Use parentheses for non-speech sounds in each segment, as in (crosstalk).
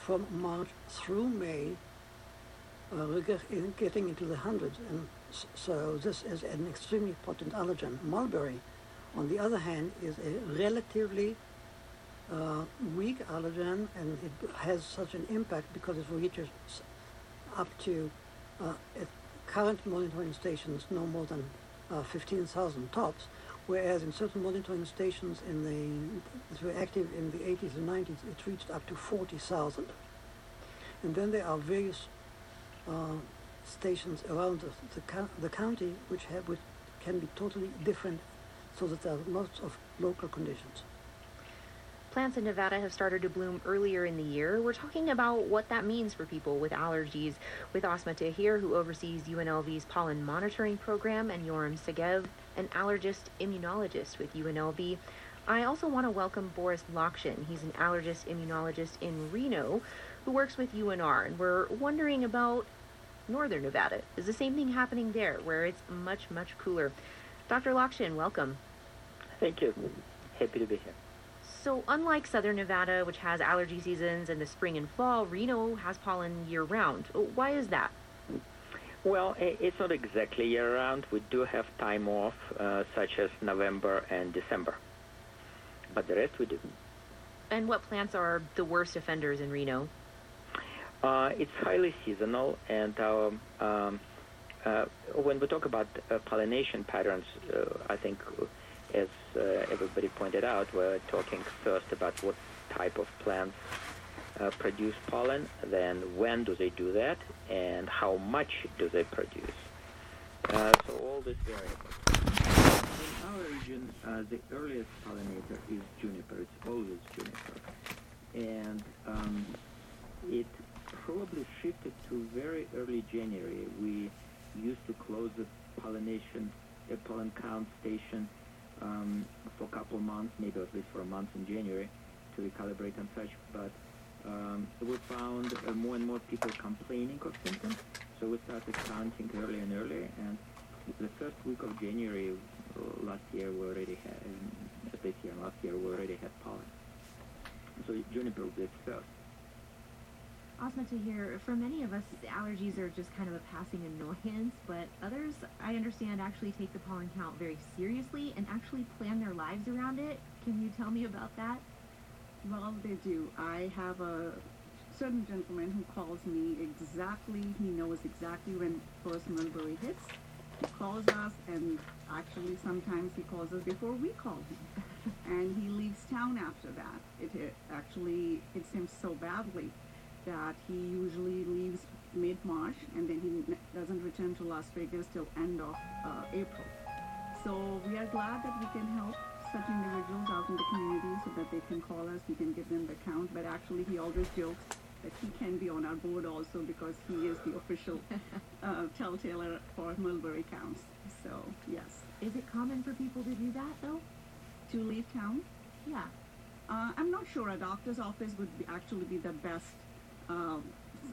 from March through May, uh, we're getting into the hundreds, and so this is an extremely potent allergen. Mulberry, on the other hand, is a relatively uh, weak allergen, and it has such an impact because it reaches up to uh, at current monitoring stations no more than uh, 15,000 tops, whereas in certain monitoring stations in the that were active in the 80s and 90s, it reached up to 40,000. And then there are various uh, stations around the, the, the county which have which can be totally different, so that there are lots of local conditions. Plants in Nevada have started to bloom earlier in the year. We're talking about what that means for people with allergies with Asma Tahir, who oversees UNLV's pollen monitoring program, and Yoram Segev, an allergist immunologist with UNLV. I also want to welcome Boris Lokshin. He's an allergist immunologist in Reno who works with UNR, and we're wondering about northern Nevada. Is the same thing happening there, where it's much, much cooler? Dr. Lokshin, welcome. Thank you. Happy to be here. So, unlike southern Nevada, which has allergy seasons in the spring and fall, Reno has pollen year round. Why is that? Well, it's not exactly year round. We do have time off, uh, such as November and December. But the rest we do. And what plants are the worst offenders in Reno? Uh, it's highly seasonal, and our, um, uh, when we talk about uh, pollination patterns, uh, I think, uh, as uh, everybody pointed out, we're talking first about what type of plants uh, produce pollen, then when do they do that, and how much do they produce. Uh, so all these variables. In our region, uh, the earliest pollinator is juniper. It's always juniper, and um, it probably shifted to very early January. We used to close the pollination, uh, pollen count station um, for a couple of months, maybe at least for a month in January, to recalibrate and such. But um, we found uh, more and more people complaining of symptoms, so we started counting earlier and earlier. And the first week of January uh, last year, we already had, uh, this year, and last year, we already had pollen. So juniper was first. Asma Tahir. for many of us, allergies are just kind of a passing annoyance, (laughs) but others, I understand, actually take the pollen count very seriously and actually plan their lives around it. Can you tell me about that? Well, they do. I have a certain gentleman who calls me exactly, he knows exactly when first mulberry hits. He calls us, and actually sometimes he calls us before we call him. (laughs) and he leaves town after that. It, it actually hits him so badly that he usually leaves mid-March, and then he doesn't return to Las Vegas till end of uh, April. So we are glad that we can help such individuals out in the community so that they can call us, we can give them the count. But actually, he always jokes that he can be on our board also because he is the official (laughs) uh, telltaler for mulberry counts. So yes, Is it common for people to do that, though? to leave town. Yeah. Uh, I'm not sure. A doctor's office would be actually be the best um,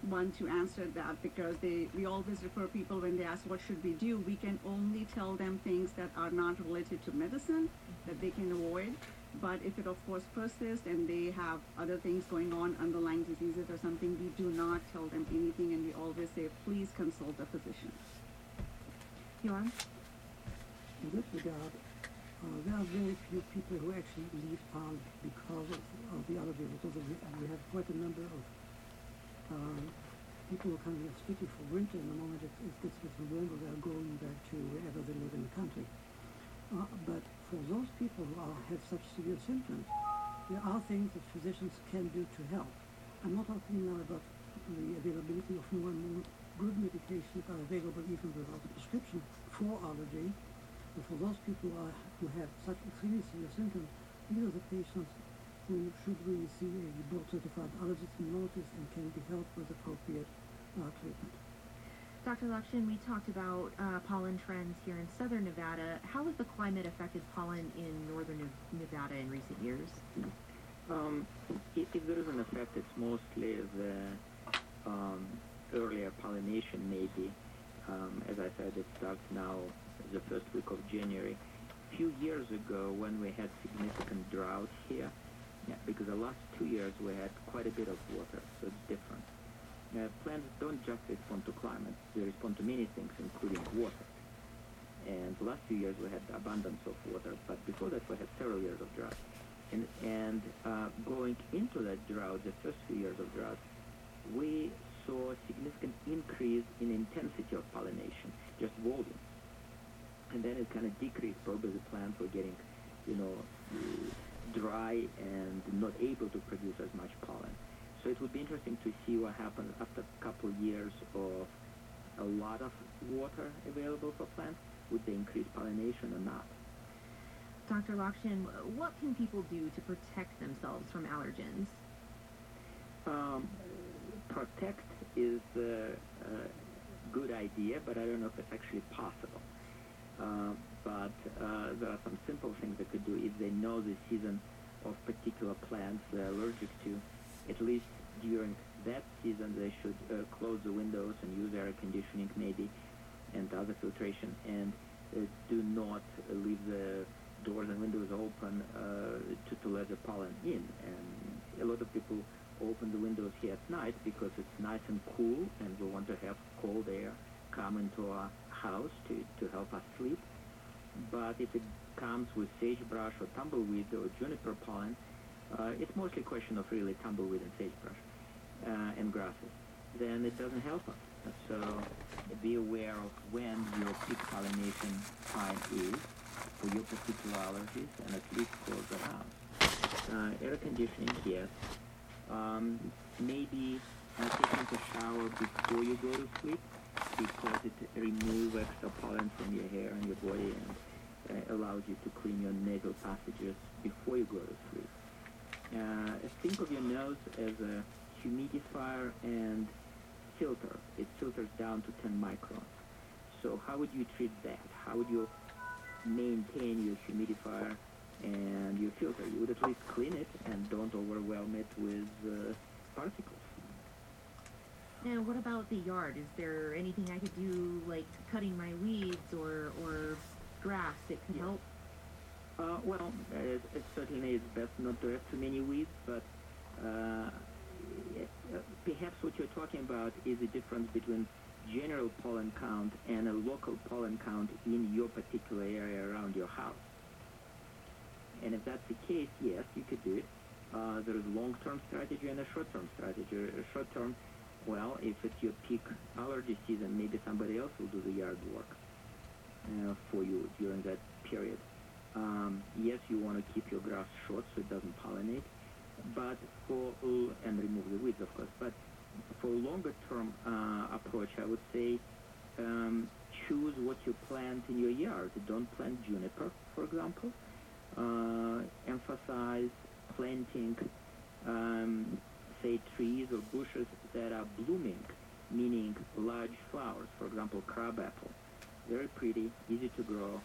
one to answer that because they we always refer people when they ask what should we do. We can only tell them things that are not related to medicine that they can avoid. But if it of course persists and they have other things going on, underlying diseases or something, we do not tell them anything, and we always say please consult a physician. Yoram? In this regard, uh, there are very few people who actually leave town because of, of the other Because of the, we have quite a number of um, people who come here strictly for winter. And the moment it, it gets to November, they are going back to wherever they live in the country. Uh, but for those people who are, have such severe symptoms, there are things that physicians can do to help. I'm not talking now about the availability of more and more good medications that are available even without a prescription for allergy. But for those people who, are, who have such extremely severe symptoms, these are the patients who should really see a board-certified allergist immunologist and can be helped with appropriate uh, treatment. Dr. Lokshin, we talked about uh, pollen trends here in southern Nevada. How has the climate affected pollen in northern Nevada in recent years? Um, if, if there is an effect, it's mostly the um, earlier pollination, maybe. Um, as I said, it starts now the first week of January. A few years ago, when we had significant drought here, Yeah, because the last two years we had quite a bit of water, so it's different. Uh, plants don't just respond to climate; they respond to many things, including water. And the last few years we had abundance of water, but before that we had several years of drought. And, and uh, going into that drought, the first few years of drought, we saw a significant increase in intensity of pollination, just volume. And then it kind of decreased. Probably the plants were getting, you know, dry and not able to produce as much pollen. So it would be interesting to see what happens after a couple of years of a lot of water available for plants. Would they increase pollination or not? Dr. Lokshin, what can people do to protect themselves from allergens? Um, protect is a, a, good idea, but I don't know if it's actually possible. Uh, but uh, there are some simple things they could do if they know the season of particular plants they're allergic to. At least during that season, they should uh, close the windows and use air conditioning maybe and other filtration and uh, do not leave the doors and windows open uh, to, to let the pollen in. And a lot of people open the windows here at night because it's nice and cool and we want to have cold air come into our house to, to help us sleep. But if it comes with sagebrush or tumbleweed or juniper pollen, uh, it's mostly a question of really tumbleweed and sagebrush uh, and grasses. Then it doesn't help us. So be aware of when your peak pollination time is for your particular allergies and at least close the house. Uh, air conditioning, yes. Um, maybe uh, taking a shower before you go to sleep because it removes extra pollen from your hair and your body and uh, allows you to clean your nasal passages before you go to sleep. Uh, think of your nose as a humidifier and filter. It filters down to 10 microns. So how would you treat that? How would you maintain your humidifier and your filter? You would at least clean it and don't overwhelm it with uh, particles. And what about the yard? Is there anything I could do, like cutting my weeds or, or grass could Yeah. help? Uh, well, it, it certainly is best not to have too many weeds, but uh, it, uh, perhaps what you're talking about is the difference between general pollen count and a local pollen count in your particular area around your house. And if that's the case, yes, you could do it. Uh, there is long-term strategy and a short-term strategy. A short-term, well, if it's your peak allergy season, maybe somebody else will do the yard work uh, for you during that period. Um, yes, you want to keep your grass short so it doesn't pollinate, but for and remove the weeds, of course. But for longer term uh, approach, I would say um, choose what you plant in your yard. Don't plant juniper, for example. Uh, emphasize planting, um, say, trees or bushes that are blooming, meaning large flowers. For example, crabapple, very pretty, easy to grow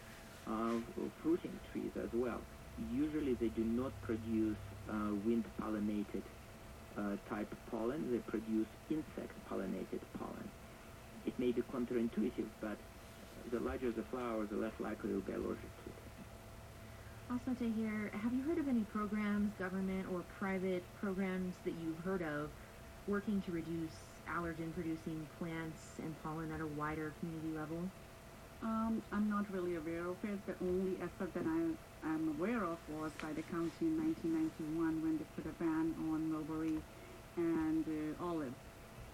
uh, fruiting trees as well. Usually they do not produce uh, wind-pollinated uh, type pollen. They produce insect-pollinated pollen. It may be counterintuitive, but the larger the flower, the less likely you'll be allergic to it. Also, Tahir, have you heard of any programs, government or private programs that you've heard of, working to reduce allergen-producing plants and pollen at a wider community level? Um, I'm not really aware of it. The only effort that I am aware of was by the county in 1991 when they put a ban on mulberry and uh, olive.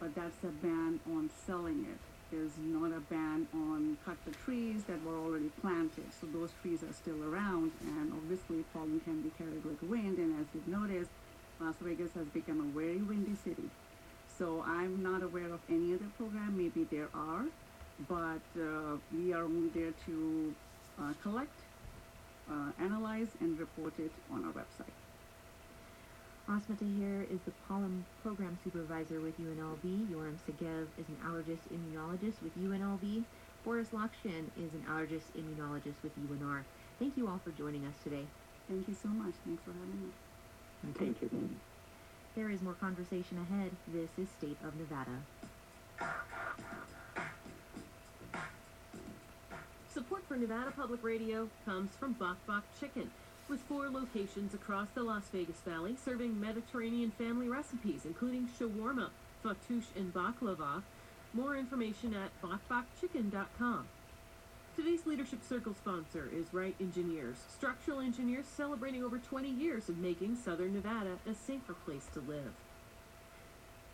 But that's a ban on selling it. There's not a ban on cut the trees that were already planted. So those trees are still around, and obviously pollen can be carried with wind. And as you've noticed, Las Vegas has become a very windy city. So I'm not aware of any other program. Maybe there are, but uh, we are only there to uh, collect, uh, analyze, and report it on our website. Asma Tahir is the pollen program supervisor with UNLV. Yoram Segev is an allergist immunologist with UNLV. Boris Lokshin is an allergist immunologist with UNR. Thank you all for joining us today. Thank you so much. Thanks for having us. Thank you. There is more conversation ahead. This is State of Nevada. Support for Nevada Public Radio comes from Bok Bok Chicken, with four locations across the Las Vegas Valley serving Mediterranean family recipes, including shawarma, fattoush, and baklava. More information at bakbakchicken.com. Today's Leadership Circle sponsor is Wright Engineers, structural engineers celebrating over 20 years of making Southern Nevada a safer place to live.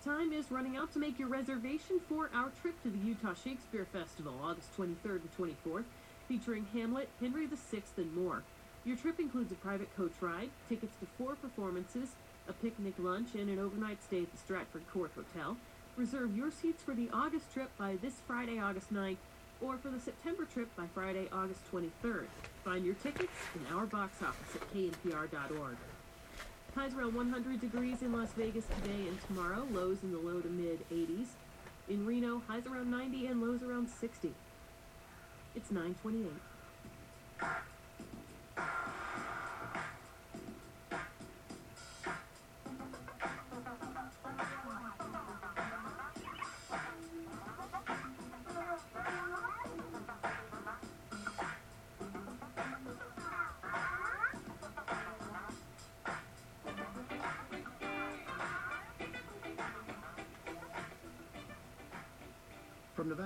Time is running out to make your reservation for our trip to the Utah Shakespeare Festival, August 23rd and 24th, featuring Hamlet, Henry VI, and more. Your trip includes a private coach ride, tickets to four performances, a picnic lunch, and an overnight stay at the Stratford Court Hotel. Reserve your seats for the August trip by this Friday, August 9th, or for the September trip by Friday, August 23rd. Find your tickets in our box office at knpr.org. Highs around 100 degrees in Las Vegas today and tomorrow, lows in the low to mid 80s. In Reno, highs around 90 and lows around 60. It's 928.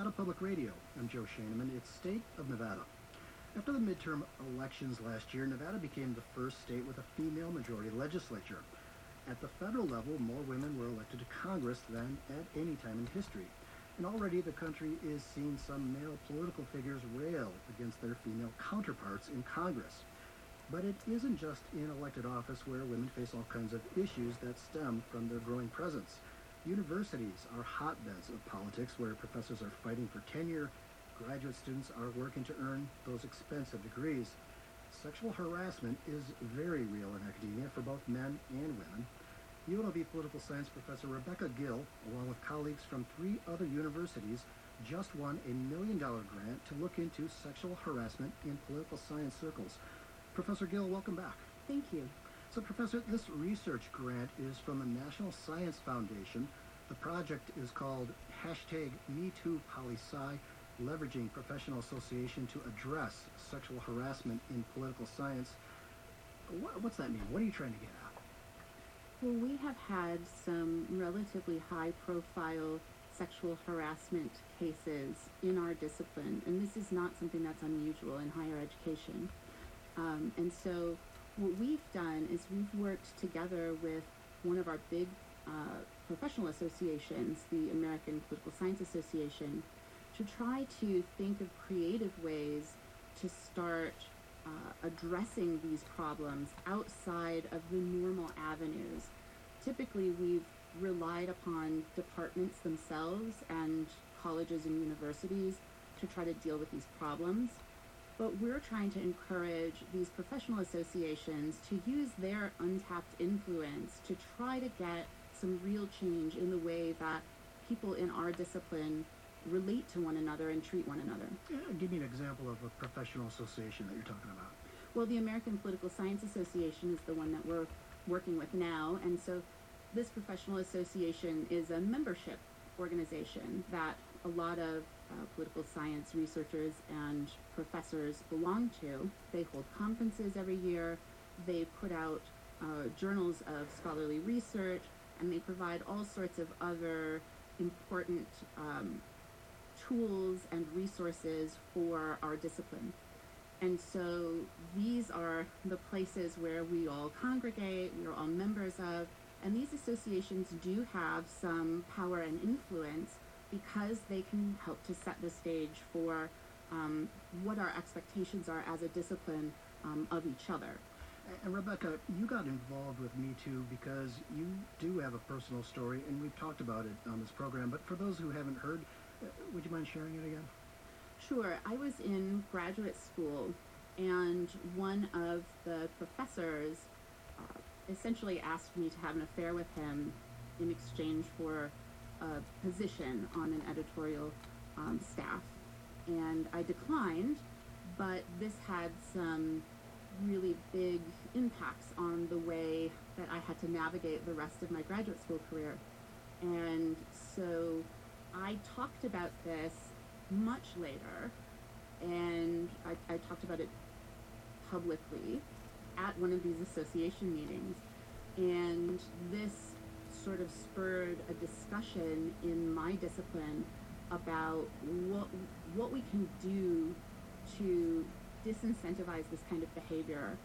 Nevada Public Radio, I'm Joe Schoenmann. It's State of Nevada. After the midterm elections last year, Nevada became the first state with a female majority legislature. At the federal level, more women were elected to Congress than at any time in history. And already the country is seeing some male political figures rail against their female counterparts in Congress. But it isn't just in elected office where women face all kinds of issues that stem from their growing presence. Universities are hotbeds of politics where professors are fighting for tenure, graduate students are working to earn those expensive degrees. Sexual harassment is very real in academia for both men and women. UNLV political science professor Rebecca Gill, along with colleagues from three other universities, just won a million dollar grant to look into sexual harassment in political science circles. Professor Gill, welcome back. Thank you. So, Professor, this research grant is from the National Science Foundation. The project is called hashtag MeTooPoliSci, leveraging professional association to address sexual harassment in political science. What, what's that mean? What are you trying to get at? Well, we have had some relatively high profile sexual harassment cases in our discipline, and this is not something that's unusual in higher education. Um, and so, what we've done is we've worked together with one of our big uh, professional associations, the American Political Science Association, to try to think of creative ways to start uh, addressing these problems outside of the normal avenues. Typically, we've relied upon departments themselves and colleges and universities to try to deal with these problems. But we're trying to encourage these professional associations to use their untapped influence to try to get some real change in the way that people in our discipline relate to one another and treat one another. Yeah, give me an example of a professional association that you're talking about. Well, the American Political Science Association is the one that we're working with now, and so this professional association is a membership organization that a lot of uh, political science researchers and professors belong to. They hold conferences every year, they put out uh, journals of scholarly research, and they provide all sorts of other important um, tools and resources for our discipline. And so these are the places where we all congregate, we are all members of, and these associations do have some power and influence because they can help to set the stage for um, what our expectations are as a discipline um, of each other. And Rebecca, you got involved with Me Too because you do have a personal story, and we've talked about it on this program. But for those who haven't heard, uh, would you mind sharing it again? Sure. I was in graduate school, and one of the professors uh, essentially asked me to have an affair with him in exchange for a position on an editorial um, staff. And I declined, but this had some really big impacts on the way that I had to navigate the rest of my graduate school career. And so I talked about this much later, and I, I talked about it publicly at one of these association meetings, and this sort of spurred a discussion in my discipline about what what we can do to disincentivize this kind of behavior,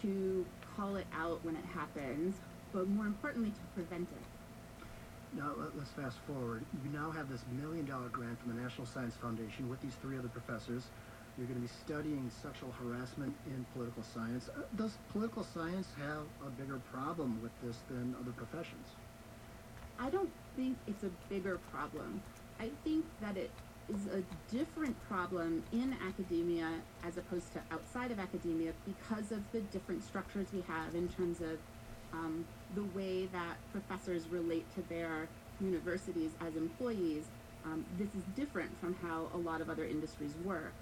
to call it out when it happens, but more importantly, to prevent it. Now, let- let's fast forward. You now have this million dollar grant from the National Science Foundation with these three other professors. You're going to be studying sexual harassment in political science. Uh, Does political science have a bigger problem with this than other professions? I don't think it's a bigger problem. I think that it is a different problem in academia as opposed to outside of academia because of the different structures we have in terms of um, the way that professors relate to their universities as employees. Um, this is different from how a lot of other industries work.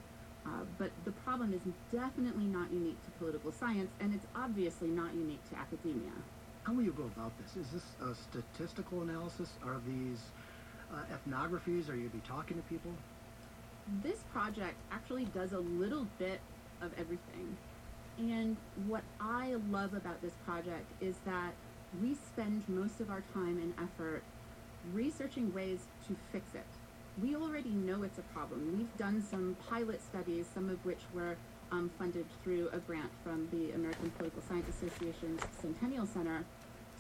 Uh, but the problem is definitely not unique to political science, and it's obviously not unique to academia. How will you go about this? Is this a statistical analysis? Are these uh, ethnographies? Are you be talking to people? this project actually does a little bit of everything. And what I love about this project is that we spend most of our time and effort researching ways to fix it. We already know it's a problem. We've done some pilot studies, some of which were um, funded through a grant from the American Political Science Association's Centennial Center.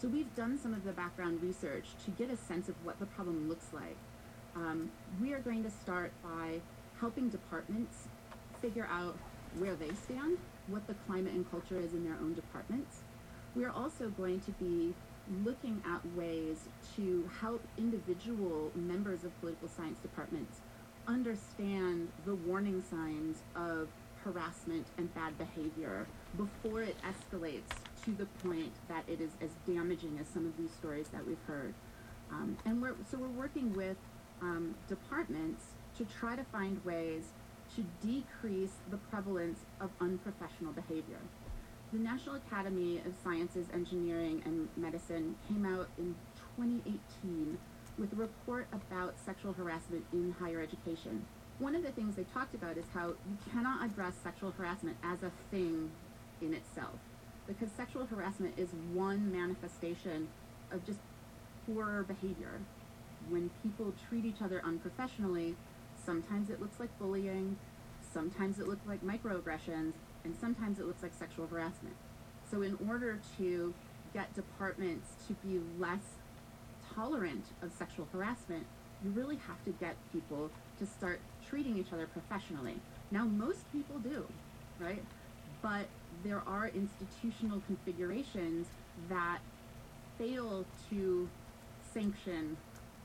So we've done some of the background research to get a sense of what the problem looks like. Um, we are going to start by helping departments figure out where they stand, what the climate and culture is in their own departments. We are also going to be looking at ways to help individual members of political science departments understand the warning signs of harassment and bad behavior before it escalates to the point that it is as damaging as some of these stories that we've heard. Um, and we're, so we're working with um, departments to try to find ways to decrease the prevalence of unprofessional behavior. The National Academy of Sciences, Engineering, and Medicine came out in 2018 with a report about sexual harassment in higher education. One of the things they talked about is how you cannot address sexual harassment as a thing in itself, because sexual harassment is one manifestation of just poor behavior. When people treat each other unprofessionally, sometimes it looks like bullying, sometimes it looks like microaggressions, and sometimes it looks like sexual harassment. So, in order to get departments to be less tolerant of sexual harassment, you really have to get people to start treating each other professionally. Now, most people do, right? But there are institutional configurations that fail to sanction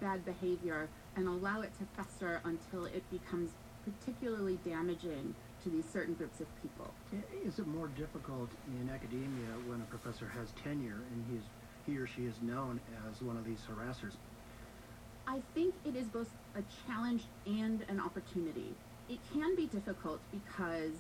bad behavior and allow it to fester until it becomes particularly damaging to these certain groups of people. Is it more difficult in academia when a professor has tenure and he's, he or she is known as one of these harassers? I think it is both a challenge and an opportunity. It can be difficult because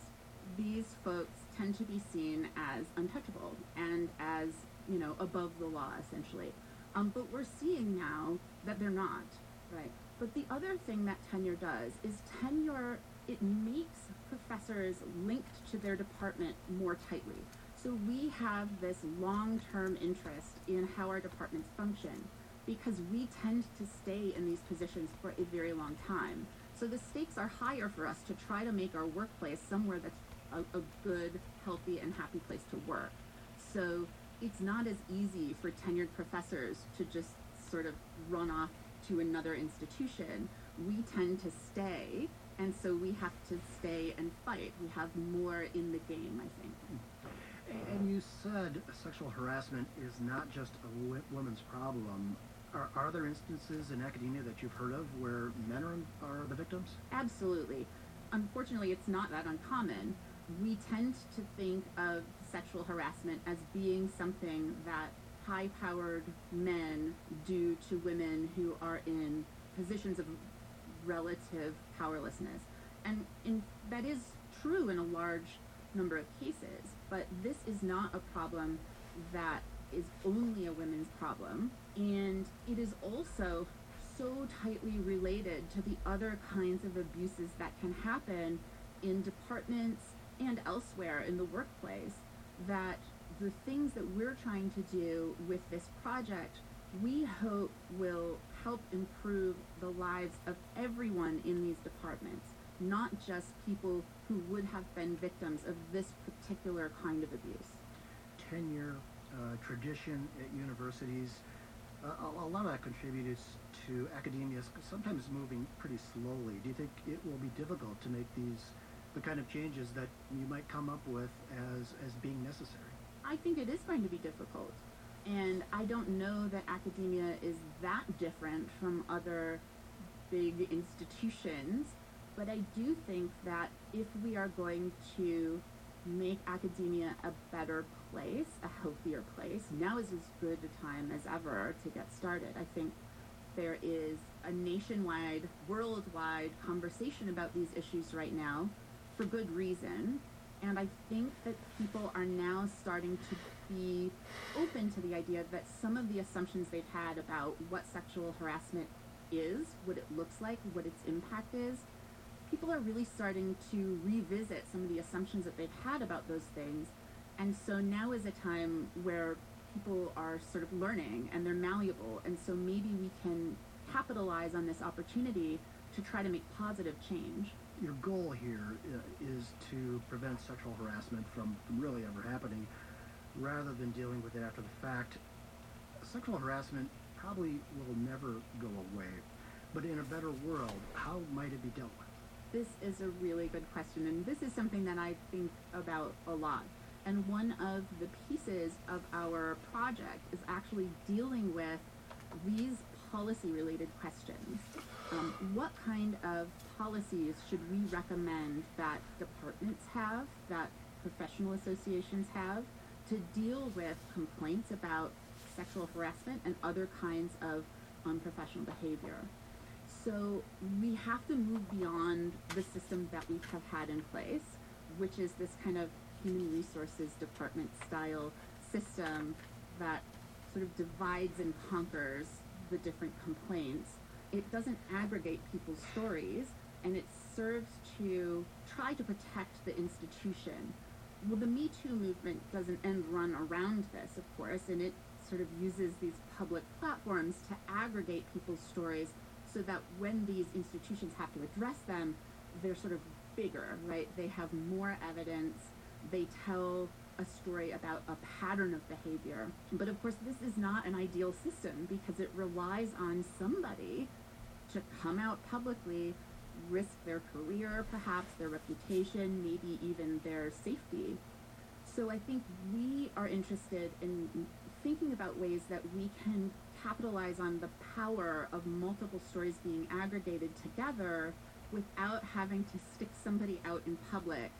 these folks tend to be seen as untouchable and as, you know, above the law, essentially. Um, but we're seeing now that they're not, right? But the other thing that tenure does is tenure, it makes professors linked to their department more tightly. So we have this long-term interest in how our departments function because we tend to stay in these positions for a very long time. So the stakes are higher for us to try to make our workplace somewhere that's a, a good, healthy, and happy place to work. So it's not as easy for tenured professors to just sort of run off to another institution. We tend to stay, and so we have to stay and fight. We have more in the game, I think. And you said sexual harassment is not just a wo- women's problem. Are, are there instances in academia that you've heard of where men are, are the victims? Absolutely. Unfortunately, it's not that uncommon. We tend to think of sexual harassment as being something that high powered men do to women who are in positions of relative powerlessness. And in, that is true in a large number of cases, but this is not a problem that is only a women's problem. And it is also so tightly related to the other kinds of abuses that can happen in departments and elsewhere in the workplace. that the things that we're trying to do with this project, we hope will help improve the lives of everyone in these departments, not just people who would have been victims of this particular kind of abuse. Tenure, uh, tradition at universities, uh, a, a lot of that contributes to academia sometimes moving pretty slowly. Do you think it will be difficult to make these the kind of changes that you might come up with as as being necessary? I think it is going to be difficult. And I don't know that academia is that different from other big institutions, but I do think that if we are going to make academia a better place, a healthier place, now is as good a time as ever to get started. I think there is a nationwide, worldwide conversation about these issues right now for good reason. And I think that people are now starting to be open to the idea that some of the assumptions they've had about what sexual harassment is, what it looks like, what its impact is, people are really starting to revisit some of the assumptions that they've had about those things. And so now is a time where people are sort of learning and they're malleable. And so maybe we can capitalize on this opportunity to try to make positive change. Your goal here uh, to prevent sexual harassment from, from really ever happening, rather than dealing with it after the fact. Sexual harassment probably will never go away, but in a better world, how might it be dealt with? This is a really good question, and this is something that I think about a lot. And one of the pieces of our project is actually dealing with these policy related questions. Um, what kind of policies should we recommend that departments have, that professional associations have, to deal with complaints about sexual harassment and other kinds of unprofessional behavior? So we have to move beyond the system that we have had in place, which is this kind of human resources department style system that sort of divides and conquers the different complaints. It doesn't aggregate people's stories and it serves to try to protect the institution. Well, the Me Too movement doesn't end run around this, of course, and it sort of uses these public platforms to aggregate people's stories so that when these institutions have to address them, they're sort of bigger, right? They have more evidence, they tell a story about a pattern of behavior. But of course, this is not an ideal system because it relies on somebody to come out publicly, risk their career, perhaps their reputation, maybe even their safety. So I think we are interested in thinking about ways that we can capitalize on the power of multiple stories being aggregated together without having to stick somebody out in public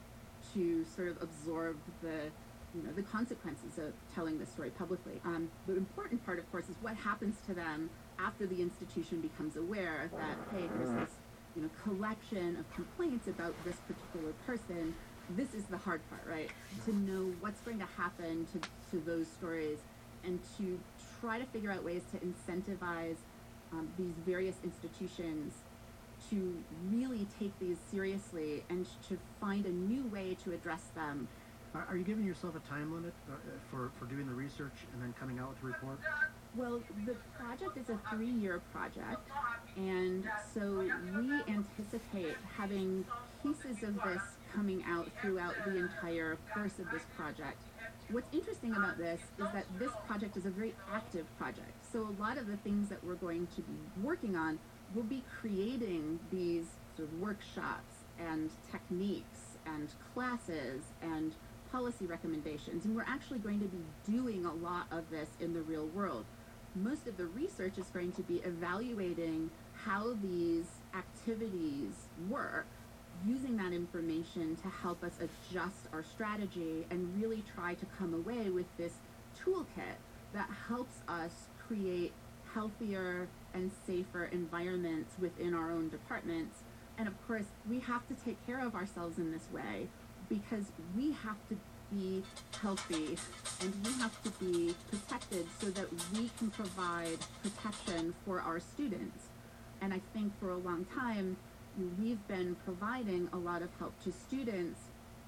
to sort of absorb the you know the consequences of telling this story publicly. Um, the important part, of course, is what happens to them after the institution becomes aware that hey, there's this you know collection of complaints about this particular person. This is the hard part, right? To know what's going to happen to, to those stories and to try to figure out ways to incentivize um, these various institutions to really take these seriously and to find a new way to address them. Are, you giving yourself a time limit uh, for, for doing the research and then coming out with a report? Well, the project is a three year project, and so we anticipate having pieces of this coming out throughout the entire course of this project. What's interesting about this is that this project is a very active project. So a lot of the things that we're going to be working on will be creating these sort of workshops and techniques and classes and policy recommendations. And we're actually going to be doing a lot of this in the real world. Most of the research is going to be evaluating how these activities work using that information to help us adjust our strategy and really try to come away with this toolkit that helps us create healthier and safer environments within our own departments. And of course, we have to take care of ourselves in this way because we have to be healthy and we have to be protected so that we can provide protection for our students. And I think for a long time, we've been providing a lot of help to students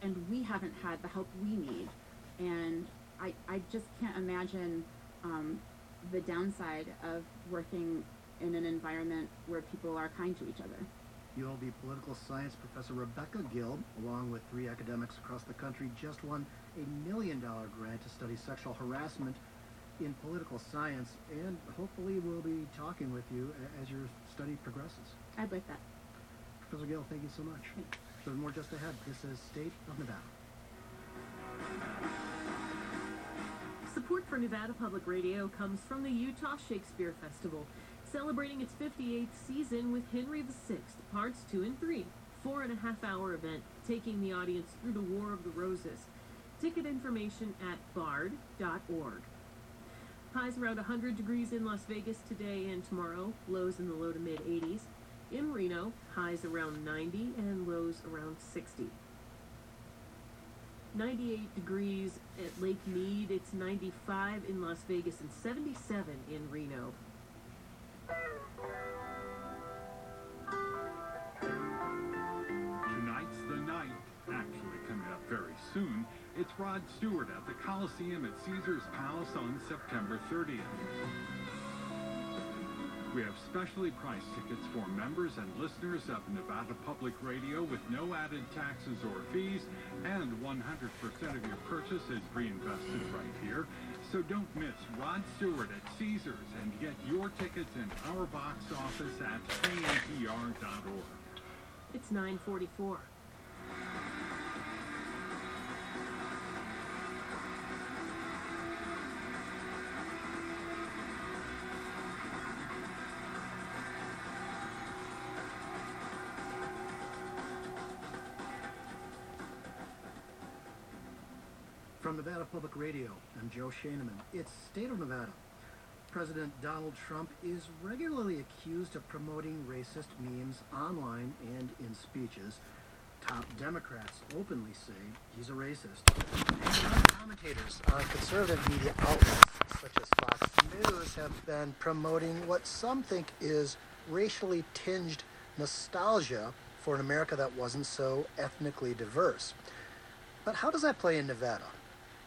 and we haven't had the help we need. and I, I just can't imagine um, the downside of working in an environment where people are kind to each other. UNLV political science professor Rebecca Gill, along with three academics across the country, just won a million dollar grant to study sexual harassment in political science, and hopefully we'll be talking with you as your study progresses. I'd like that. Professor Gill, thank you so much. So more just ahead. This is State of Nevada. Support for Nevada Public Radio comes from the Utah Shakespeare Festival, celebrating its 58th season with Henry VI, parts 2 and 3. Four and a half hour event, taking the audience through the War of the Roses. Ticket information at bard.org. Highs around 100 degrees in Las Vegas today and tomorrow, lows in the low to mid 80s. In Reno, highs around 90 and lows around 60. 98 degrees at Lake Mead. It's 95 in Las Vegas and 77 in Reno. Tonight's the night, actually coming up very soon. It's Rod Stewart at the Coliseum at Caesar's Palace on September 30th. We have specially priced tickets for members and listeners of Nevada Public Radio with no added taxes or fees, and 100% of your purchase is reinvested right here. So don't miss Rod Stewart at Caesars and get your tickets in our box office at knpr.org. It's 944. From Nevada Public Radio, I'm Joe Schoenmann. It's State of Nevada. President Donald Trump is regularly accused of promoting racist memes online and in speeches. Top Democrats openly say he's a racist. Commentators on conservative media outlets such as Fox News have been promoting what some think is racially tinged nostalgia for an America that wasn't so ethnically diverse. But how does that play in Nevada?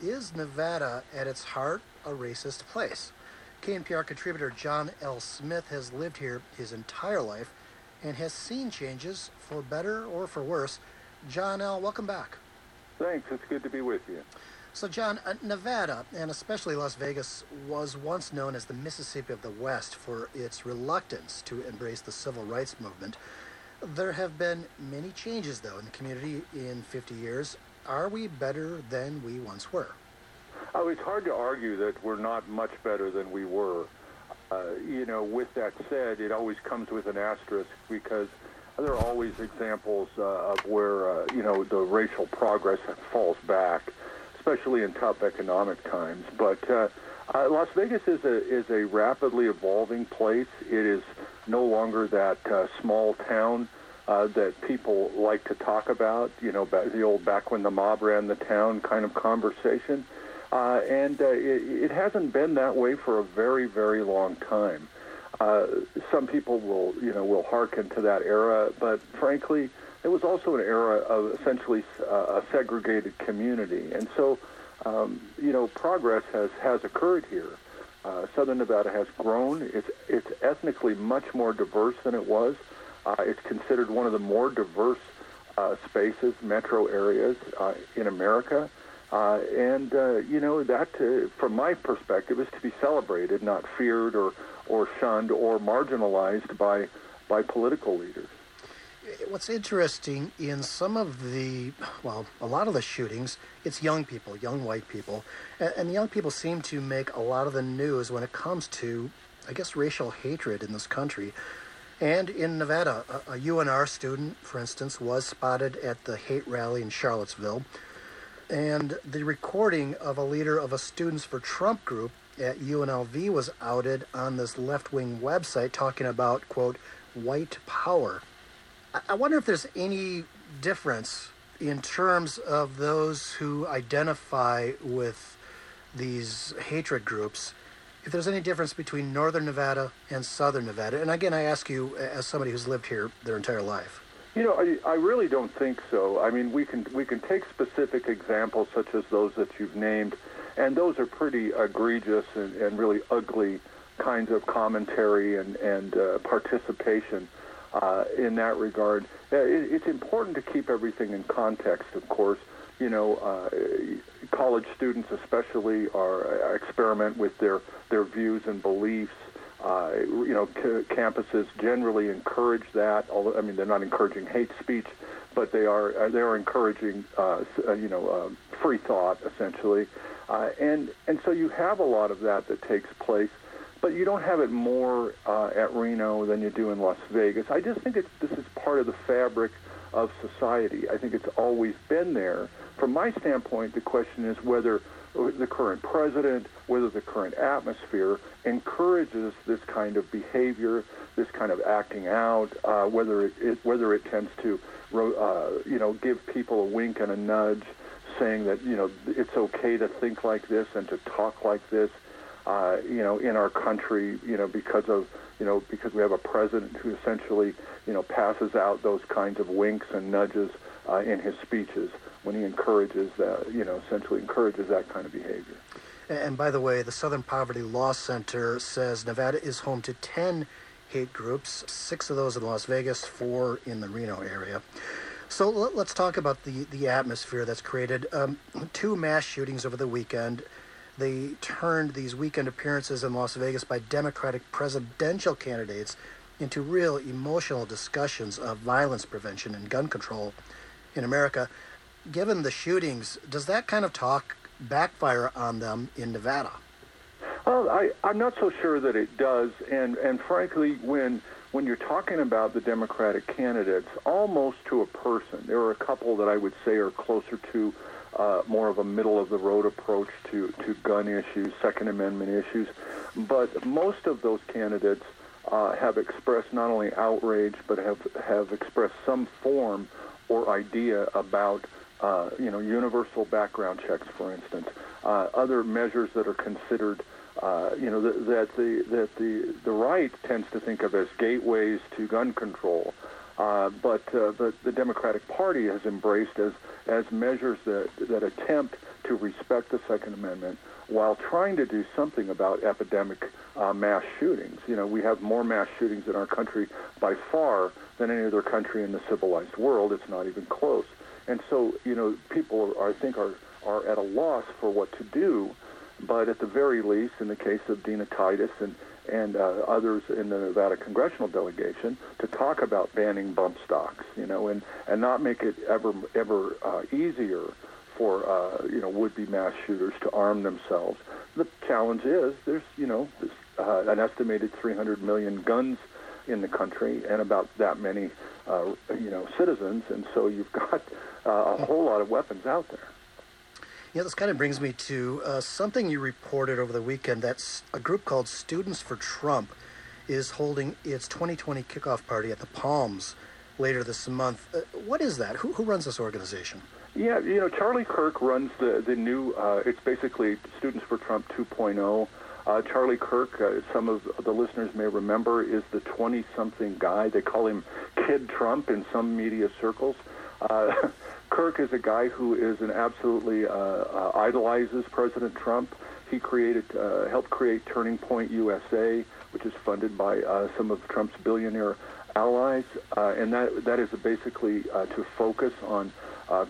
Is Nevada at its heart a racist place? KNPR contributor John L. Smith has lived here his entire life and has seen changes for better or for worse. John L., welcome back. Thanks. It's good to be with you. So, John, uh, Nevada, and especially Las Vegas, was once known as the Mississippi of the West for its reluctance to embrace the civil rights movement. There have been many changes, though, in the community in 50 years. Are we better than we once were? Oh, it's hard to argue that we're not much better than we were. Uh, you know, with that said, it always comes with an asterisk because there are always examples uh, of where, uh, you know, the racial progress falls back, especially in tough economic times. But uh, uh, Las Vegas is a, is a rapidly evolving place. It is no longer that uh, small town uh, that people like to talk about, you know, the old back when the mob ran the town kind of conversation. Uh, and uh, it, it hasn't been that way for a very, very long time. Uh, some people will, you know, will hearken to that era, but frankly, it was also an era of essentially uh, a segregated community, and so, um, you know, progress has has occurred here. Uh, Southern Nevada has grown. It's it's ethnically much more diverse than it was. Uh, it's considered one of the more diverse uh, spaces, metro areas uh, in America. And, you know, that, from my perspective, is to be celebrated, not feared or, or shunned or marginalized by, by political leaders. What's interesting in some of the, well, a lot of the shootings, it's young people, young white people, and, and young people seem to make a lot of the news when it comes to, I guess, racial hatred in this country. And in Nevada, a, a UNR student, for instance, was spotted at the hate rally in Charlottesville. And the recording of a leader of a Students for Trump group at UNLV was outed on this left wing website talking about, quote, white power. I- I wonder if there's any difference in terms of those who identify with these hatred groups, if there's any difference between Northern Nevada and Southern Nevada. And again, I ask you, as somebody who's lived here their entire life. You know, I, I really don't think so. I mean, we can we can take specific examples such as those that you've named, and those are pretty egregious and, and really ugly kinds of commentary and and uh, participation uh, in that regard. Uh, it, it's important to keep everything in context, of course. You know, uh, college students especially are uh, experiment with their their views and beliefs. Uh, you know, c- campuses generally encourage that. Although, I mean, they're not encouraging hate speech, but they are uh, they are encouraging, uh, you know, uh, free thought essentially. And and so you have a lot of that that takes place, but you don't have it more at Reno than you do in Las Vegas. I just think it's this is part of the fabric of society. I think it's always been there. From my standpoint, the question is whether the current president, whether the current atmosphere encourages this kind of behavior, this kind of acting out, uh, whether it, it whether it tends to, uh, you know, give people a wink and a nudge, saying that you know it's okay to think like this and to talk like this, uh, you know, in our country, you know, because of you know because we have a president who essentially you know passes out those kinds of winks and nudges uh, in his speeches when he encourages that, you know, essentially encourages that kind of behavior. And by the way, the Southern Poverty Law Center says Nevada is home to 10 hate groups, six of those in Las Vegas, four in the Reno area. So let, us talk about the, the atmosphere that's created. Um, two mass shootings over the weekend. They turned these weekend appearances in Las Vegas by Democratic presidential candidates into real emotional discussions of violence prevention and gun control in America given the shootings, does that kind of talk backfire on them in Nevada? Well, I, I'm not so sure that it does, and and frankly, when when you're talking about the Democratic candidates, almost to a person, there are a couple that I would say are closer to uh, more of a middle of the road approach to to gun issues, Second Amendment issues, but most of those candidates uh, have expressed not only outrage but have have expressed some form or idea about uh, you know, universal background checks, for instance, uh, other measures that are considered, uh, you know, that, that the that the the right tends to think of as gateways to gun control, uh, but uh, but the Democratic Party has embraced as as measures that that attempt to respect the Second Amendment while trying to do something about epidemic uh, mass shootings. You know, we have more mass shootings in our country by far than any other country in the civilized world. It's not even close. And so, you know, people are, I think are are at a loss for what to do. But at the very least, in the case of Dina Titus and and uh, others in the Nevada congressional delegation, to talk about banning bump stocks, you know, and and not make it ever ever uh, easier for uh, you know would-be mass shooters to arm themselves. The challenge is there's you know uh, an estimated 300 million guns in the country and about that many uh, you know citizens, and so you've got uh, a whole lot of weapons out there. Yeah, this kind of brings me to uh, something you reported over the weekend. That's a group called Students for Trump is holding its 2020 kickoff party at the Palms later this month. Uh, what is that? Who, who runs this organization? Yeah, you know, Charlie Kirk runs the the new. Uh, it's basically Students for Trump 2.0. Uh, Charlie Kirk, uh, some of the listeners may remember, is the 20-something guy. They call him Kid Trump in some media circles. Uh, (laughs) Kirk is a guy who is an absolutely uh, uh, idolizes President Trump. He created, uh, helped create Turning Point USA, which is funded by uh, some of Trump's billionaire allies, uh, and that that is basically uh, to focus on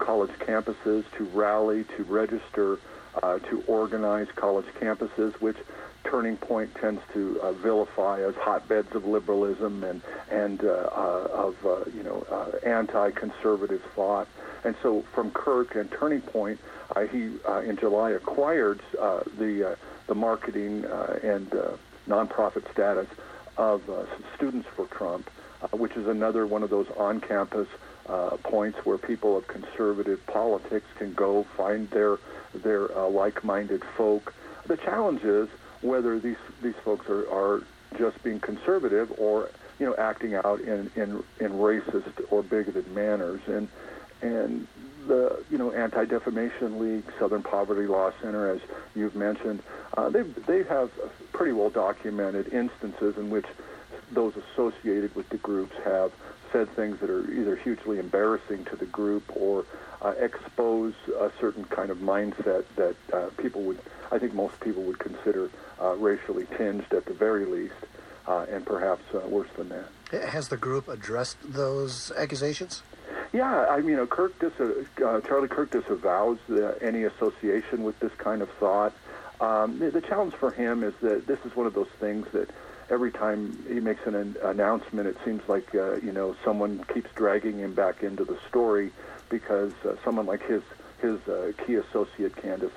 college campuses, to rally, to register, to organize college campuses, which Turning Point tends to uh, vilify as hotbeds of liberalism and and uh, uh, of you know anti-conservative thought. And so, from Kirk and Turning Point, uh, he uh, in July acquired uh, the uh, the marketing uh, and nonprofit status of Students for Trump, which is another one of those on-campus points where people of conservative politics can go find their their like-minded folk. The challenge is whether these these folks are, are just being conservative or you know acting out in, in in racist or bigoted manners and and the you know Anti Defamation League, Southern Poverty Law Center, as you've mentioned, uh, they they have pretty well documented instances in which those associated with the groups have said things that are either hugely embarrassing to the group or uh, expose a certain kind of mindset that uh, people would, I think most people would consider uh, racially tinged at the very least, uh, and perhaps uh, worse than that. Has the group addressed those accusations? Yeah, I mean, you know, Kirk dis- uh, Charlie Kirk disavows the, any association with this kind of thought. Um, the, the challenge for him is that this is one of those things that every time he makes an, an announcement, it seems like uh, you know someone keeps dragging him back into the story because uh, someone like his his uh, key associate Candace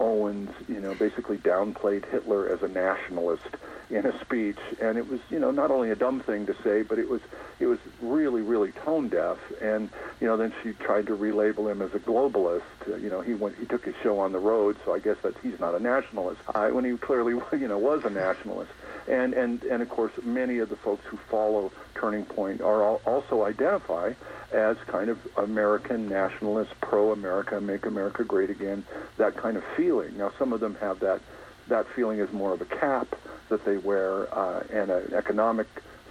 Owens, you know, basically downplayed Hitler as a nationalist in a speech, and it was, you know, not only a dumb thing to say, but it was, it was really, really tone deaf. And you know, then she tried to relabel him as a globalist. You know, he went, he took his show on the road, so I guess that he's not a nationalist uh, when he clearly, (laughs) you know, was a nationalist. And and and of course, many of the folks who follow Turning Point are all, also identify as kind of American nationalist, pro-America, make America great again, that kind of feeling. Now, some of them have that that feeling as more of a cap that they wear uh, and an economic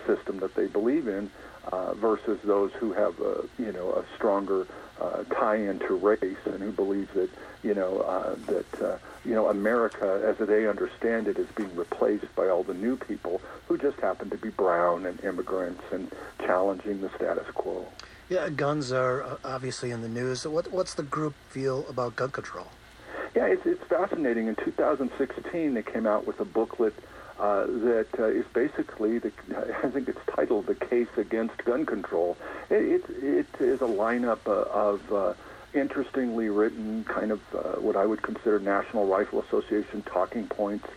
system that they believe in, uh, versus those who have a you know a stronger uh, tie into race and who believe that you know uh, that uh, you know America as they understand it is being replaced by all the new people who just happen to be brown and immigrants and challenging the status quo. Yeah, guns are uh, obviously in the news. What, what's the group feel about gun control? Yeah, it's, it's fascinating. In 2016, they came out with a booklet uh, that uh, is basically, the, (laughs) I think it's titled "The Case Against Gun Control." It, it, it is a lineup uh, of uh, interestingly written, kind of uh, what I would consider National Rifle Association talking points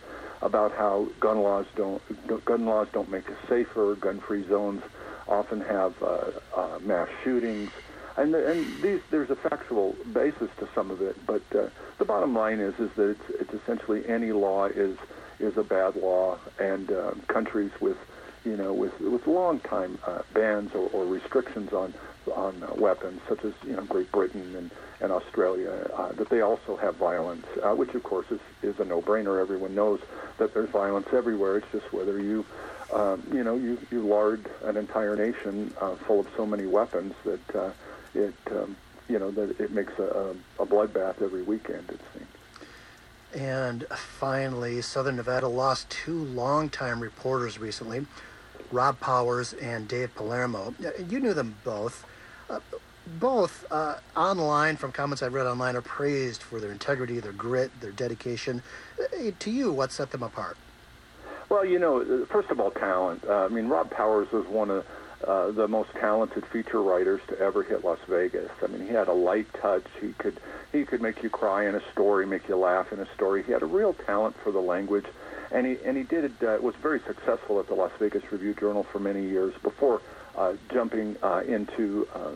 about how gun laws don't gun laws don't make us safer. Gun-free zones often have uh, uh, mass shootings, and the, and these there's a factual basis to some of it. But uh, the bottom line is is that it's, it's essentially any law is is a bad law, and countries with you know with with long time uh, bans or, or restrictions on on uh, weapons, such as you know Great Britain and and Australia, uh, that they also have violence, which of course is is a no-brainer. Everyone knows that there's violence everywhere. It's just whether you um, you know, you, you lard an entire nation uh, full of so many weapons that uh, it, um, you know, that it makes a, a bloodbath every weekend, it seems. And finally, Southern Nevada lost two longtime reporters recently, Rob Powers and Dave Palermo. You knew them both. Uh, both uh, online, from comments I've read online, are praised for their integrity, their grit, their dedication. Uh, to you, what set them apart? Well, you know, first of all, talent. Uh, I mean, Rob Powers was one of uh, the most talented feature writers to ever hit Las Vegas. I mean, he had a light touch. He could he could make you cry in a story, make you laugh in a story. He had a real talent for the language, and he and he did uh, was very successful at the Las Vegas Review Journal for many years before uh, jumping uh, into uh,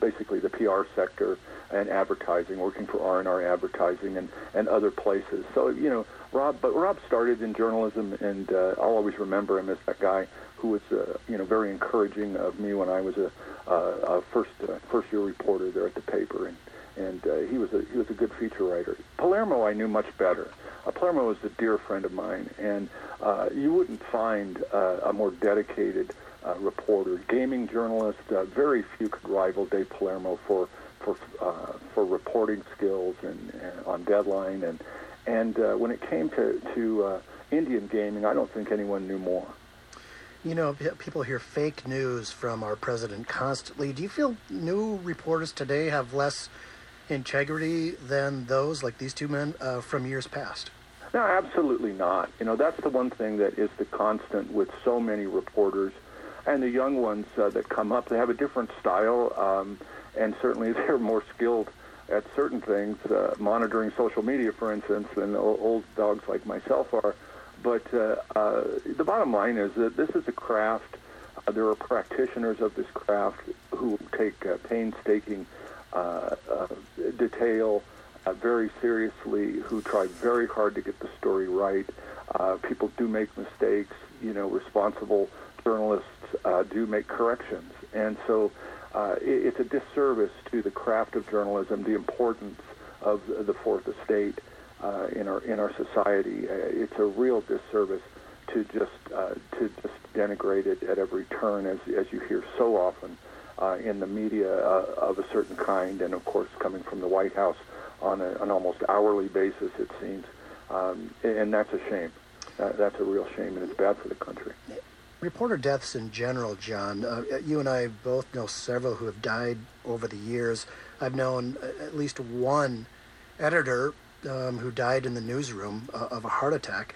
basically the PR sector and advertising, working for R&R Advertising and, and other places. So, you know, Rob, but Rob started in journalism, and uh, I'll always remember him as that guy who was, uh, you know, very encouraging of me when I was a, uh, a first uh, first year reporter there at the paper, and and uh, he was a he was a good feature writer. Palermo I knew much better. Uh, Palermo was a dear friend of mine, and uh, you wouldn't find uh, a more dedicated uh, reporter, gaming journalist. Uh, very few could rival Dave Palermo for for uh, for reporting skills and, and on deadline and and uh, when it came to to uh, Indian gaming, I don't think anyone knew more. You know, people hear fake news from our president constantly. Do you feel new reporters today have less integrity than those like these two men uh, from years past? No, absolutely not. You know, that's the one thing that is the constant with so many reporters and the young ones uh, that come up. They have a different style. Um, and certainly (laughs) they're more skilled at certain things, uh, monitoring social media, for instance, than old dogs like myself are. But uh, uh, the bottom line is that this is a craft. Uh, there are practitioners of this craft who take uh, painstaking uh, uh, detail uh, very seriously, who try very hard to get the story right. Uh, people do make mistakes. You know, responsible journalists uh, do make corrections, and so uh, it, it's a disservice to the craft of journalism, the importance of the fourth estate uh, in our in our society. Uh, it's a real disservice to just uh, to just denigrate it at every turn, as as you hear so often uh, in the media of a certain kind, and of course coming from the White House on a, an almost hourly basis, it seems, um, and that's a shame. Uh, that's a real shame, and it's bad for the country. Reporter deaths in general, John. Uh, you and I both know several who have died over the years. I've known at least one editor um, who died in the newsroom uh, of a heart attack.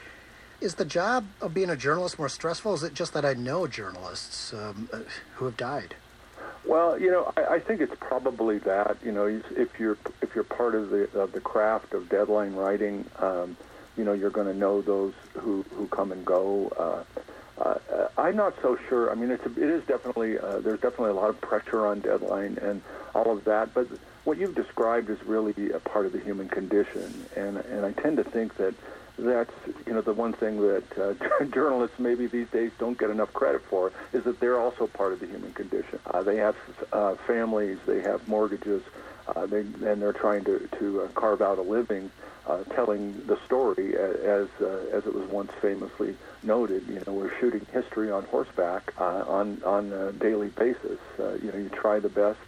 Is the job of being a journalist more stressful? Is it just that I know journalists um, uh, who have died? Well, you know, I, I think it's probably that. You know, if you're if you're part of the of the craft of deadline writing, um, you know, you're going to know those who who come and go. Uh, uh, I'm not so sure. I mean, it's a, it is definitely uh, there's definitely a lot of pressure on deadline and all of that. But what you've described is really a part of the human condition, and and I tend to think that that's you know the one thing that uh, (laughs) journalists maybe these days don't get enough credit for is that they're also part of the human condition. Uh, they have uh, families, they have mortgages, uh, they, and they're trying to to uh, carve out a living uh, telling the story as uh, as it was once famously noted. You know, we're shooting history on horseback uh, on on a daily basis. Uh, you know, you try the best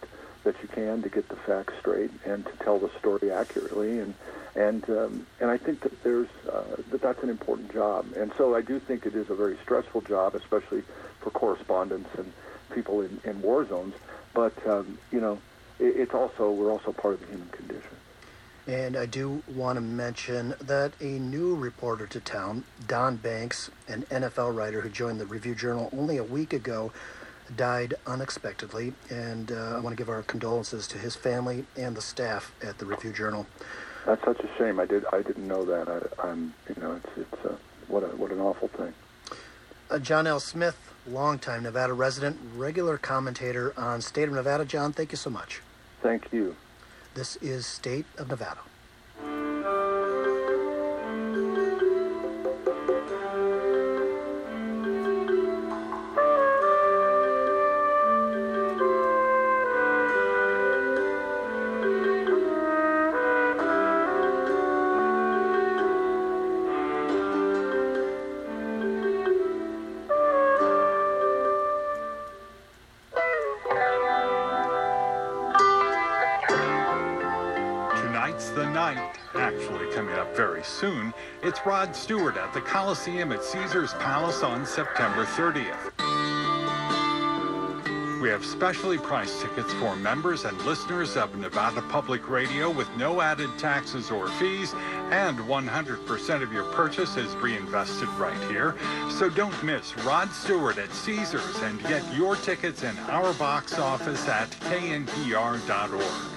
that you can to get the facts straight and to tell the story accurately and and um, and I think that there's uh, that that's an important job, and so I do think it is a very stressful job, especially for correspondents and people in, in war zones. But um, you know, it, it's also we're also part of the human condition. And I do want to mention that a new reporter to town, Don Banks, an NFL writer who joined the Review Journal only a week ago, died unexpectedly. And uh, I want to give our condolences to his family and the staff at the Review Journal. That's such a shame. I did. I didn't know that. I, am You know, it's it's uh, what a what an awful thing. Uh, John L. Smith, longtime Nevada resident, regular commentator on State of Nevada. John, thank you so much. Thank you. This is State of Nevada. It's Rod Stewart at the Coliseum at Caesar's Palace on September 30th. We have specially priced tickets for members and listeners of Nevada Public Radio with no added taxes or fees, and 100% of your purchase is reinvested right here. So don't miss Rod Stewart at Caesars and get your tickets in our box office at knpr.org.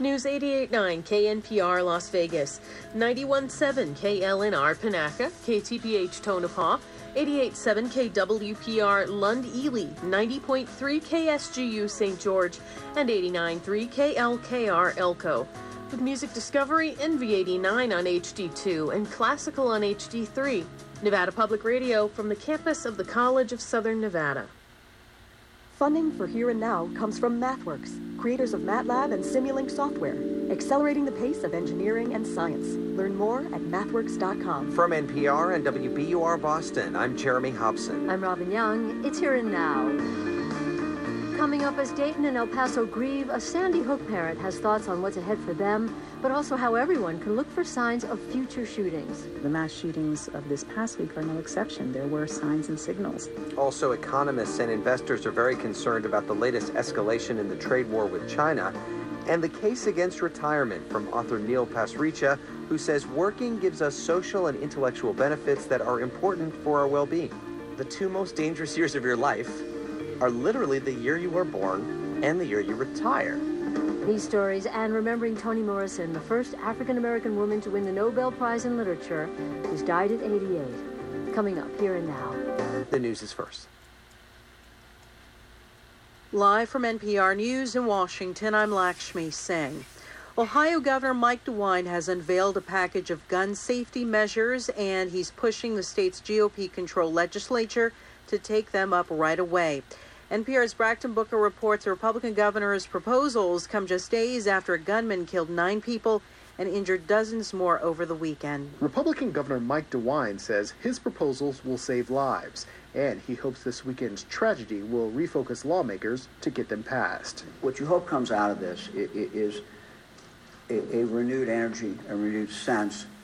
News 88.9 KNPR Las Vegas, 91.7 KLNR Panaca, KTPH Tonopah, 88.7 KWPR Lund Ely, 90.3 KSGU St. George, and 89.3 KLKR Elko. With Music Discovery and V89 on HD2 and Classical on HD3. Nevada Public Radio from the campus of the College of Southern Nevada. Funding for Here and Now comes from MathWorks, creators of MATLAB and Simulink software, accelerating the pace of engineering and science. Learn more at mathworks.com. From NPR and WBUR Boston, I'm Jeremy Hobson. I'm Robin Young. It's Here and Now. Coming up as Dayton and El Paso grieve, a Sandy Hook parent has thoughts on what's ahead for them, but also how everyone can look for signs of future shootings. The mass shootings of this past week are no exception. There were signs and signals. Also, economists and investors are very concerned about the latest escalation in the trade war with China and the case against retirement from author Neil Pasricha, who says working gives us social and intellectual benefits that are important for our well being. The two most dangerous years of your life are literally the year you were born and the year you retire. These stories and remembering Toni Morrison, the first African American woman to win the Nobel Prize in Literature, who's died at 88. Coming up here and now. The news is first. Live from NPR News in Washington, I'm Lakshmi Singh. Ohio Governor Mike DeWine has unveiled a package of gun safety measures, and he's pushing the state's GOP controlled legislature to take them up right away. NPR's Brakkton Booker reports the Republican governor's proposals come just days after a gunman killed nine people and injured dozens more over the weekend. Republican Governor Mike DeWine says his proposals will save lives, and he hopes this weekend's tragedy will refocus lawmakers to get them passed. What you hope comes out of this is a, a renewed energy, a renewed sense that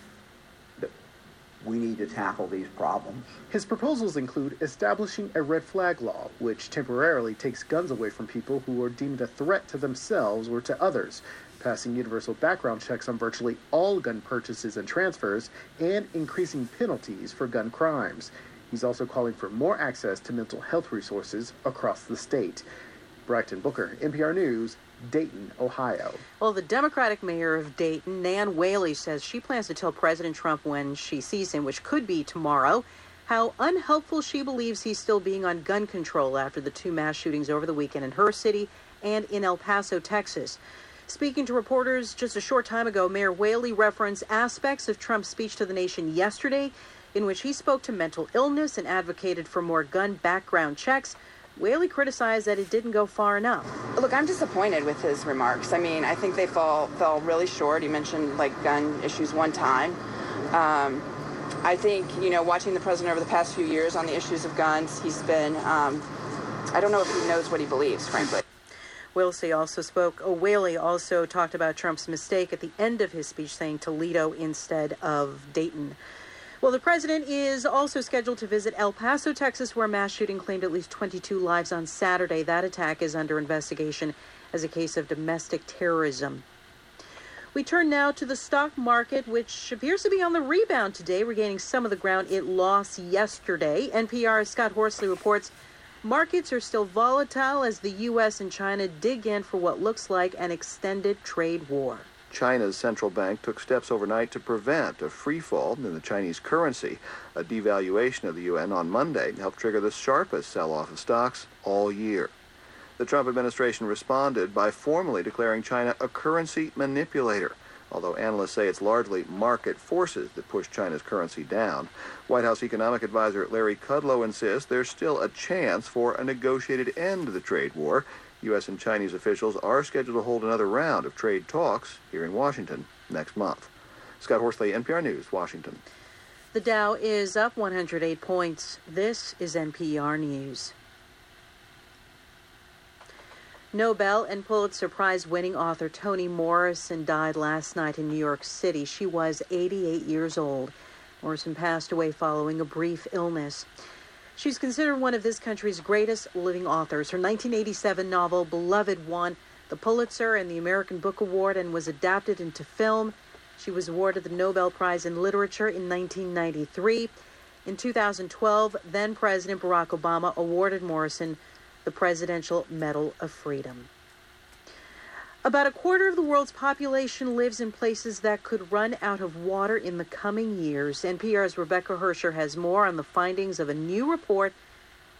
we need to tackle these problems. His proposals include establishing a red flag law, which temporarily takes guns away from people who are deemed a threat to themselves or to others, passing universal background checks on virtually all gun purchases and transfers, and increasing penalties for gun crimes. He's also calling for more access to mental health resources across the state. Brakkton Booker, NPR News, Dayton, Ohio. Well, the Democratic mayor of Dayton, Nan Whaley, says she plans to tell President Trump when she sees him, which could be tomorrow, how unhelpful she believes he's still being on gun control after the two mass shootings over the weekend in her city and in El Paso, Texas. Speaking to reporters just a short time ago, Mayor Whaley referenced aspects of Trump's speech to the nation yesterday, in which he spoke to mental illness and advocated for more gun background checks. Whaley criticized that it didn't go far enough. Look, I'm disappointed with his remarks. I mean, I think they fall fell really short. He mentioned like gun issues one time. Um, I think you know, watching the president over the past few years on the issues of guns, he's been. Um, I don't know if he knows what he believes, frankly. Whaley also spoke. Oh, Whaley also talked about Trump's mistake at the end of his speech, saying Toledo instead of Dayton. Well, the president is also scheduled to visit El Paso, Texas, where a mass shooting claimed at least 22 lives on Saturday. That attack is under investigation as a case of domestic terrorism. We turn now to the stock market, which appears to be on the rebound today, regaining some of the ground it lost yesterday. NPR's Scott Horsley reports markets are still volatile as the U.S. and China dig in for what looks like an extended trade war. China's central bank took steps overnight to prevent a free fall in the Chinese currency. A devaluation of the yuan on Monday helped trigger the sharpest sell off of stocks all year. The Trump administration responded by formally declaring China a currency manipulator, although analysts say it's largely market forces that push China's currency down. White House economic advisor Larry Kudlow insists there's still a chance for a negotiated end to the trade war U.S. and Chinese officials are scheduled to hold another round of trade talks here in Washington next month. Scott Horsley, NPR News, Washington. The Dow is up 108 points. This is NPR News. Nobel and Pulitzer Prize winning author Toni Morrison died last night in New York City. She was 88 years old. Morrison passed away following a brief illness. She's considered one of this country's greatest living authors. Her 1987 novel, Beloved, won the Pulitzer and the American Book Award and was adapted into film. She was awarded the Nobel Prize in Literature in 1993. In 2012, then President Barack Obama awarded Morrison the Presidential Medal of Freedom. About a quarter of the world's population lives in places that could run out of water in the coming years. NPR's Rebecca Hersher has more on the findings of a new report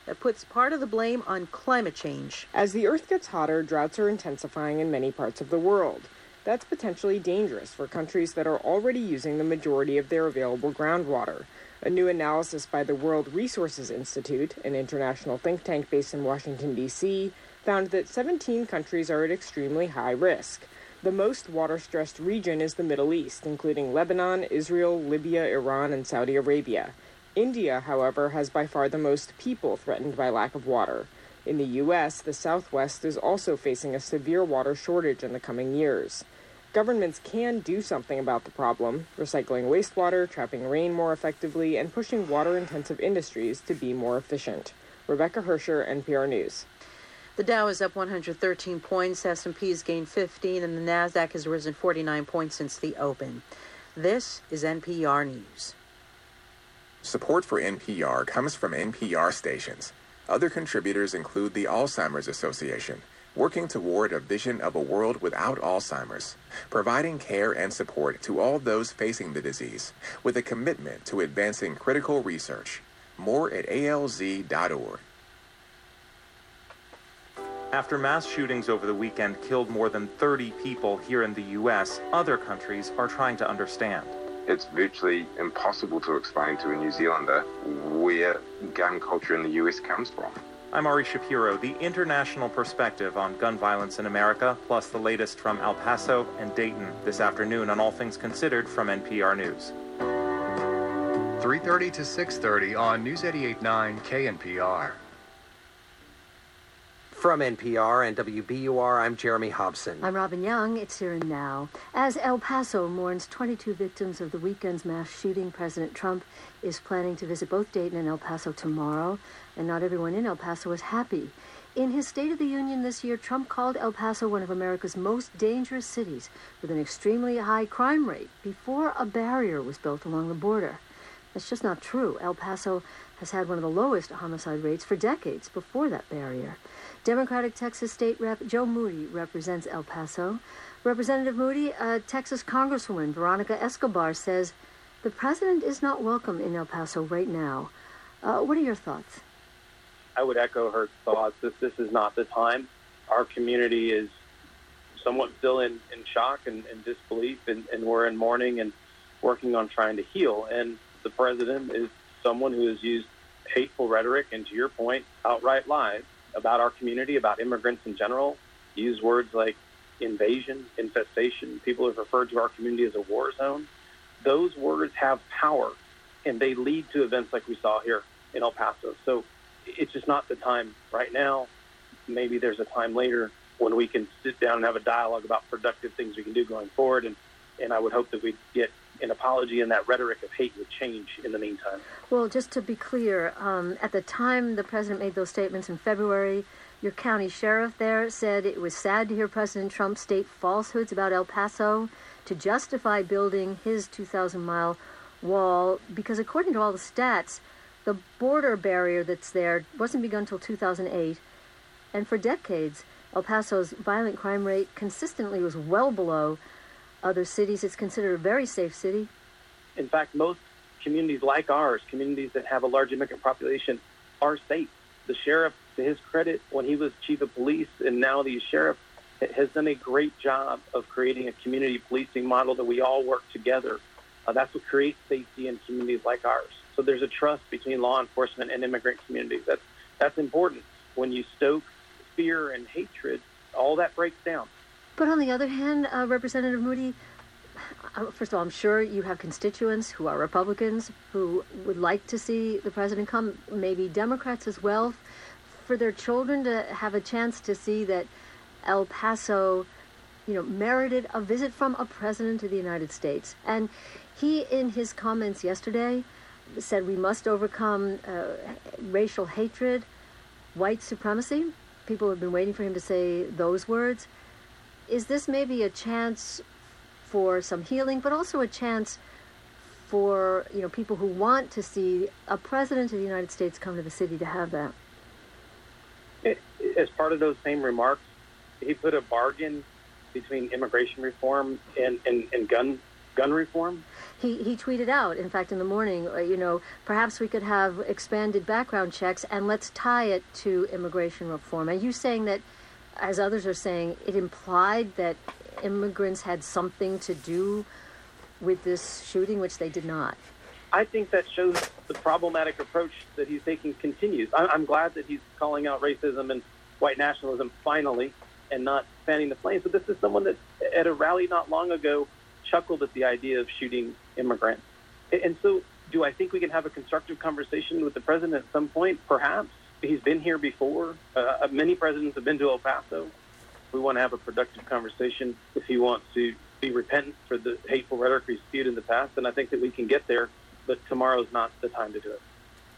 that puts part of the blame on climate change. As the Earth gets hotter, droughts are intensifying in many parts of the world. That's potentially dangerous for countries that are already using the majority of their available groundwater. A new analysis by the World Resources Institute, an international think tank based in Washington, D.C., found that 17 countries are at extremely high risk. The most water stressed region is the Middle East, including Lebanon, Israel, Libya, Iran, and Saudi Arabia. India, however, has by far the most people threatened by lack of water. In the U.S., the Southwest is also facing a severe water shortage in the coming years. Governments can do something about the problem, recycling wastewater, trapping rain more effectively, and pushing water intensive industries to be more efficient. Rebecca Hersher, NPR News. The Dow is up 113 points, S&P has gained 15, and the Nasdaq has risen 49 points since the open. This is NPR News. Support for NPR comes from NPR stations. Other contributors include the Alzheimer's Association, working toward a vision of a world without Alzheimer's, providing care and support to all those facing the disease, with a commitment to advancing critical research. More at alz.org. After mass shootings over the weekend killed more than 30 people here in the U.S., other countries are trying to understand. It's virtually impossible to explain to a New Zealander where gun culture in the U.S. comes from. I'm Ari Shapiro, the international perspective on gun violence in America, plus the latest from El Paso and Dayton this afternoon on All Things Considered from NPR News. 3.30 to 6.30 on News 88.9 KNPR. From NPR and WBUR, I'm Jeremy Hobson. I'm Robin Young. It's here and now. As El Paso mourns 22 victims of the weekend's mass shooting, President Trump is planning to visit both Dayton and El Paso tomorrow, and not everyone in El Paso is happy. In his State of the Union this year, Trump called El Paso one of America's most dangerous cities with an extremely high crime rate before a barrier was built along the border. That's just not true. El Paso has had one of the lowest homicide rates for decades before that barrier. Democratic Texas State Rep Joe Moody represents El Paso. Representative Moody, Texas Congresswoman Veronica Escobar says the president is not welcome in El Paso right now. Uh, what are your thoughts? I would echo her thoughts that this is not the time. Our community is somewhat still in, in shock and, and disbelief, and, and we're in mourning and working on trying to heal. And the president is someone who has used hateful rhetoric and, to your point, outright lies about our community, about immigrants in general, use words like invasion, infestation. People have referred to our community as a war zone. Those words have power, and they lead to events like we saw here in El Paso. So it's just not the time right now. Maybe there's a time later when we can sit down and have a dialogue about productive things we can do going forward. And, and I would hope that we get an apology and that rhetoric of hate would change in the meantime. Well, just to be clear, um, at the time the president made those statements in February, your county sheriff there said it was sad to hear President Trump state falsehoods about El Paso to justify building his 2,000 mile wall because, according to all the stats, the border barrier that's there wasn't begun until 2008. And for decades, El Paso's violent crime rate consistently was well below other cities. It's considered a very safe city. In fact, most communities like ours, communities that have a large immigrant population, are safe. The sheriff, to his credit, when he was chief of police and now the sheriff, has done a great job of creating a community policing model that we all work together. Uh, that's what creates safety in communities like ours. So there's a trust between law enforcement and immigrant communities. That's that's important. When you stoke fear and hatred, all that breaks down. But on the other hand, uh, Representative Moody, uh, first of all, I'm sure you have constituents who are Republicans who would like to see the president come, maybe Democrats as well, for their children to have a chance to see that El Paso, you know, merited a visit from a president of the United States. And he, in his comments yesterday, said we must overcome uh, racial hatred, white supremacy. People have been waiting for him to say those words is this maybe a chance for some healing, but also a chance for you know people who want to see a president of the United States come to the city to have that? As part of those same remarks, he put a bargain between immigration reform and, and, and gun gun reform. He, he tweeted out, in fact, in the morning, uh, you know, perhaps we could have expanded background checks and let's tie it to immigration reform. Are you saying that as others are saying, it implied that immigrants had something to do with this shooting, which they did not. I think that shows the problematic approach that he's taking continues. I'm glad that he's calling out racism and white nationalism finally and not fanning the flames. But this is someone that at a rally not long ago chuckled at the idea of shooting immigrants. And so, do I think we can have a constructive conversation with the president at some point? Perhaps he's been here before. Uh, many presidents have been to El Paso. We want to have a productive conversation if he wants to be repentant for the hateful rhetoric he's spewed in the past, and I think that we can get there, but tomorrow's not the time to do it.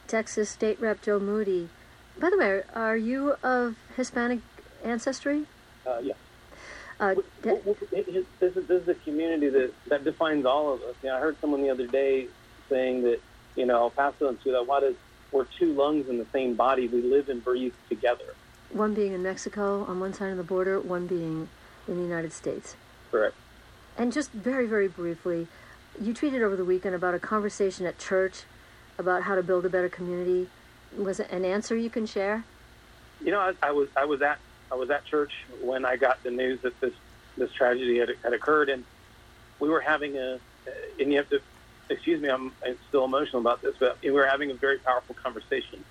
Texas State Rep Joe Moody. By the way, are you of Hispanic ancestry? Uh, yeah. Uh, well, well, this, is, this is a community that, that defines all of us. You know, I heard someone the other day saying that, you know, El Paso and Ciudad Juarez we're two lungs in the same body. We live and breathe together. One being in Mexico on one side of the border, one being in the United States. Correct. And just very, very briefly, you tweeted over the weekend about a conversation at church about how to build a better community. Was it an answer you can share? You know, I, I was I was at I was at church when I got the news that this this tragedy had, had occurred, and we were having a and you have to excuse me, I'm, I'm still emotional about this, but we were having a very powerful conversation.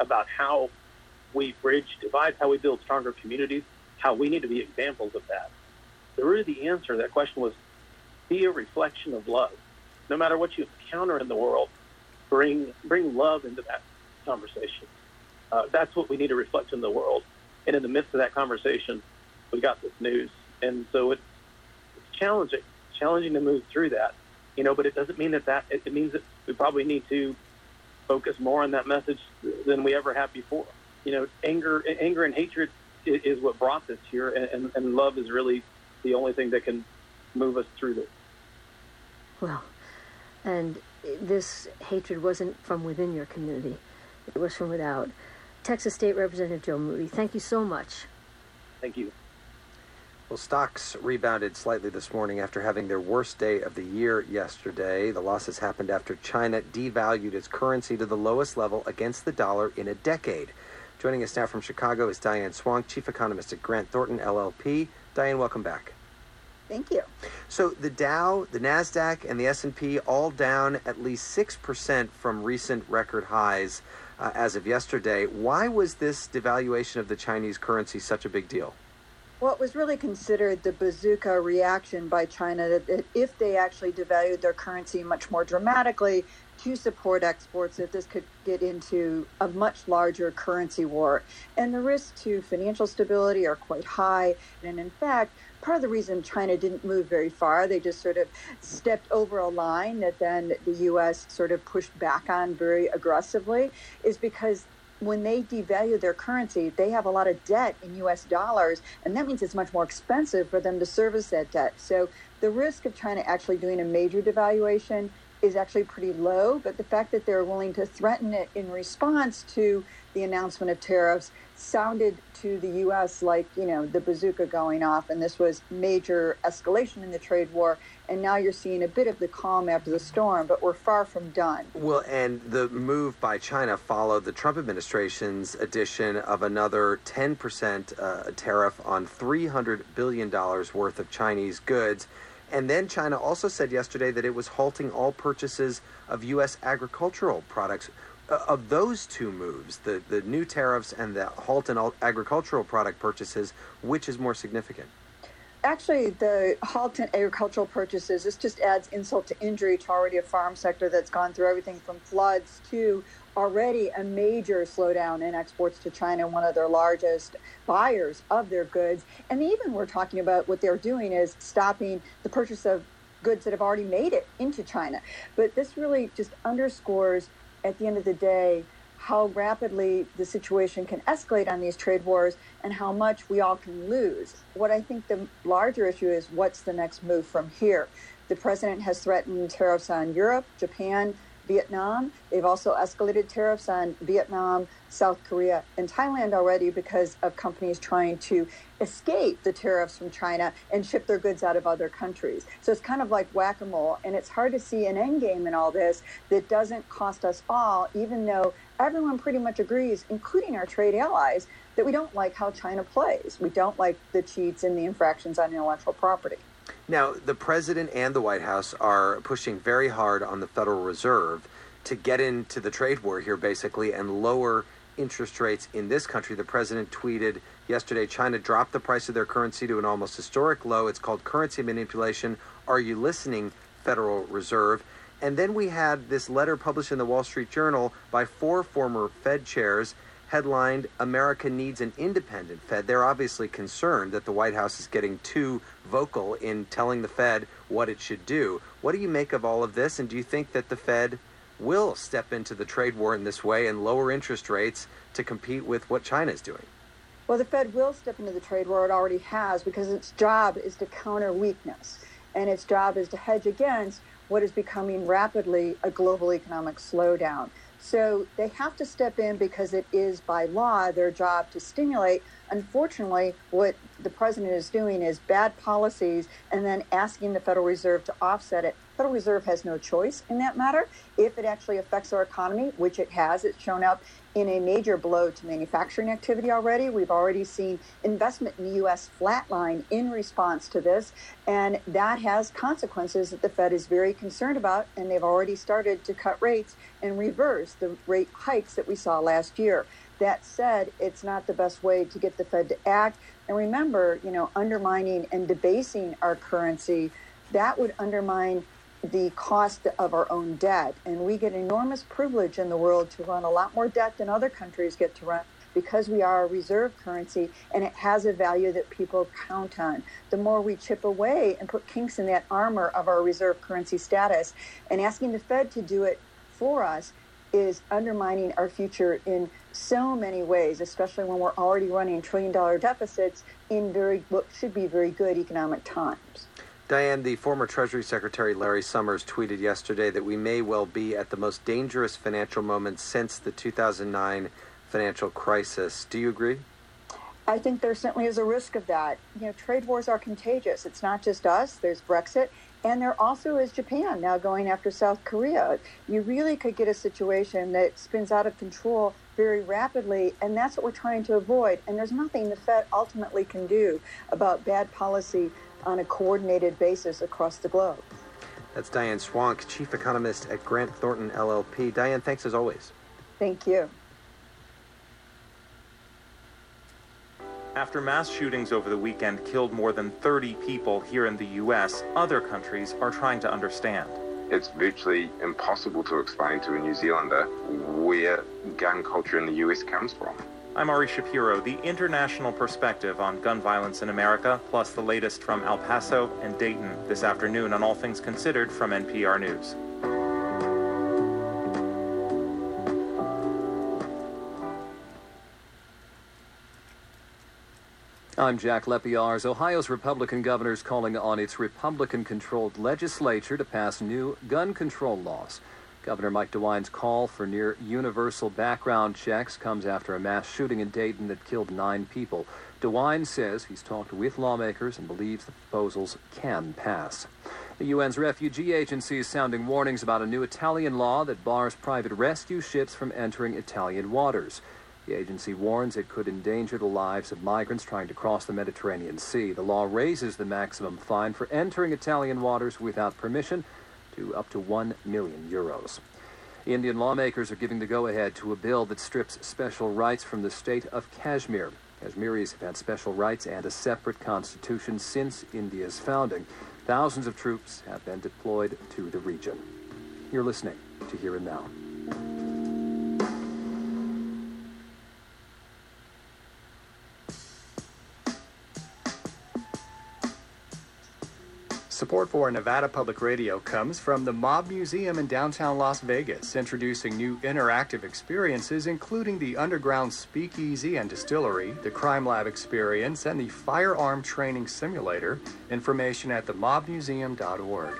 about how we bridge divides, how we build stronger communities, how we need to be examples of that. The root of the answer to that question was be a reflection of love. No matter what you encounter in the world, bring bring love into that conversation. Uh, that's what we need to reflect in the world. And in the midst of that conversation, we got this news, and so it's, it's challenging, challenging to move through that. You know, but it doesn't mean that that it, means that we probably need to focus more on that message than we ever have before. You know, anger, anger and hatred is, is what brought this here, and, and, and love is really the only thing that can move us through this. Well, and this hatred wasn't from within your community, it was from without. Texas State Representative Joe Moody, thank you so much. Thank you. Well, stocks rebounded slightly this morning after having their worst day of the year yesterday. The losses happened after China devalued its currency to the lowest level against the dollar in a decade. Joining us now from Chicago is Diane Swonk, chief economist at Grant Thornton LLP. Diane, welcome back. Thank you. So the Dow, the Nasdaq, and the S&P all down at least 6% from recent record highs uh, as of yesterday. Why was this devaluation of the Chinese currency such a big deal? It was really considered the bazooka reaction by China that if they actually devalued their currency much more dramatically to support exports, that this could get into a much larger currency war. And the risks to financial stability are quite high. And in fact, part of the reason China didn't move very far, they just sort of stepped over a line that then the U.S. sort of pushed back on very aggressively, is because when they devalue their currency, they have a lot of debt in US dollars, and that means it's much more expensive for them to service that debt. So the risk of China actually doing a major devaluation is actually pretty low, but the fact that they're willing to threaten it in response to the announcement of tariffs sounded to the U.S. like, you know, the bazooka going off, and this was major escalation in the trade war. And now you're seeing a bit of the calm after the storm, but we're far from done. Well, and the move by China followed the Trump administration's addition of another 10% uh, tariff on $300 billion worth of Chinese goods. And then China also said yesterday that it was halting all purchases of U.S. agricultural products. Uh, of those two moves, the, the new tariffs and the halt in all agricultural product purchases, which is more significant? Actually, the halt in agricultural purchases, this just adds insult to injury to already a farm sector that's gone through everything from floods to already a major slowdown in exports to China, one of their largest buyers of their goods. And even we're talking about what they're doing is stopping the purchase of goods that have already made it into China. But this really just underscores at the end of the day, how rapidly the situation can escalate on these trade wars and how much we all can lose. What I think the larger issue is what's the next move from here? The president has threatened tariffs on Europe, Japan, Vietnam. They've also escalated tariffs on Vietnam, South Korea, and Thailand already because of companies trying to escape the tariffs from China and ship their goods out of other countries. So it's kind of like whack a mole. And it's hard to see an end game in all this that doesn't cost us all, even though everyone pretty much agrees, including our trade allies, that we don't like how China plays. We don't like the cheats and the infractions on intellectual property. Now, the president and the White House are pushing very hard on the Federal Reserve to get into the trade war here, basically, and lower interest rates in this country. The president tweeted yesterday China dropped the price of their currency to an almost historic low. It's called currency manipulation. Are you listening, Federal Reserve? And then we had this letter published in the Wall Street Journal by four former Fed chairs headlined America Needs an Independent Fed. They're obviously concerned that the White House is getting too vocal in telling the Fed what it should do. What do you make of all of this? And do you think that the Fed will step into the trade war in this way and lower interest rates to compete with what China is doing? Well, the Fed will step into the trade war. It already has because its job is to counter weakness, and its job is to hedge against what is becoming rapidly a global economic slowdown. So they have to step in because it is by law their job to stimulate. Unfortunately, what the president is doing is bad policies and then asking the Federal Reserve to offset it. Federal Reserve has no choice in that matter. If it actually affects our economy, which it has, it's shown up in a major blow to manufacturing activity already. We've already seen investment in the U.S. flatline in response to this, and that has consequences that the Fed is very concerned about, and they've already started to cut rates and reverse the rate hikes that we saw last year. That said, it's not the best way to get the Fed to act. And remember, you know, undermining and debasing our currency, that would undermine the cost of our own debt. And we get enormous privilege in the world to run a lot more debt than other countries get to run because we are a reserve currency and it has a value that people count on. The more we chip away and put kinks in that armor of our reserve currency status and asking the Fed to do it for us is undermining our future in so many ways, especially when we're already running trillion dollar deficits in very what should be very good economic times. Diane, the former Treasury Secretary Larry Summers tweeted yesterday that we may well be at the most dangerous financial moment since the 2009 financial crisis. Do you agree? I think there certainly is a risk of that. You know, trade wars are contagious. It's not just us. There's Brexit, and there also is Japan now going after South Korea. You really could get a situation that spins out of control very rapidly, and that's what we're trying to avoid. And there's nothing the Fed ultimately can do about bad policy on a coordinated basis across the globe. That's Diane Swonk, Chief Economist at Grant Thornton LLP. Diane, thanks as always. Thank you. After mass shootings over the weekend killed more than 30 people here in the U.S., other countries are trying to understand. It's virtually impossible to explain to a New Zealander where gun culture in the U.S. comes from. I'm Ari Shapiro, the international perspective on gun violence in America, plus the latest from El Paso and Dayton this afternoon on All Things Considered from NPR News. I'm Jack Lepiarz. Ohio's Republican governor is calling on its Republican controlled legislature to pass new gun control laws. Governor Mike DeWine's call for near universal background checks comes after a mass shooting in Dayton that killed nine people. DeWine says he's talked with lawmakers and believes the proposals can pass. The UN's refugee agency is sounding warnings about a new Italian law that bars private rescue ships from entering Italian waters. The agency warns it could endanger the lives of migrants trying to cross the Mediterranean Sea. The law raises the maximum fine for entering Italian waters without permission to up to 1 million euros. Indian lawmakers are giving the go ahead to a bill that strips special rights from the state of Kashmir. Kashmiris have had special rights and a separate constitution since India's founding. Thousands of troops have been deployed to the region. You're listening to Here and Now. Support for Nevada Public Radio comes from the Mob Museum in downtown Las Vegas, introducing new interactive experiences, including the underground speakeasy and distillery, the Crime Lab experience, and the firearm training simulator. Information at themobmuseum.org.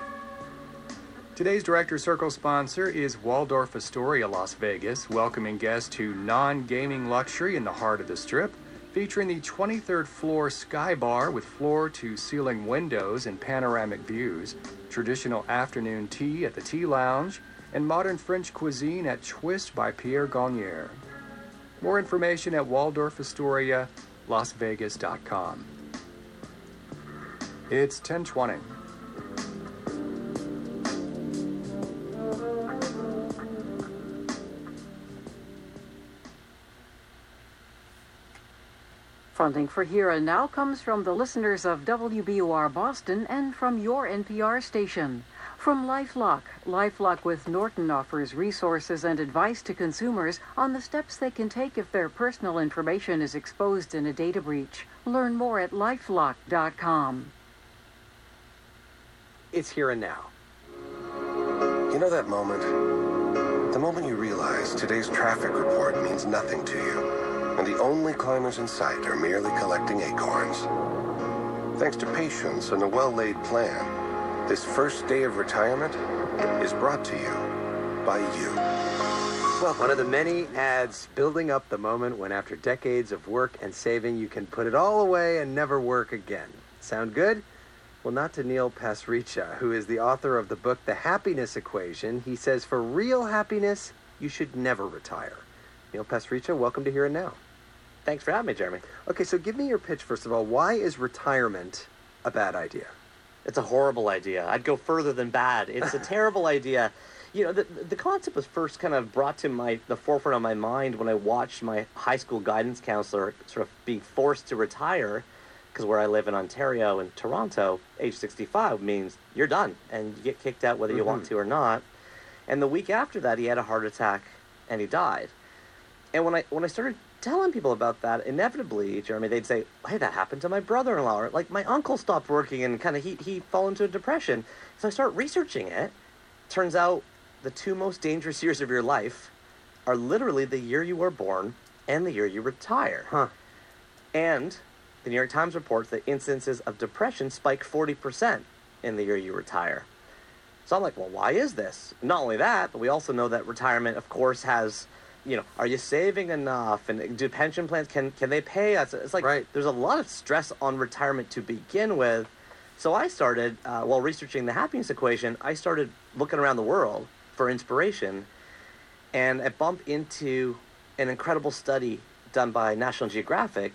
Today's Director Circle sponsor is Waldorf Astoria Las Vegas, welcoming guests to non gaming luxury in the heart of the strip featuring the 23rd floor sky bar with floor to ceiling windows and panoramic views, traditional afternoon tea at the Tea Lounge, and modern French cuisine at Twist by Pierre Gagnaire. More information at waldorfastoria.lasvegas.com. It's 1020. Funding for Here and Now comes from the listeners of WBUR Boston and from your NPR station. From Lifelock, Lifelock with Norton offers resources and advice to consumers on the steps they can take if their personal information is exposed in a data breach. Learn more at lifelock.com. It's Here and Now. You know that moment? The moment you realize today's traffic report means nothing to you and the only climbers in sight are merely collecting acorns. Thanks to patience and a well-laid plan, this first day of retirement is brought to you by you. Well, one of the many ads building up the moment when, after decades of work and saving, you can put it all away and never work again. Sound good? Well, not to Neil Pasricha, who is the author of the book The Happiness Equation. He says for real happiness, you should never retire. Neil Pasricha, welcome to Here and Now. Thanks for having me, Jeremy. Okay, so give me your pitch first of all. Why is retirement a bad idea? It's a horrible idea. I'd go further than bad. It's a (laughs) terrible idea. You know, the, the concept was first kind of brought to my the forefront of my mind when I watched my high school guidance counselor sort of being forced to retire because where I live in Ontario and Toronto, age 65 means you're done and you get kicked out whether you mm-hmm. want to or not. And the week after that, he had a heart attack and he died. And when I when I started telling people about that, inevitably, Jeremy, they'd say, "Hey, that happened to my brother-in-law." Or, like my uncle stopped working and kind of he he fell into a depression. So I start researching it. Turns out the two most dangerous years of your life are literally the year you were born and the year you retire. Huh. And the New York Times reports that instances of depression spike 40% in the year you retire. So I'm like, well, why is this? Not only that, but we also know that retirement, of course, has, you know, are you saving enough? And do pension plans, can, can they pay us? It's like, right. there's a lot of stress on retirement to begin with. So I started, uh, while researching the happiness equation, I started looking around the world for inspiration. And I bumped into an incredible study done by National Geographic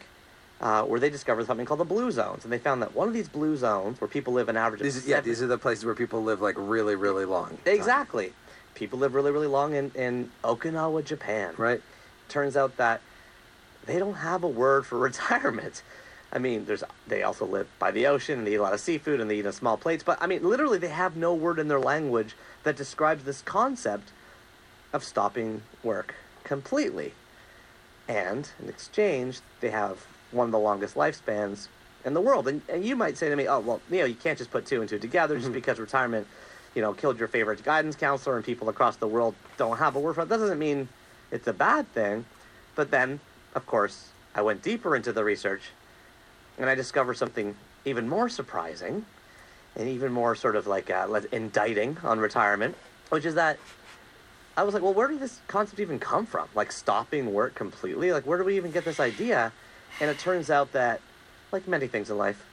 uh, where they discovered something called the blue zones, and they found that one of these blue zones, where people live an average these, yeah, these are the places where people live like really, really long. Exactly, time. People live really, really long in, in Okinawa, Japan. Right. Turns out that they don't have a word for (laughs) retirement. I mean, there's they also live by the ocean and they eat a lot of seafood and they eat in small plates. But I mean, literally, they have no word in their language that describes this concept of stopping work completely. And in exchange, they have one of the longest lifespans in the world. And, and you might say to me, oh, well, you know, you can't just put two and two together just mm-hmm. because retirement, you know, killed your favorite guidance counselor and people across the world don't have a word for it. That doesn't mean it's a bad thing. But then, of course, I went deeper into the research and I discovered something even more surprising and even more sort of like uh, indicting on retirement, which is that I was like, well, where did this concept even come from? Like stopping work completely? Like, where do we even get this idea? And it turns out that, like many things in life,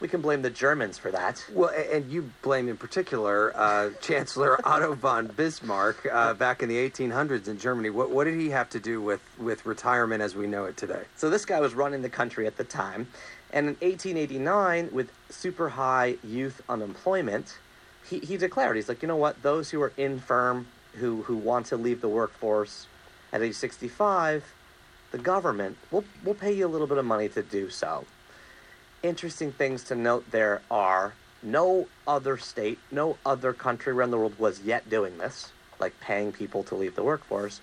we can blame the Germans for that. Well, and you blame in particular uh, (laughs) Chancellor Otto von Bismarck uh, back in the 1800s in Germany. What, what did he have to do with, with retirement as we know it today? So this guy was running the country at the time. And in 1889, with super high youth unemployment, he, he declared, he's like, you know what, those who are infirm, who, who want to leave the workforce at age 65, the government will will pay you a little bit of money to do so. Interesting things to note there are no other state, no other country around the world was yet doing this, like paying people to leave the workforce.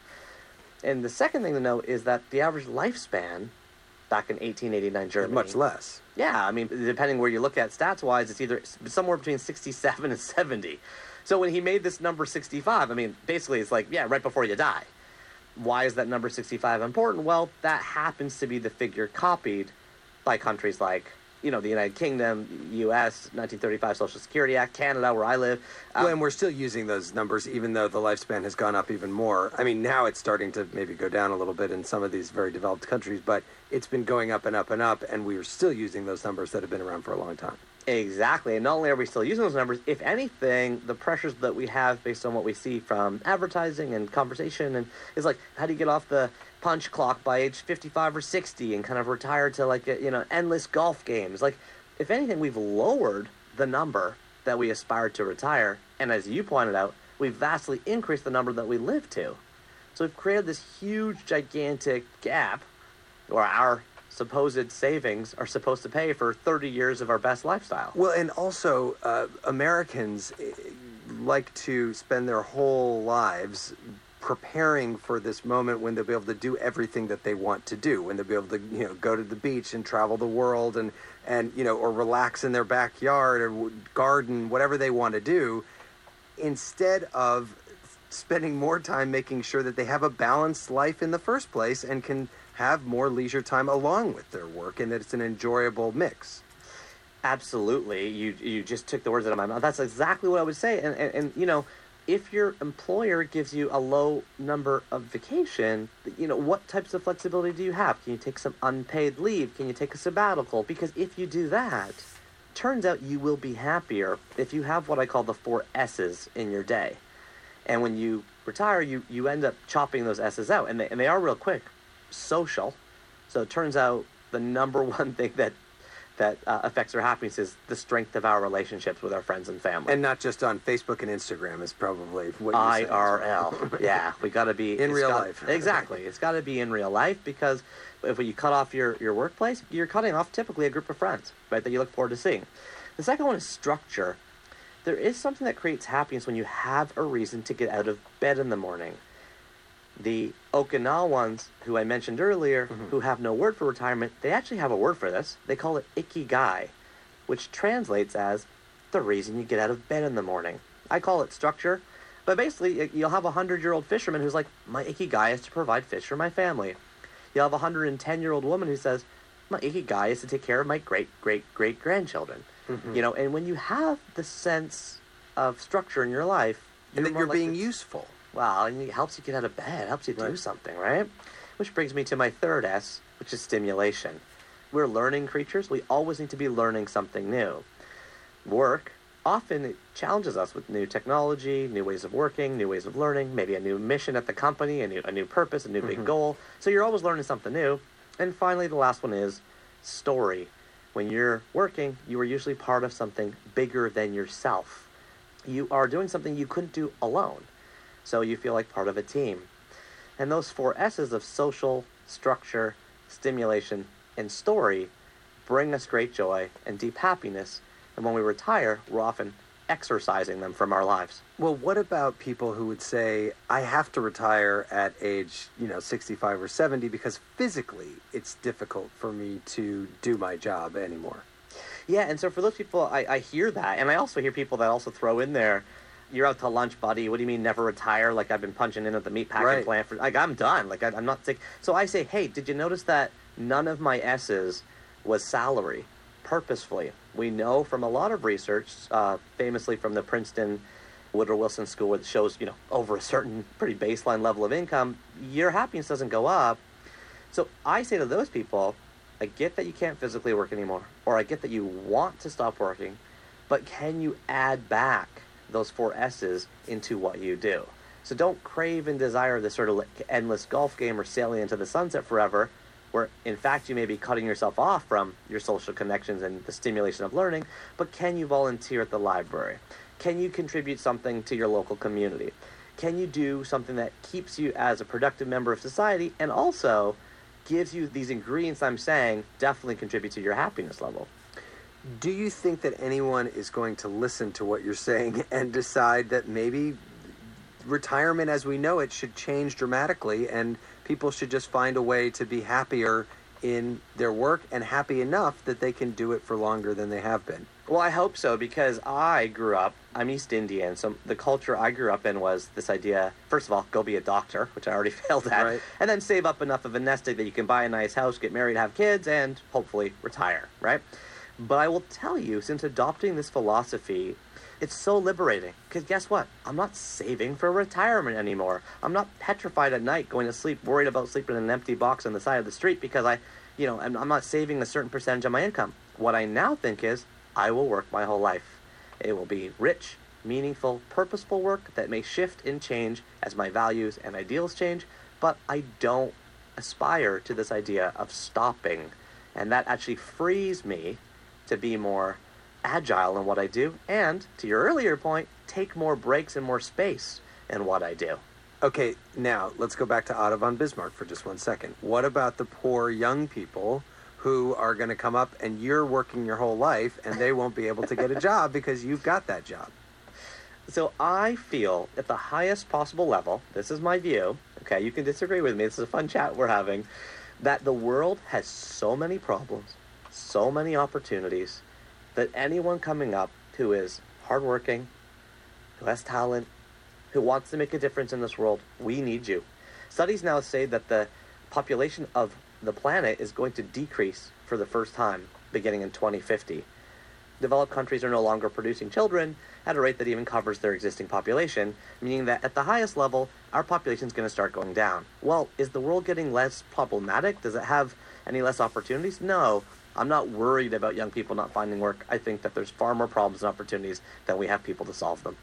And the second thing to note is that the average lifespan back in 1889 Germany much less. Yeah, I mean, depending where you look at stats wise, it's either somewhere between 67 and 70. So when he made this number 65, I mean, basically it's like, yeah, right before you die. Why is that number 65 important? Well, that happens to be the figure copied by countries like, you know, the United Kingdom, U.S., 1935 Social Security Act, Canada, where I live. Um, well, and we're still using those numbers, even though the lifespan has gone up even more. I mean, now it's starting to maybe go down a little bit in some of these very developed countries, but it's been going up and up and up, and we are still using those numbers that have been around for a long time. Exactly. And not only are we still using those numbers, if anything, the pressures that we have based on what we see from advertising and conversation and is like, how do you get off the punch clock by age 55 or 60 and kind of retire to like, a, you know, endless golf games? Like, if anything, we've lowered the number that we aspire to retire. And as you pointed out, we've vastly increased the number that we live to. So we've created this huge, gigantic gap, where our supposed savings are supposed to pay for 30 years of our best lifestyle. Well, and also, uh, Americans eh, like to spend their whole lives preparing for this moment when they'll be able to do everything that they want to do, when they'll be able to, you know, go to the beach and travel the world and, and you know, or relax in their backyard or garden, whatever they want to do, instead of spending more time making sure that they have a balanced life in the first place and can – have more leisure time along with their work and that it's an enjoyable mix. Absolutely. You you just took the words out of my mouth. That's exactly what I would say. And, and, and you know, if your employer gives you a low number of vacation, you know, what types of flexibility do you have? Can you take some unpaid leave? Can you take a sabbatical? Because if you do that, turns out you will be happier if you have what I call the four S's in your day. And when you retire, you, you end up chopping those S's out, and they, and they are real quick. Social. So it turns out the number (laughs) one thing that that uh, affects our happiness is the strength of our relationships with our friends and family. And not just on Facebook and Instagram is probably what you're. IRL. (laughs) yeah, we got to be In real got- life. exactly, it's got to be in real life because if you cut off your your workplace, you're cutting off typically a group of friends, right? That you look forward to seeing. The second one is structure. There is something that creates happiness when you have a reason to get out of bed in the morning. The Okinawans, who I mentioned earlier, who have no word for retirement, they actually have a word for this. They call it ikigai, which translates as the reason you get out of bed in the morning. I call it structure, but basically, you'll have a hundred year old fisherman who's like, my ikigai is to provide fish for my family. You'll have a hundred and ten year old woman who says, my ikigai is to take care of my great great great grandchildren. Mhm. You know, and when you have the sense of structure in your life, And that more you're likely- being useful. And it helps you get out of bed, helps you do something, right? Which brings me to my third S, which is stimulation. We're learning creatures. We always need to be learning something new. Work often challenges us with new technology, new ways of working, new ways of learning, maybe a new mission at the company, a new, a new purpose, a new big Mhm. goal. So you're always learning something new. And finally, the last one is story. When you're working, you are usually part of something bigger than yourself. You are doing something you couldn't do alone. So you feel like part of a team. And those four S's of social, structure, stimulation, and story bring us great joy and deep happiness. And when we retire, we're often exercising them from our lives. Well, what about people who would say, I have to retire at age, you know, 65 or 70 because physically it's difficult for me to do my job anymore? Yeah, and so for those people, I, I hear that. And I also hear people that also throw in there, you're out to lunch, buddy. What do you mean never retire? Like I've been punching in at the meat packing Right. plant for, like I'm done. Like I, I'm not sick. So I say, hey, did you notice that none of my S's was salary, purposefully? We know from a lot of research, uh, famously from the Princeton Woodrow Wilson School, it shows, you know, over a certain pretty baseline level of income, your happiness doesn't go up. So I say to those people, I get that you can't physically work anymore, or I get that you want to stop working, but can you add back those four S's into what you do? So don't crave and desire this sort of endless golf game or sailing into the sunset forever, where in fact you may be cutting yourself off from your social connections and the stimulation of learning, but can you volunteer at the library? Can you contribute something to your local community? Can you do something that keeps you as a productive member of society and also gives you these ingredients I'm saying definitely contribute to your happiness level? Do you think that anyone is going to listen to what you're saying (laughs) and decide that maybe retirement as we know it should change dramatically and people should just find a way to be happier in their work and happy enough that they can do it for longer than they have been? Well, I hope so because I grew up, I'm East Indian, so the culture I grew up in was this idea first of all, go be a doctor, which I already (laughs) failed at, Right. and then save up enough of a nest egg that you can buy a nice house, get married, have kids, and hopefully retire, right? But I will tell you, since adopting this philosophy, it's so liberating. Because guess what? I'm not saving for retirement anymore. I'm not petrified at night going to sleep, worried about sleeping in an empty box on the side of the street because I, you know, I'm, I'm not saving a certain percentage of my income. What I now think is, I will work my whole life. It will be rich, meaningful, purposeful work that may shift and change as my values and ideals change, but I don't aspire to this idea of stopping. And that actually frees me to be more agile in what I do and, to your earlier point, take more breaks and more space in what I do. Okay, now let's go back to Otto von Bismarck for just one second. What about the poor young people who are going to come up and you're working your whole life and they won't be able to get a (laughs) job because you've got that job? So I feel at the highest possible level, this is my view, okay, you can disagree with me, this is a fun chat we're having, that the world has so many problems, so many opportunities, that anyone coming up who is hardworking, who has talent, who wants to make a difference in this world, we need you. Studies now say that the population of the planet is going to decrease for the first time beginning in 2050. developed countries are no longer producing children at a rate that even covers their existing population, meaning that at the highest level, our population is going to start going down. Well, is the world getting less problematic? Does it have any less opportunities? No. I'm not worried about young people not finding work. I think that there's far more problems and opportunities than we have people to solve them.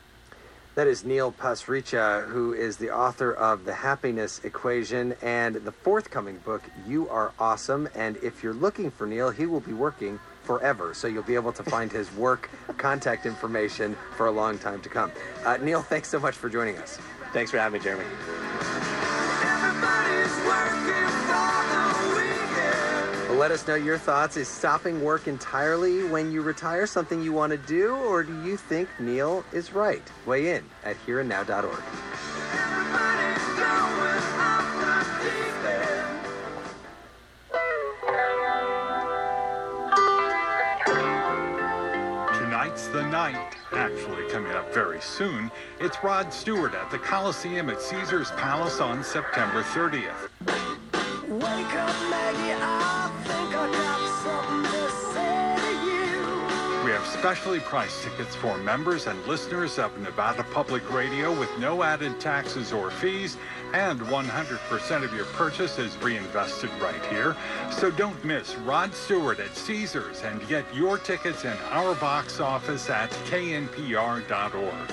That is Neil Pasricha, who is the author of The Happiness Equation and the forthcoming book, You Are Awesome. And if you're looking for Neil, he will be working forever. So you'll be able to find his (laughs) work contact information for a long time to come. Uh, Neil, thanks so much for joining us. Thanks for having me, Jeremy. Let us know your thoughts. Is stopping work entirely when you retire something you want to do, or do you think Neil is right? Weigh in at hereandnow.org. Tonight's the night. Actually, coming up very soon, it's Rod Stewart at the Coliseum at Caesar's Palace on September 30th. Wake up, Maggie, specially priced tickets for members and listeners of Nevada Public Radio with no added taxes or fees, and 100% of your purchase is reinvested right here. So don't miss Rod Stewart at Caesars and get your tickets in our box office at knpr.org.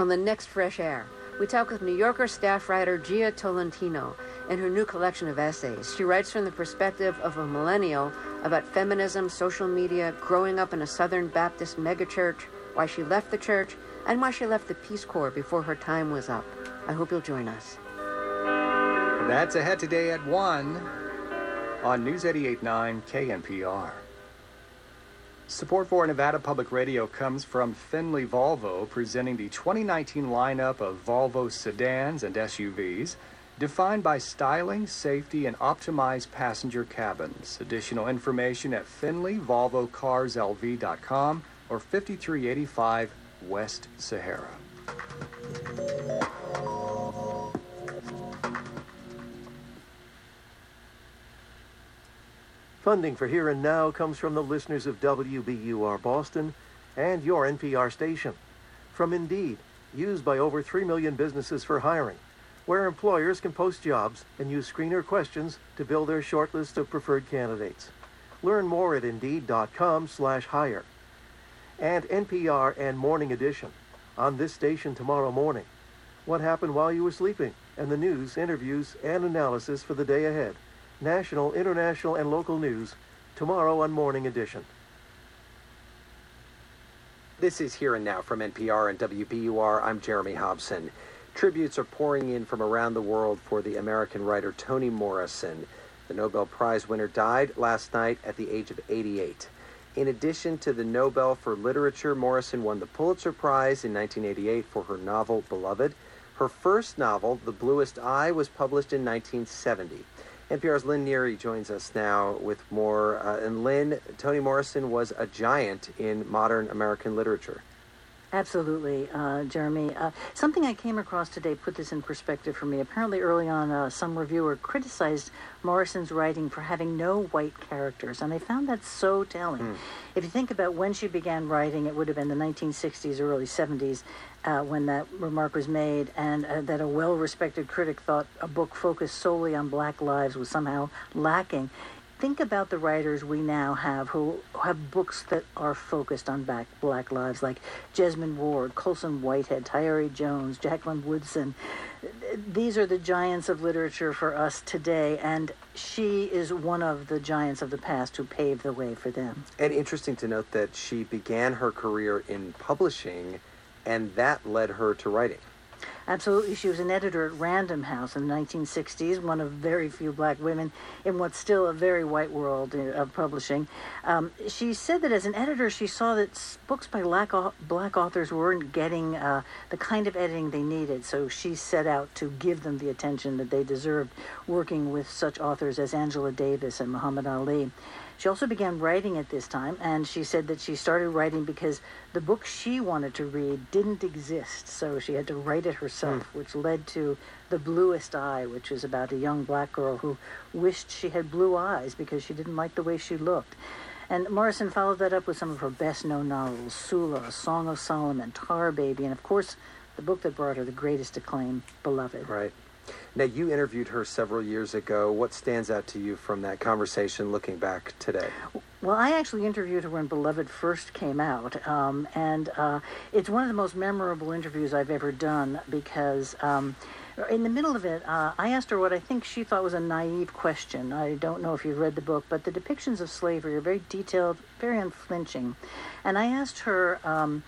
On the next Fresh Air, we talk with New Yorker staff writer Jia Tolentino in her new collection of essays. She writes from the perspective of a millennial about feminism, social media, growing up in a Southern Baptist megachurch, why she left the church, and why she left the Peace Corps before her time was up. I hope you'll join us. That's ahead today at 1 on News 88.9 KNPR. Support for Nevada Public Radio comes from Findlay Volvo, presenting the 2019 lineup of Volvo sedans and SUVs, defined by styling, safety, and optimized passenger cabins. Additional information at findlayvolvocarslv.com or 5385 West Sahara. Funding for Here and Now comes from the listeners of WBUR Boston and your NPR station. From Indeed, used by over 3 million businesses for hiring, where employers can post jobs and use screener questions to build their shortlist of preferred candidates. Learn more at indeed.com/hire. And NPR and Morning Edition on this station tomorrow morning. What happened while you were sleeping and the news, interviews, and analysis for the day ahead national, international, and local news tomorrow on Morning Edition. This is Here and Now from NPR and WBUR. I'm Jeremy Hobson. Tributes are pouring in from around the world for the American writer Toni Morrison. The Nobel Prize winner died last night at the age of 88. In addition to the Nobel for Literature, Morrison won the Pulitzer Prize in 1988 for her novel Beloved. Her first novel, The Bluest Eye, was published in 1970. NPR's Lynn Neary joins us now with more. Uh, and Lynn, Toni Morrison was a giant in modern American literature. Absolutely, uh, Jeremy. Uh, something I came across today put this in perspective for me. Apparently, early on, uh, some reviewer criticized Morrison's writing for having no white characters, and I found that so telling. Hmm. If you think about when she began writing, it would have been the 1960s, or early 70s, uh, when that remark was made, and uh, that a well respected critic thought a book focused solely on black lives was somehow lacking think about the writers we now have who have books that are focused on black, black lives, like Jesmyn Ward, Colson Whitehead, Tayari Jones, Jacqueline Woodson. These are the giants of literature for us today, and she is one of the giants of the past who paved the way for them. And interesting to note that she began her career in publishing, and that led her to writing. Absolutely. She was an editor at Random House in the 1960s, one of very few black women in what's still a very white world uh, of publishing. Um, she said that as an editor, she saw that books by black, black authors weren't getting uh, the kind of editing they needed, so she set out to give them the attention that they deserved, working with such authors as Angela Davis and Muhammad Ali. She also began writing at this time, and she said that she started writing because the book she wanted to read didn't exist, so she had to write it herself, hmm. which led to The Bluest Eye, which is about a young black girl who wished she had blue eyes because she didn't like the way she looked. And Morrison followed that up with some of her best-known novels, Sula, Song of Solomon, Tar Baby, and of course, the book that brought her the greatest acclaim, Beloved. Right. Now, you interviewed her several years ago. What stands out to you from that conversation looking back today? Well, I actually interviewed her when Beloved first came out, um, and uh, it's one of the most memorable interviews I've ever done because. Um, in the middle of it, uh, I asked her what I think she thought was a naive question. I don't know if you've read the book, but the depictions of slavery are very detailed, very unflinching. And I asked her um,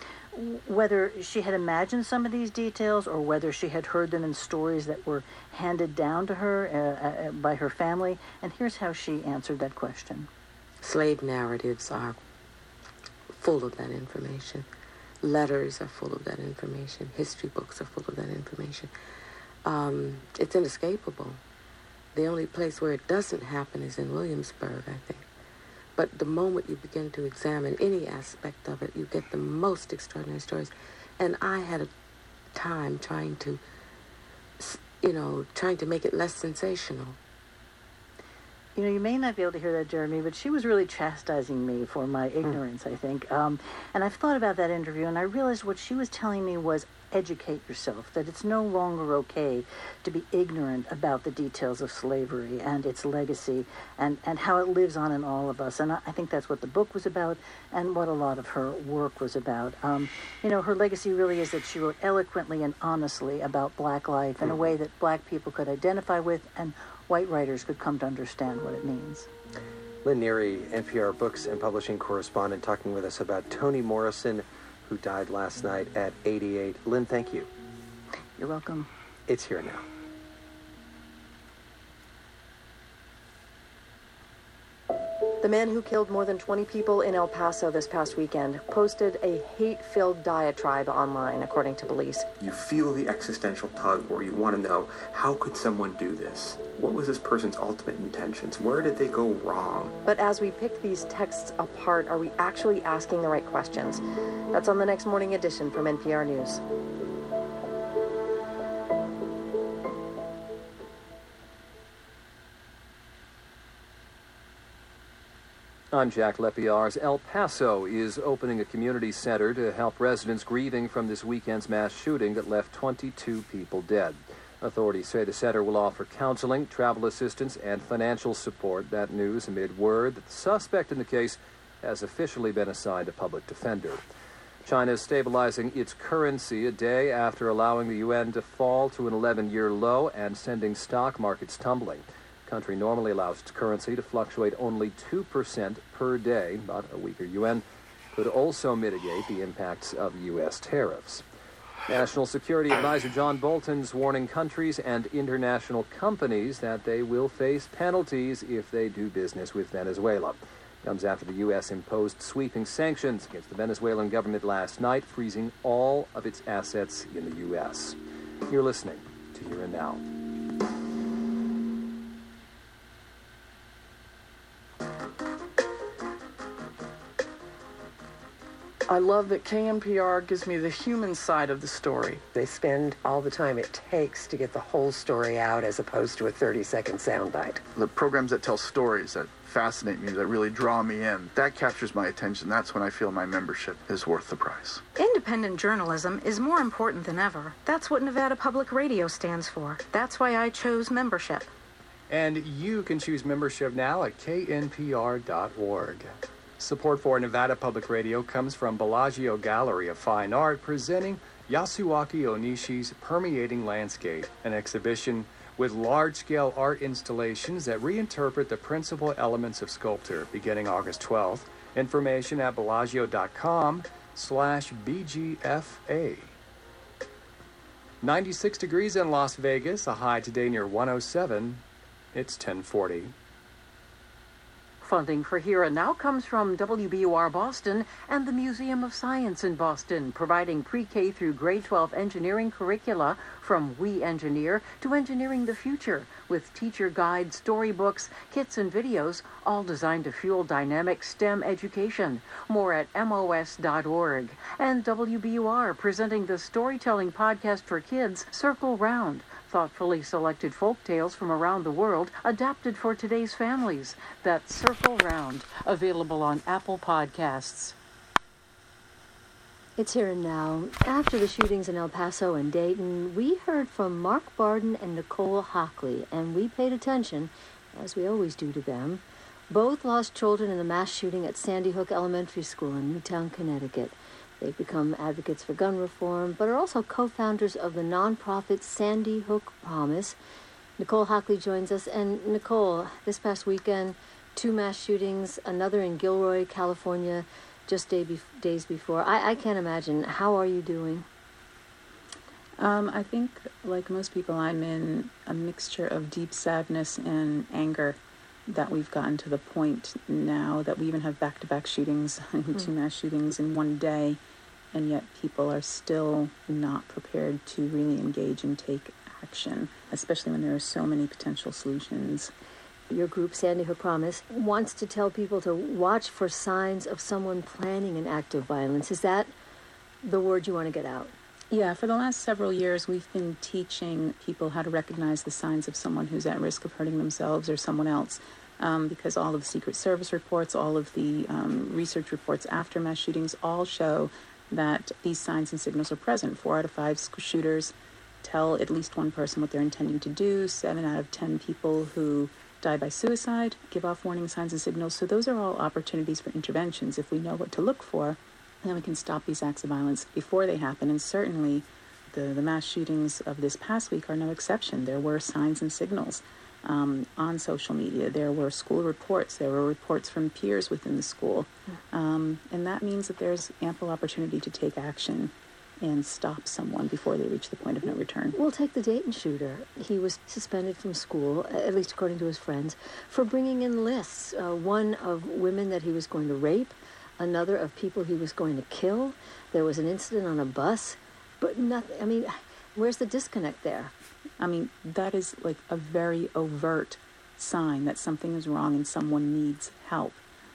whether she had imagined some of these details or whether she had heard them in stories that were handed down to her uh, uh, by her family. And here's how she answered that question. Slave narratives are full of that information. Letters are full of that information. History books are full of that information. Um, it's inescapable. The only place where it doesn't happen is in Williamsburg, I think. But the moment you begin to examine any aspect of it, you get the most extraordinary stories. And I had a time trying to, you know, trying to make it less sensational. You know, you may not be able to hear that, Jeremy, but she was really chastising me for my ignorance, I think. Um, and I've thought about that interview, and I realized what she was telling me was educate yourself, that it's no longer okay to be ignorant about the details of slavery and its legacy and, and how it lives on in all of us. And I, I think that's what the book was about and what a lot of her work was about. Um, you know, her legacy really is that she wrote eloquently and honestly about black life in a way that black people could identify with and white writers could come to understand what it means. Lynn Neary, NPR books and publishing correspondent, talking with us about Toni Morrison, who died last night at 88. Lynn, thank you. You're welcome. It's here now. The man who killed more than 20 people in El Paso this past weekend posted a hate filled diatribe online, according to police. You feel the existential tug where you want to know how could someone do this? What was this person's ultimate intentions? Where did they go wrong? But as we pick these texts apart, are we actually asking the right questions? That's on the next morning edition from NPR News. I'm Jack Lepiarz. El Paso is opening a community center to help residents grieving from this weekend's mass shooting that left 22 people dead. Authorities say the center will offer counseling, travel assistance, and financial support. That news amid word that the suspect in the case has officially been assigned a public defender. China is stabilizing its currency a day after allowing the yuan to fall to an 11 year low and sending stock markets tumbling. Country normally allows its currency to fluctuate only 2% per day, but a weaker yuan could also mitigate the impacts of U.S. tariffs. National Security Advisor John Bolton's warning countries and international companies that they will face penalties if they do business with Venezuela. Comes after the U.S. imposed sweeping sanctions against the Venezuelan government last night, freezing all of its assets in the U.S. You're listening to Here and Now. I love that KNPR gives me the human side of the story. They spend all the time it takes to get the whole story out as opposed to a 30 second soundbite. The programs that tell stories that fascinate me, that really draw me in, that captures my attention. That's when I feel my membership is worth the price. Independent journalism is more important than ever. That's what Nevada Public Radio stands for. That's why I chose membership. And you can choose membership now at knpr.org. Support for Nevada Public Radio comes from Bellagio Gallery of Fine Art presenting Yasuaki Onishi's Permeating Landscape, an exhibition with large-scale art installations that reinterpret the principal elements of sculpture beginning August 12th. Information at bellagio.com slash BGFA. 96 degrees in Las Vegas, a high today near 107. It's 1040. Funding for Here Now comes from WBUR Boston and the Museum of Science in Boston, providing pre K through grade 12 engineering curricula from We Engineer to Engineering the Future, with teacher guides, storybooks, kits, and videos, all designed to fuel dynamic STEM education. More at MOS.org. And WBUR presenting the storytelling podcast for kids, Circle Round Thoughtfully selected folk tales from around the world, adapted for today's families. That's Circle Round, available on Apple Podcasts. It's here and now. After the shootings in El Paso and Dayton, we heard from Mark Barden and Nicole Hockley, and we paid attention, as we always do to them. Both lost children in the mass shooting at Sandy Hook Elementary School in Newtown, Connecticut. They've become advocates for gun reform, but are also co-founders of the nonprofit Sandy Hook Promise. Nicole Hockley joins us, and Nicole, this past weekend, two mass shootings, another in Gilroy, California, just day bef- days before. I-, I can't imagine. How are you doing? Um, I think, like most people, I'm in a mixture of deep sadness and anger that we've gotten to the point now that we even have back to back shootings, (laughs) two mass shootings in one day, and yet people are still not prepared to really engage and take action, especially when there are so many potential solutions. Your group, Sandy Hook Promise, wants to tell people to watch for signs of someone planning an act of violence. Is that the word you want to get out? Yeah, for the last several years, we've been teaching people how to recognize the signs of someone who's at risk of hurting themselves or someone else. Um, because all of the Secret Service reports, all of the um, research reports after mass shootings all show that these signs and signals are present. Four out of five shooters tell at least one person what they're intending to do. Seven out of ten people who die by suicide give off warning signs and signals. So those are all opportunities for interventions. If we know what to look for, then we can stop these acts of violence before they happen. And certainly, the, the mass shootings of this past week are no exception. There were signs and signals um, on social media. There were school reports. There were reports from peers within the school. Um, and that means that there's ample opportunity to take action and stop someone before they reach the point of no return. We'll take the Dayton shooter. He was suspended from school, at least according to his friends, for bringing in lists. Uh, one of women that he was going to rape, another of people he was going to kill. There was an incident on a bus, but nothing. I mean, where's the disconnect there? I mean, that is like a very overt sign that something is wrong and someone needs help.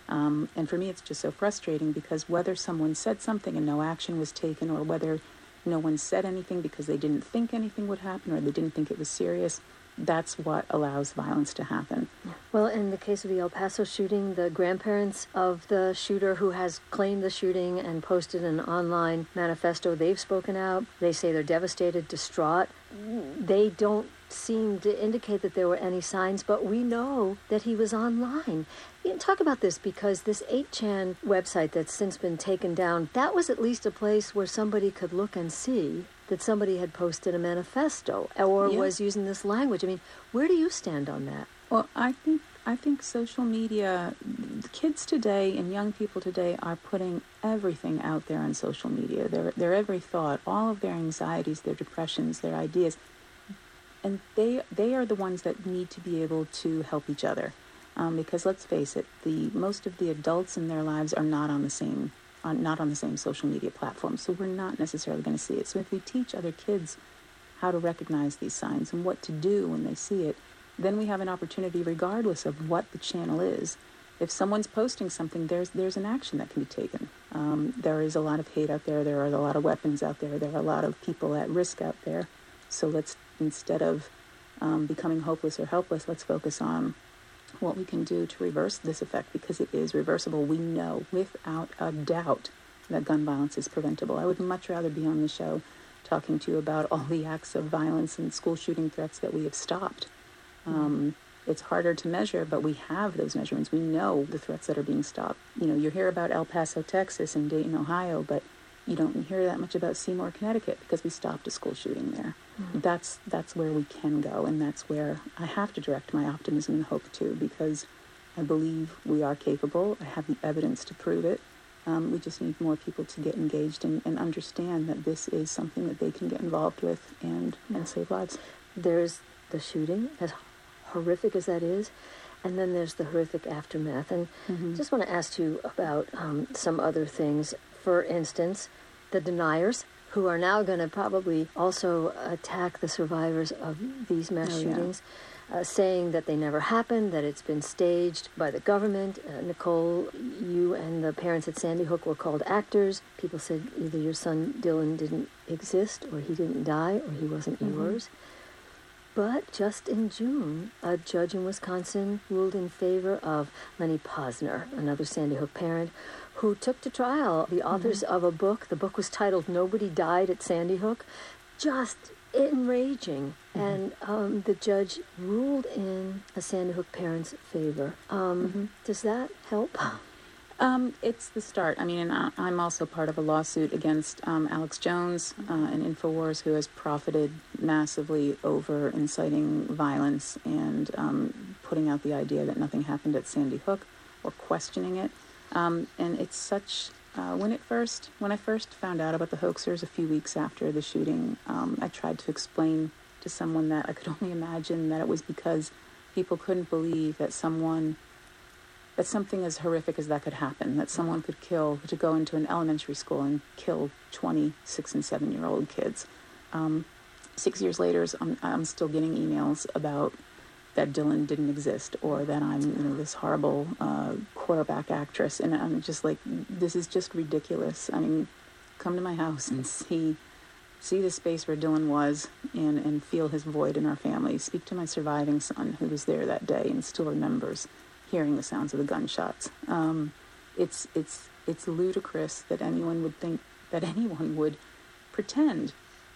Um, and for me, it's just so frustrating because whether someone said something and no action was taken, or whether no one said anything because they didn't think anything would happen or they didn't think it was serious, that's what allows violence to happen. Well, in the case of the El Paso shooting, the grandparents of the shooter who has claimed the shooting and posted an online manifesto, they've spoken out. They say they're devastated, distraught. They don't seem to indicate that there were any signs, but we know that he was online. Talk about this because this 8chan website that's since been taken down, that was at least a place where somebody could look and see that somebody had posted a manifesto or Yeah. was using this language. I mean, where do you stand on that? Well, I think I think social media, kids today and young people today are putting everything out there on social media. Their their every thought, all of their anxieties, their depressions, their ideas, and they they are the ones that need to be able to help each other. Um, because let's face it, the most of the adults in their lives are not on the same on, not on the same social media platform, so we're not necessarily going to see it. So if we teach other kids how to recognize these signs and what to do when they see it, then we have an opportunity, regardless of what the channel is. If someone's posting something, there's there's an action that can be taken. Um, there is a lot of hate out there. There are a lot of weapons out there. There are a lot of people at risk out there. So let's instead of um, becoming hopeless or helpless, let's focus on what we can do to reverse this effect because it is reversible. We know without a doubt that gun violence is preventable. I would much rather be on the show talking to you about all the acts of violence and school shooting threats that we have stopped. Um, it's harder to measure, but we have those measurements. We know the threats that are being stopped. You know, you hear about El Paso, Texas, and Dayton, Ohio, but you don't hear that much about Seymour, Connecticut, because we stopped a school shooting there. That's that's where we can go, and that's where I have to direct my optimism and hope to, because I believe we are capable. I have the evidence to prove it. Um, we just need more people to get engaged and, and understand that this is something that they can get involved with and, and save lives. There's the shooting, as horrific as that is, and then there's the horrific aftermath. And just want to ask you about um, some other things. For instance, the deniers, who are now going to probably also attack the survivors of these mass Oh, yeah. shootings. Uh, saying that they never happened, that it's been staged by the government. Uh, Nicole, you and the parents at Sandy Hook were called actors. People said either your son Dylan didn't exist, or he didn't die, or he wasn't Mhm. yours. But just in June, a judge in Wisconsin ruled in favor of Lenny Pozner, another Sandy Hook parent, who took to trial the authors of a book. The book was titled Nobody Died at Sandy Hook. Just enraging. And um, the judge ruled in a Sandy Hook parent's favor. Um, Does that help? Um, it's the start. I mean, and I, I'm also part of a lawsuit against um, Alex Jones uh, and Infowars, who has profited massively over inciting violence and um, putting out the idea that nothing happened at Sandy Hook or questioning it. Um, and it's such. Uh, when it first, when I first found out about the hoaxers a few weeks after the shooting, um, I tried to explain to someone that I could (laughs) only imagine that it was because people couldn't believe that someone that something as horrific as that could happen, that someone could kill, to go into an elementary school and kill 26 and 7 year old kids. Um, six years later, I'm, I'm still getting emails about that Dylan didn't exist or that I'm, you know, this horrible uh, quarterback actress. And I'm just like, this is just ridiculous. I mean, come to my house and see see the space where Dylan was and, and feel his void in our family. Speak to my surviving son who was there that day and still remembers hearing the sounds of the gunshots. Um, it's it's it's ludicrous that anyone would think that (laughs) anyone would pretend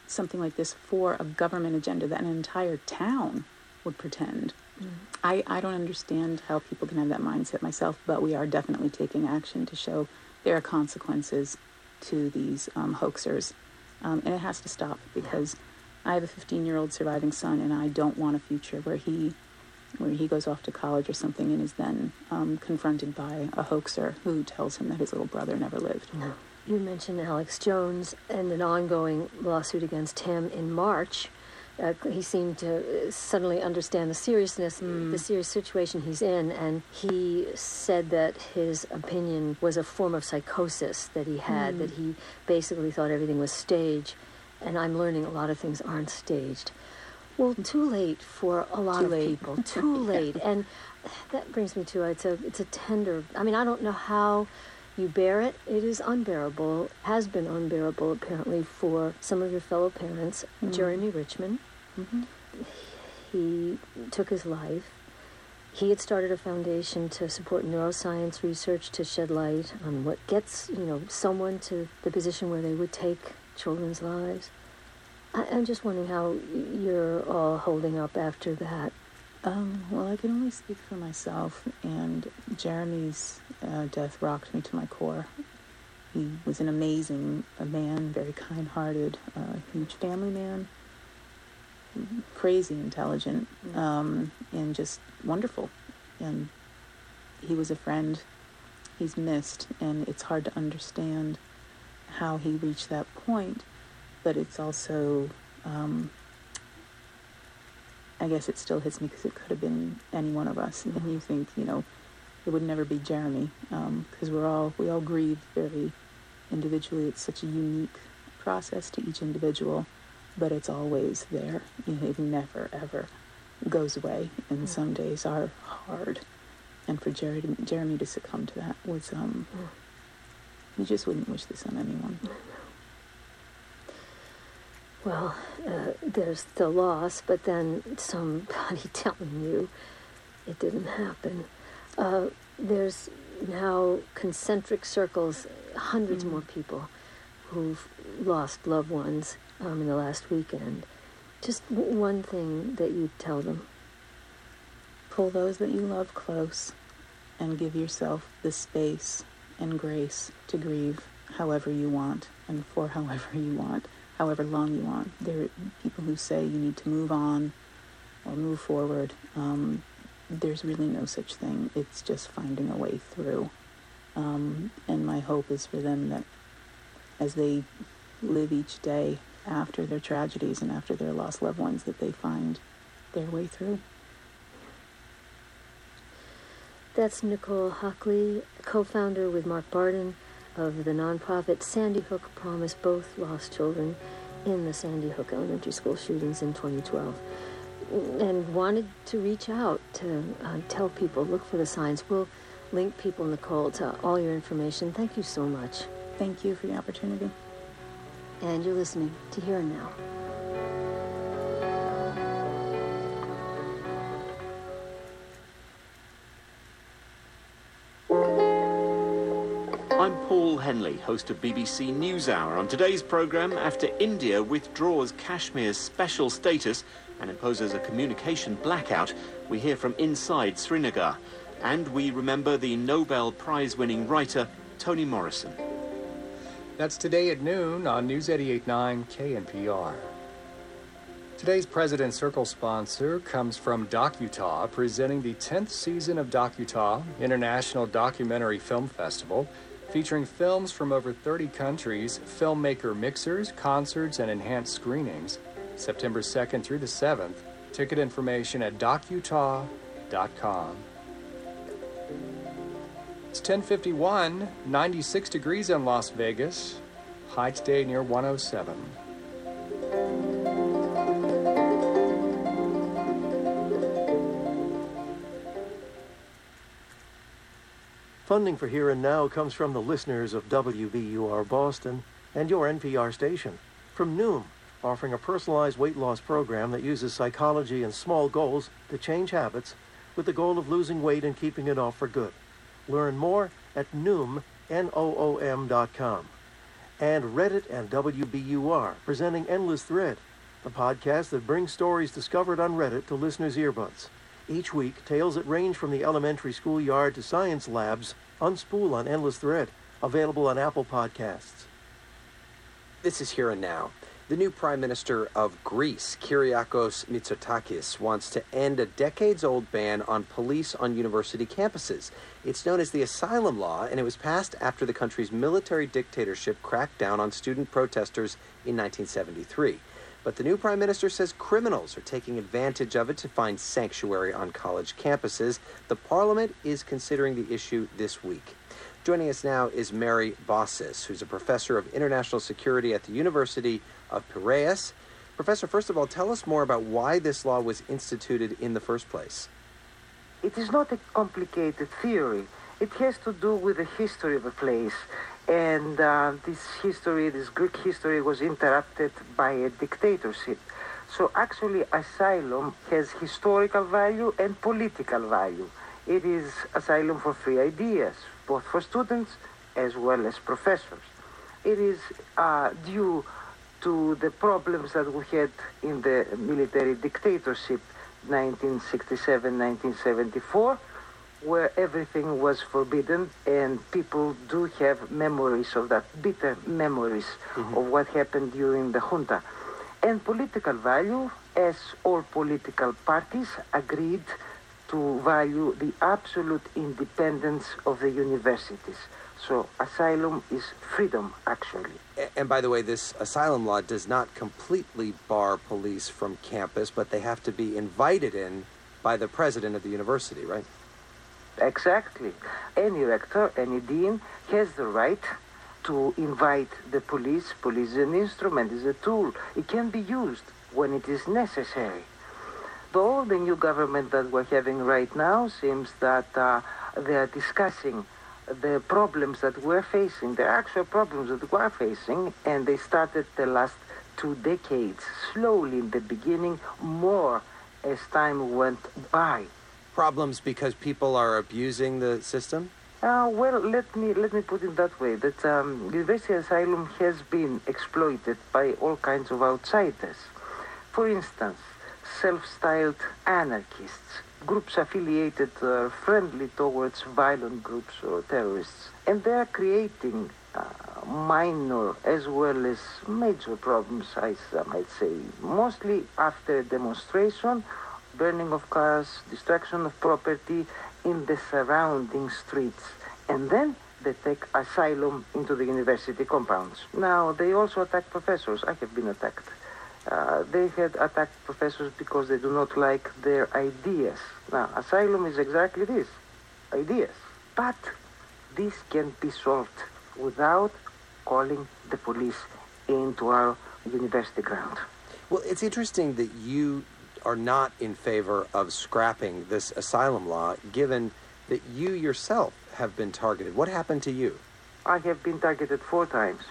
something like this for a government agenda that an entire town would pretend. I, I don't understand how people can have that mindset myself, but we are definitely taking action to show there are consequences to these um, hoaxers. Um, and it has to stop because I have a 15 year old surviving son, and I don't want a future where he where he goes off to college or something and is then um, confronted by a hoaxer who tells him that his little brother never lived. You mentioned Alex Jones and an ongoing lawsuit against him in March. Uh, he seemed to uh, suddenly understand the seriousness, the serious situation he's in, and he said that his opinion was a form of psychosis that he had, Mm. that he basically thought everything was staged. And I'm learning a lot of things aren't staged. Well, too late for a lot Too of late. people. (laughs) Too late. And that brings me to it's a it's a tender. I mean, I don't know how you bear it. It is unbearable. Has been unbearable apparently for some of your fellow parents. Mm. Jeremy Richman. Mhm. He took his life. He had started a foundation to support neuroscience research to shed light on what gets you know someone to the position where they would take children's lives. I, I'm just wondering how you're all holding up after that. Um, well, I can only speak for myself, and Jeremy's uh, death rocked me to my core. He was an amazing a man, very kind-hearted, uh, huge family man, crazy intelligent, um, and just wonderful. And he was a friend. He's missed, and it's hard to understand how he reached that point. But it's also um, I guess it still hits me because it could have been any one of us. And you think, you know, it would never be Jeremy um, because we're all we all grieve very individually. It's such a unique process to each individual, but it's always there. You know, it never ever goes away. And mm. some days are hard. And for Jeremy, Jeremy to succumb to that was um, mm. you just wouldn't wish this on anyone. (laughs) Well, uh, there's the loss, but then somebody (laughs) telling you it didn't happen. Uh, there's now concentric circles, hundreds more people who've lost loved ones um, in the last weekend. Just w- one thing that you tell them. Pull those that you love close and give yourself the space and grace to grieve however you want and for (laughs) however you want, however long you want. There are people who say you need to move on or move forward. Um, there's really no such thing. It's just finding a way through. Um, and my hope is for them that as they live each day after their tragedies and after their lost loved ones, that they find their way through. That's Nicole Hockley, co-founder with Mark Barden of the nonprofit Sandy Hook Promise. Both lost children in the Sandy Hook elementary school shootings in 2012, and wanted to reach out to uh, tell people look for the signs. We'll link people, Nicole, to all your information. Thank you so much. Thank you for the opportunity. And you're listening to Here and Now. I'm Paul Henley, host of BBC NewsHour. On today's programme, after India withdraws Kashmir's special status and imposes a communication blackout, we hear from inside Srinagar. And we remember the Nobel Prize winning writer Toni Morrison. That's today at noon on News 88.9 KNPR. Today's President Circle sponsor comes from DocuTah, presenting the 10th season of DocuTah, International Documentary Film Festival, featuring films from over 30 countries, filmmaker mixers, concerts, and enhanced screenings. September 2nd through the 7th. Ticket information at docutah.com. It's 1051, 96 degrees in Las Vegas. High today near 107. Funding for Here and Now comes from the listeners of WBUR Boston and your NPR station. From Noom, offering a personalized weight loss program that uses psychology and small goals to change habits with the goal of losing weight and keeping it off for good. Learn more at Noom. And Reddit and WBUR, presenting Endless Thread, the podcast that brings stories discovered on Reddit to listeners' earbuds. Each week, tales that range from the elementary schoolyard to science labs unspool on Endless Thread, available on Apple Podcasts. This is Here and Now. The new Prime Minister of Greece, Kyriakos Mitsotakis, wants to end a decades old ban on police on university campuses. It's known as the Asylum Law, and it was passed after the country's military dictatorship cracked down on student protesters in 1973. But the new prime minister says criminals are taking advantage of it to find sanctuary on college campuses. The parliament is considering the issue this week. Joining us now is Mary Bossis, who's a professor of international security at the University of Piraeus. Professor, first of all, tell us more about why this law was instituted in the first place. It is not a complicated theory. It has to do with the history of a place. And uh, this history, this Greek history, was interrupted by a dictatorship. So actually, asylum has historical value and political value. It is asylum for free ideas, both for students as well as professors. It is uh, due to the problems that we had in the military dictatorship 1967-1974 where everything was forbidden and people do have memories of that bitter memories Mhm. of what happened during the junta and political value as all political parties agreed to value the absolute independence of the universities so asylum is freedom actually And by the way, this asylum law does not completely bar police from campus, but they have to be invited in by the president of the university, right? Exactly. Any rector, any dean has the right to invite the police. Police is an instrument, is a tool. It can be used when it is necessary. Though the new government that we're having right now seems that uh, they are discussing the problems that we're facing, the actual problems that we're facing, and they started the last two decades, slowly in the beginning, more as time went by. Problems because people are abusing the system? Uh, well, let me let me put it that way: that um, university asylum has been exploited by all kinds of outsiders. For instance, self-styled anarchists, groups affiliated or friendly towards violent groups or terrorists, and they are creating uh, minor as well as major problems. I might say, mostly after demonstration, burning of cars, destruction of property in the surrounding streets, and then they take asylum into the university compounds. Now, they also attack professors. I have been attacked. Uh, they had attacked professors because they do not like their ideas. Now, asylum is exactly this ideas. But this can be solved without calling the police into our university ground. Well, it's interesting that you are not in favor of scrapping this asylum law, given that you yourself have been targeted. What happened to you? I have been targeted four times.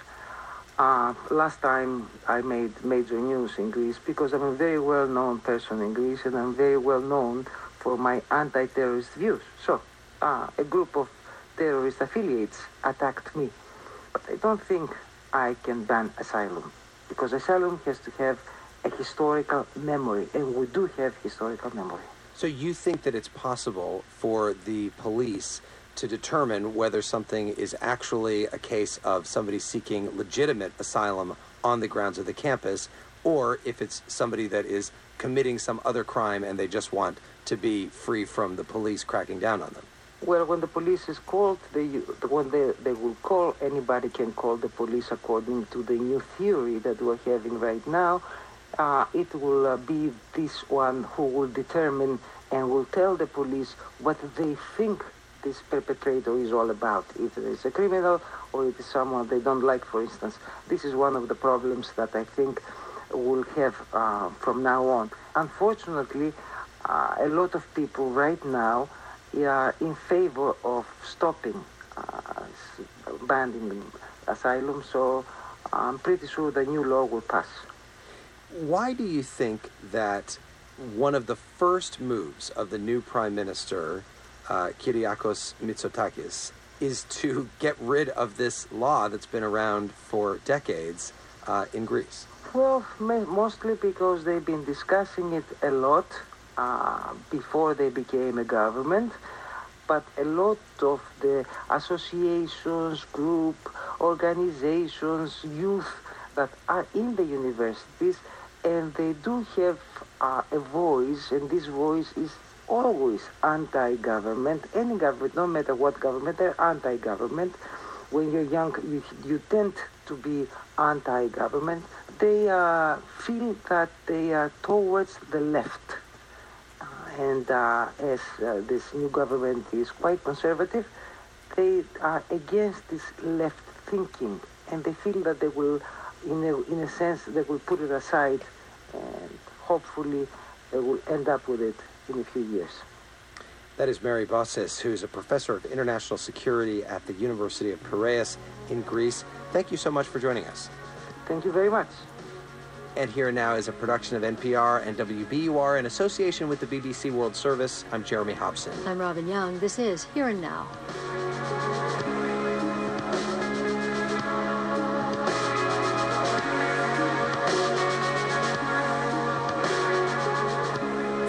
Uh, last time I made major news in Greece because I'm a very well known person in Greece and I'm very well known for my anti terrorist views. So, uh, a group of terrorist affiliates attacked me. But I don't think I can ban asylum because asylum has to have a historical memory, and we do have historical memory. So you think that it's possible for the police to determine whether something is actually a case of somebody seeking legitimate asylum on the grounds of the campus, or if it's somebody that is committing some other crime and they just want to be free from the police cracking down on them? Well, when the police is called, they, when they, they will call, anybody can call the police according to the new theory that we're having right now. Uh, it will uh, be this one who will determine and will tell the police what they think this perpetrator is all about. If it is a criminal or it is someone they don't like, for instance. This is one of the problems that I think we'll have uh, from now on. Unfortunately, uh, a lot of people right now are in favor of stopping uh, banning asylum, so I'm pretty sure the new law will pass. Why do you think that one of the first moves of the new prime minister, uh, Kyriakos Mitsotakis, is to get rid of this law that's been around for decades uh, in Greece? Well, mostly because they've been discussing it a lot uh, before they became a government, but a lot of the associations, group, organizations, youth that are in the universities, and they do have uh, a voice, and this voice is always anti-government. Any government, no matter what government, they're anti-government. When you're young, you, you tend to be anti-government. They uh, feel that they are towards the left. Uh, and uh, as uh, this new government is quite conservative, they are against this left thinking. And they feel that they will, in a, in a sense, they will put it aside and hopefully uh, they will end up with it in a few years. That is Mary Bossis, who's a professor of international security at the University of Piraeus in Greece. Thank you so much for joining us. Thank you very much. And Here and Now is a production of NPR and WBUR in association with the BBC World Service. I'm Jeremy Hobson. I'm Robin Young. This is Here and Now.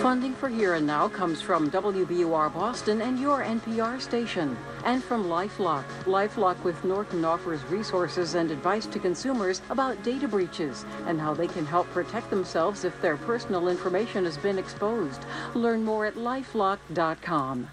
Funding for Here and Now comes from WBUR Boston and your NPR station, and from Lifelock. Lifelock with Norton offers resources and advice to consumers about data breaches and how they can help protect themselves if their personal information has been exposed. Learn more at lifelock.com.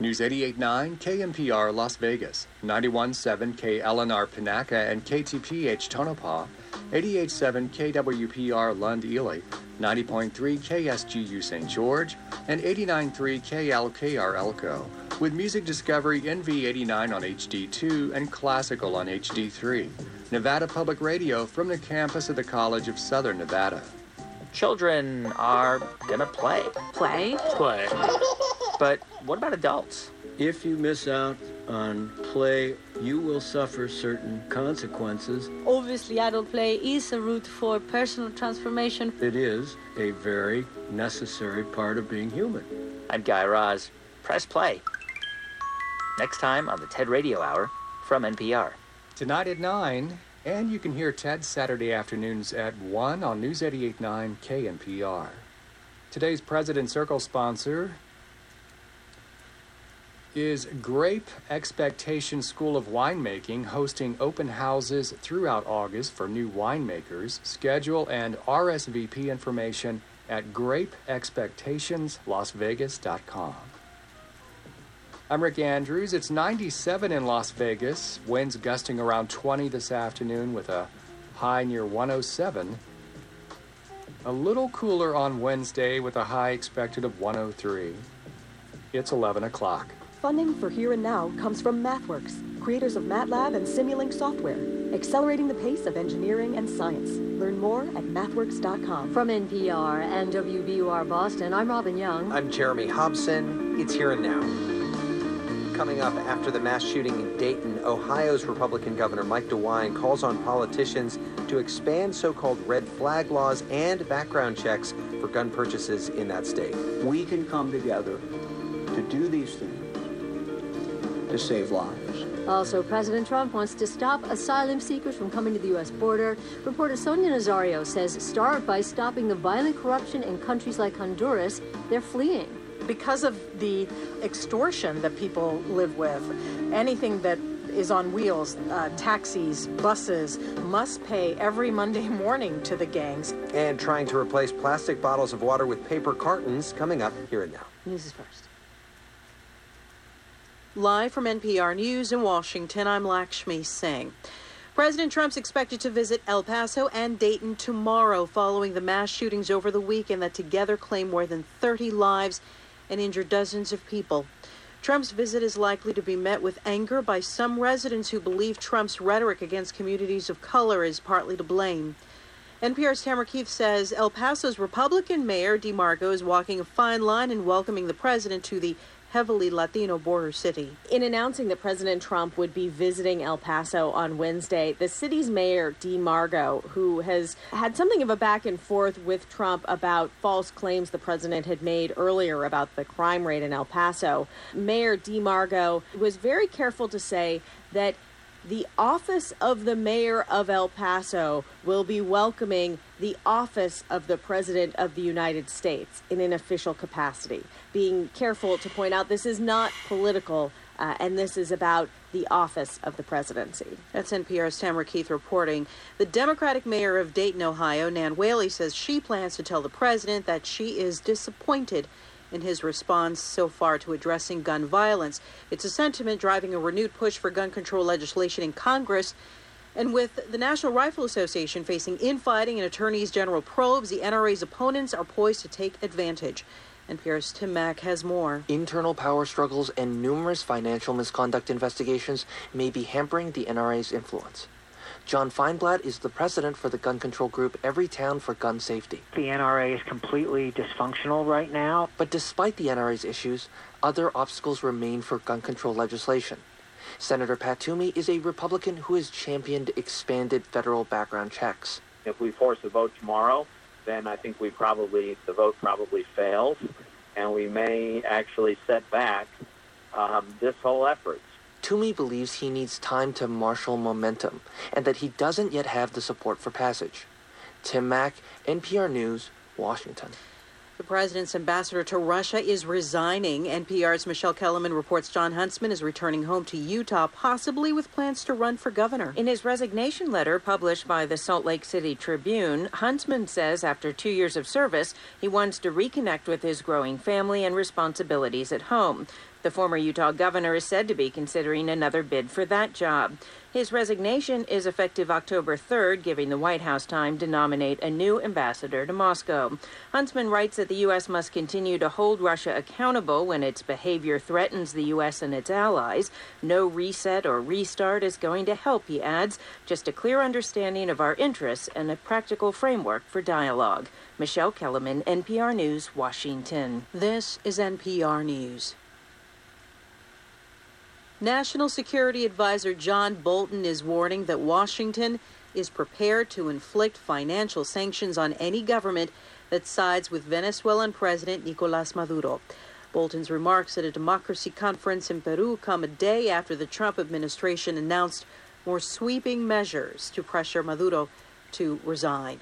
News 88.9 KNPR Las Vegas, 91.7 KLNR Panaca and KTPH Tonopah, 88.7 KWPR Lund Ely, 90.3 KSGU St. George, and 89.3 KLKR Elko, with Music Discovery NV89 on HD2 and Classical on HD3. Nevada Public Radio from the campus of the College of Southern Nevada. Children are gonna play. Play? Play. But what about adults? If you miss out on play, you will suffer certain consequences. Obviously, adult play is a route for personal transformation. It is a very necessary part of being human. I'm Guy Raz. Press play. Next time on the TED Radio Hour from NPR. Tonight at 9, and you can hear TED Saturday afternoons at 1 on News 88.9 KNPR. Today's President Circle sponsor is Grape Expectation School of Winemaking hosting open houses throughout August for new winemakers. Schedule and RSVP information at grapeexpectationslasvegas.com. I'm Rick Andrews. It's 97 in Las Vegas. Winds gusting around 20 this afternoon with a high near 107. A little cooler on Wednesday with a high expected of 103. It's 11 o'clock. Funding for Here and Now comes from MathWorks, creators of MATLAB and Simulink software, accelerating the pace of engineering and science. Learn more at mathworks.com. From NPR and WBUR Boston, I'm Robin Young. I'm Jeremy Hobson. It's Here and Now. Coming up after the mass shooting in Dayton, Ohio's Republican Governor Mike DeWine calls on politicians to expand so called red flag laws and background checks for gun purchases in that state. We can come together to do these things to save lives. Also, President Trump wants to stop asylum seekers from coming to the U.S. border. Reporter Sonia Nazario says start by stopping the violent corruption in countries like Honduras. They're fleeing. Because of the extortion that people live with, anything that is on wheels, uh, taxis, buses, must pay every Monday morning to the gangs. And trying to replace plastic bottles of water with paper cartons coming up here and now. News is first. Live from NPR News in Washington, I'm Lakshmi Singh. President Trump's expected to visit El Paso and Dayton tomorrow following the mass shootings over the weekend that together claimed more than 30 lives and injured dozens of people. Trump's visit is likely to be met with anger by some residents who believe Trump's rhetoric against communities of color is partly to blame. NPR's Tamara Keith says El Paso's Republican Mayor Dee Margo is walking a fine line in welcoming the president to the heavily Latino border city. In announcing that President Trump would be visiting El Paso on Wednesday, the city's mayor, Dee Margo, who has had something of a back and forth with Trump about false claims the president had made earlier about the crime rate in El Paso, Mayor Dee Margo was very careful to say that the office of the mayor of El Paso will be welcoming the office of the president of the United States in an official capacity. Being careful to point out this is not political. Uh, and this is about the office of the presidency. That's NPR's Tamara Keith reporting. The Democratic mayor of Dayton, Ohio, Nan Whaley, says she plans to tell the president that she is disappointed in his response so far to addressing gun violence. It's a sentiment driving a renewed push for gun control legislation in Congress. And with the National Rifle Association facing infighting and attorneys general probes, the NRA's opponents are poised to take advantage. NPR's Tim Mak has more. Internal power struggles and numerous financial misconduct investigations may be hampering the NRA's influence. John Feinblatt is the president for the gun control group Everytown for Gun Safety. The NRA is completely dysfunctional right now. But despite the NRA's issues, other obstacles remain for gun control legislation. Senator Pat Toomey is a Republican who has championed expanded federal background checks. If we force a vote tomorrow, then I think we probably the vote probably fails, and we may actually set back um, this whole effort. Toomey believes he needs time to marshal momentum and that he doesn't yet have the support for passage. Tim Mak, NPR News, Washington. The president's ambassador to Russia is resigning. NPR's Michele Kelemen reports Jon Huntsman is returning home to Utah, possibly with plans to run for governor. In his resignation letter published by the Salt Lake City Tribune, Huntsman says after two years of service, he wants to reconnect with his growing family and responsibilities at home. The former Utah governor is said to be considering another bid for that job. His resignation is effective October 3rd, giving the White House time to nominate a new ambassador to Moscow. Huntsman writes that the U.S. must continue to hold Russia accountable when its behavior threatens the U.S. and its allies. No reset or restart is going to help, he adds, just a clear understanding of our interests and a practical framework for dialogue. Michele Kelemen, NPR News, Washington. This is NPR News. National Security Advisor John Bolton is warning that Washington is prepared to inflict financial sanctions on any government that sides with Venezuelan President Nicolas Maduro. Bolton's remarks at a democracy conference in Peru come a day after the Trump administration announced more sweeping measures to pressure Maduro to resign.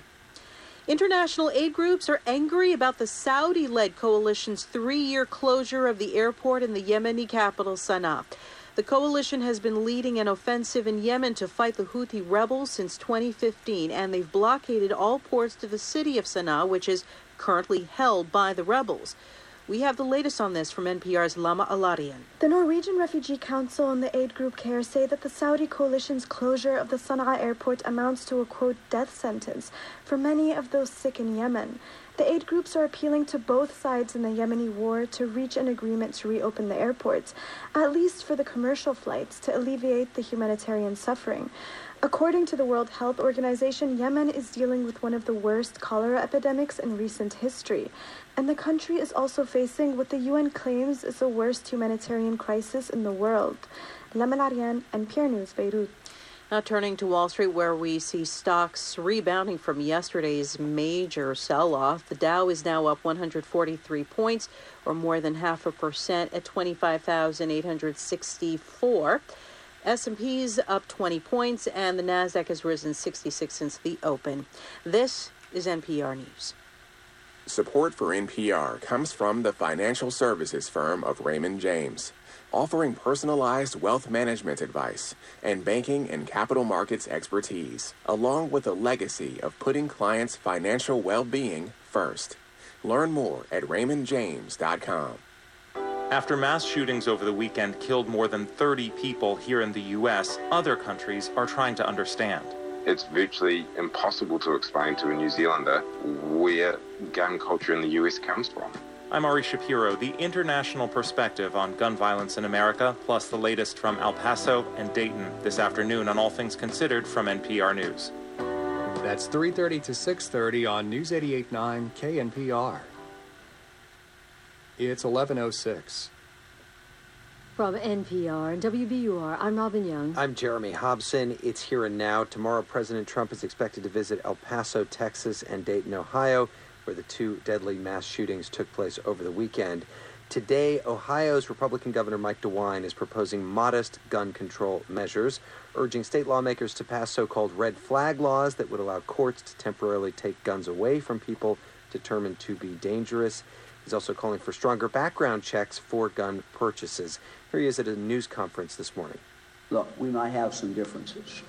International aid groups are angry about the Saudi led coalition's three year closure of the airport in the Yemeni capital, Sana'a. The coalition has been leading an offensive in Yemen to fight the Houthi rebels since 2015, and they've blockaded all ports to the city of Sana'a, which is currently held by the rebels. We have the latest on this from NPR's Lama Al-Arian. The Norwegian Refugee Council and the aid group CARE say that the Saudi coalition's closure of the Sana'a airport amounts to a quote death sentence for many of those sick in Yemen. The aid groups are appealing to both sides in the Yemeni war to reach an agreement to reopen the airports, at least for the commercial flights, to alleviate the humanitarian suffering. According to the World Health Organization, Yemen is dealing with one of the worst cholera epidemics in recent history, and the country is also facing what the UN claims is the worst humanitarian crisis in the world. Lama Al-Arian, NPR News, Beirut. Now turning to Wall Street, where we see stocks rebounding from yesterday's major sell-off. The Dow is now up 143 points, or more than half a percent, at 25,864. S&P's up 20 points, and the Nasdaq has risen 66 since the open. This is NPR News. Support for NPR comes from the financial services firm of Raymond James, offering personalized wealth management advice and banking and capital markets expertise, along with a legacy of putting clients' financial well-being first. Learn more at raymondjames.com. After mass shootings over the weekend killed more than 30 people here in the U.S., other countries are trying to understand. It's virtually impossible to explain to a New Zealander where gun culture in the US comes from. I'm Ari Shapiro, the international perspective on gun violence in America, plus the latest from El Paso and Dayton this afternoon on All Things Considered from NPR News. That's 3:30 to 6:30 on News 889 KNPR. It's 1106. From NPR and WBUR, I'm Robin Young. I'm Jeremy Hobson. It's here and now. Tomorrow, President Trump is expected to visit El Paso, Texas, and Dayton, Ohio, where the two deadly mass shootings took place over the weekend. Today, Ohio's Republican Governor Mike DeWine is proposing modest gun control measures, urging state lawmakers to pass so called red flag laws that would allow courts to temporarily take guns away from people determined to be dangerous. He's also calling for stronger background checks for gun purchases. Here he is at a news conference this morning. Look, we might have some differences.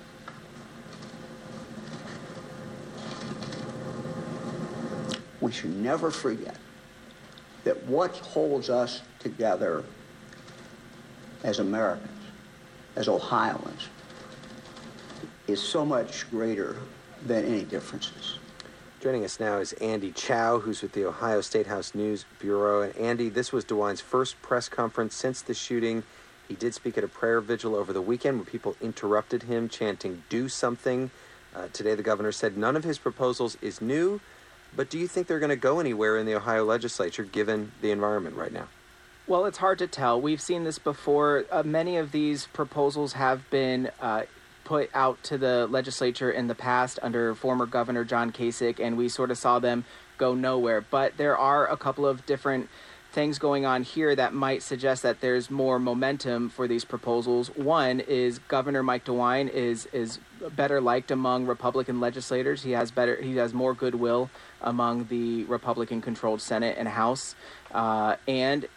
We should never forget that what holds us together as Americans, as Ohioans, is so much greater than any differences. Joining us now is Andy Chow, who's with the Ohio State House News Bureau. And Andy, this was DeWine's first press conference since the shooting. He did speak at a prayer vigil over the weekend where people interrupted him, chanting, Do something. Uh, today, the governor said none of his proposals is new, but do you think they're going to go anywhere in the Ohio legislature given the environment right now? Well, it's hard to tell. We've seen this before. Uh, many of these proposals have been uh, put out to the legislature in the past under former Governor John Kasich, and we sort of saw them go nowhere. But there are a couple of different things going on here that might suggest that there's more momentum for these proposals. One is Governor Mike DeWine is is better liked among Republican legislators. He has better he has more goodwill among the Republican controlled Senate and House, uh, and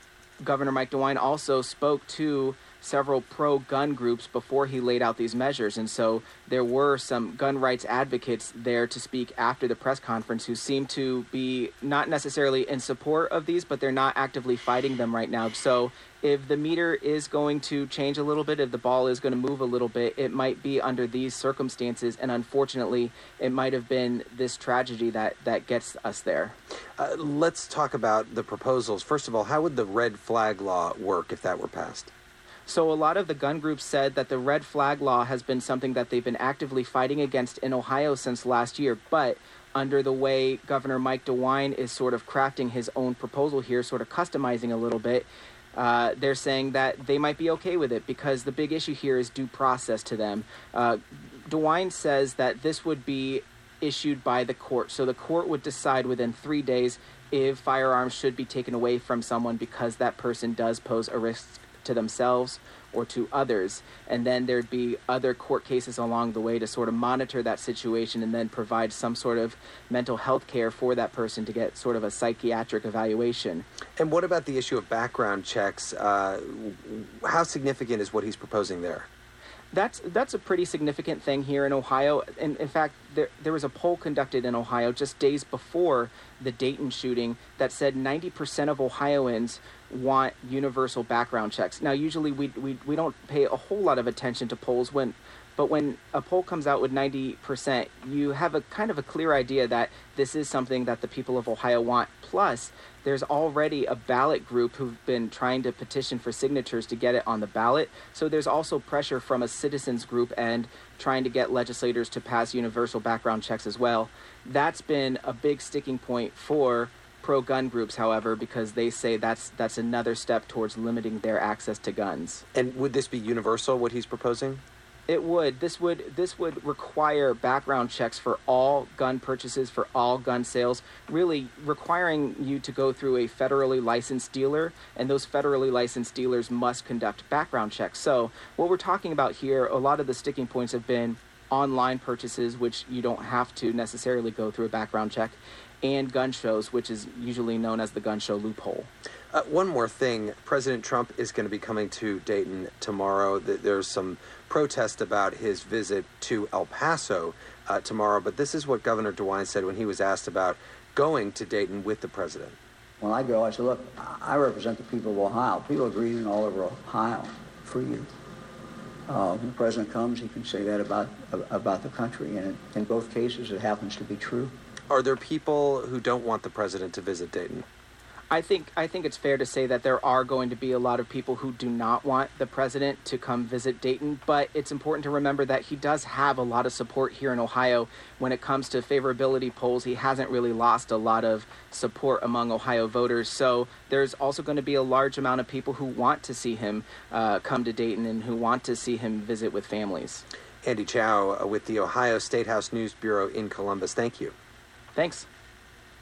Governor Mike DeWine also spoke to several pro gun groups before he laid out these measures. And so there were some gun rights advocates there to speak after the press conference who seem to be not necessarily in support of these, but they're not actively fighting them right now. So if the meter is going to change a little bit, if the ball is going to move a little bit, it might be under these circumstances. And unfortunately, it might have been this tragedy that, that gets us there. Uh, let's talk about the proposals. First of all, how would the red flag law work if that were passed? So a lot of the gun groups said that the red flag law has been something that they've been actively fighting against in Ohio since last year, but under the way Governor Mike DeWine is sort of crafting his own proposal here, sort of customizing a little bit, uh, they're saying that they might be okay with it because the big issue here is due process to them. Uh, DeWine says that this would be issued by the court. So the court would decide within three days if firearms should be taken away from someone because that person does pose a risk to themselves or to others. And then there'd be other court cases along the way to sort of monitor that situation and then provide some sort of mental health care for that person to get sort of a psychiatric evaluation. And what about the issue of background checks? Uh, how significant is what he's proposing there? That's that's a pretty significant thing here in Ohio. And in fact, there there was a poll conducted in Ohio just days before the Dayton shooting that said 90% of Ohioans want universal background checks. Now, usually we, we, we don't pay a whole lot of attention to polls when, but when a poll comes out with 90%, you have a kind of a clear idea that this is something that the people of Ohio want. Plus, there's already a ballot group who've been trying to petition for signatures to get it on the ballot. So there's also pressure from a citizens group and trying to get legislators to pass universal background checks as well. That's been a big sticking point for pro gun groups, however, because they say that's that's another step towards limiting their access to guns. And would this be universal? What he's proposing? It would. This would this would require background checks for all gun purchases, for all gun sales, really requiring you to go through a federally licensed dealer, and those federally licensed dealers must conduct background checks. So, what we're talking about here, a lot of the sticking points have been online purchases, which you don't have to necessarily go through a background check, and gun shows, which is usually known as the gun show loophole. Uh, one more thing President Trump is going to be coming to Dayton tomorrow. There's some protest about his visit to El Paso uh, tomorrow, but this is what Governor DeWine said when he was asked about going to Dayton with the president. When I go, I said, look, I represent the people of Ohio. People are grieving all over Ohio for you. Uh, when the president comes, he can say that about about the country, and in both cases, it happens to be true. Are there people who don't want the president to visit Dayton? I think I think it's fair to say that there are going to be a lot of people who do not want the president to come visit Dayton, but it's important to remember that he does have a lot of support here in Ohio when it comes to favorability polls. He hasn't really lost a lot of support among Ohio voters, so there's also going to be a large amount of people who want to see him uh, come to Dayton and who want to see him visit with families. Andy Chow uh, with the Ohio State House News Bureau in Columbus. Thank you. Thanks.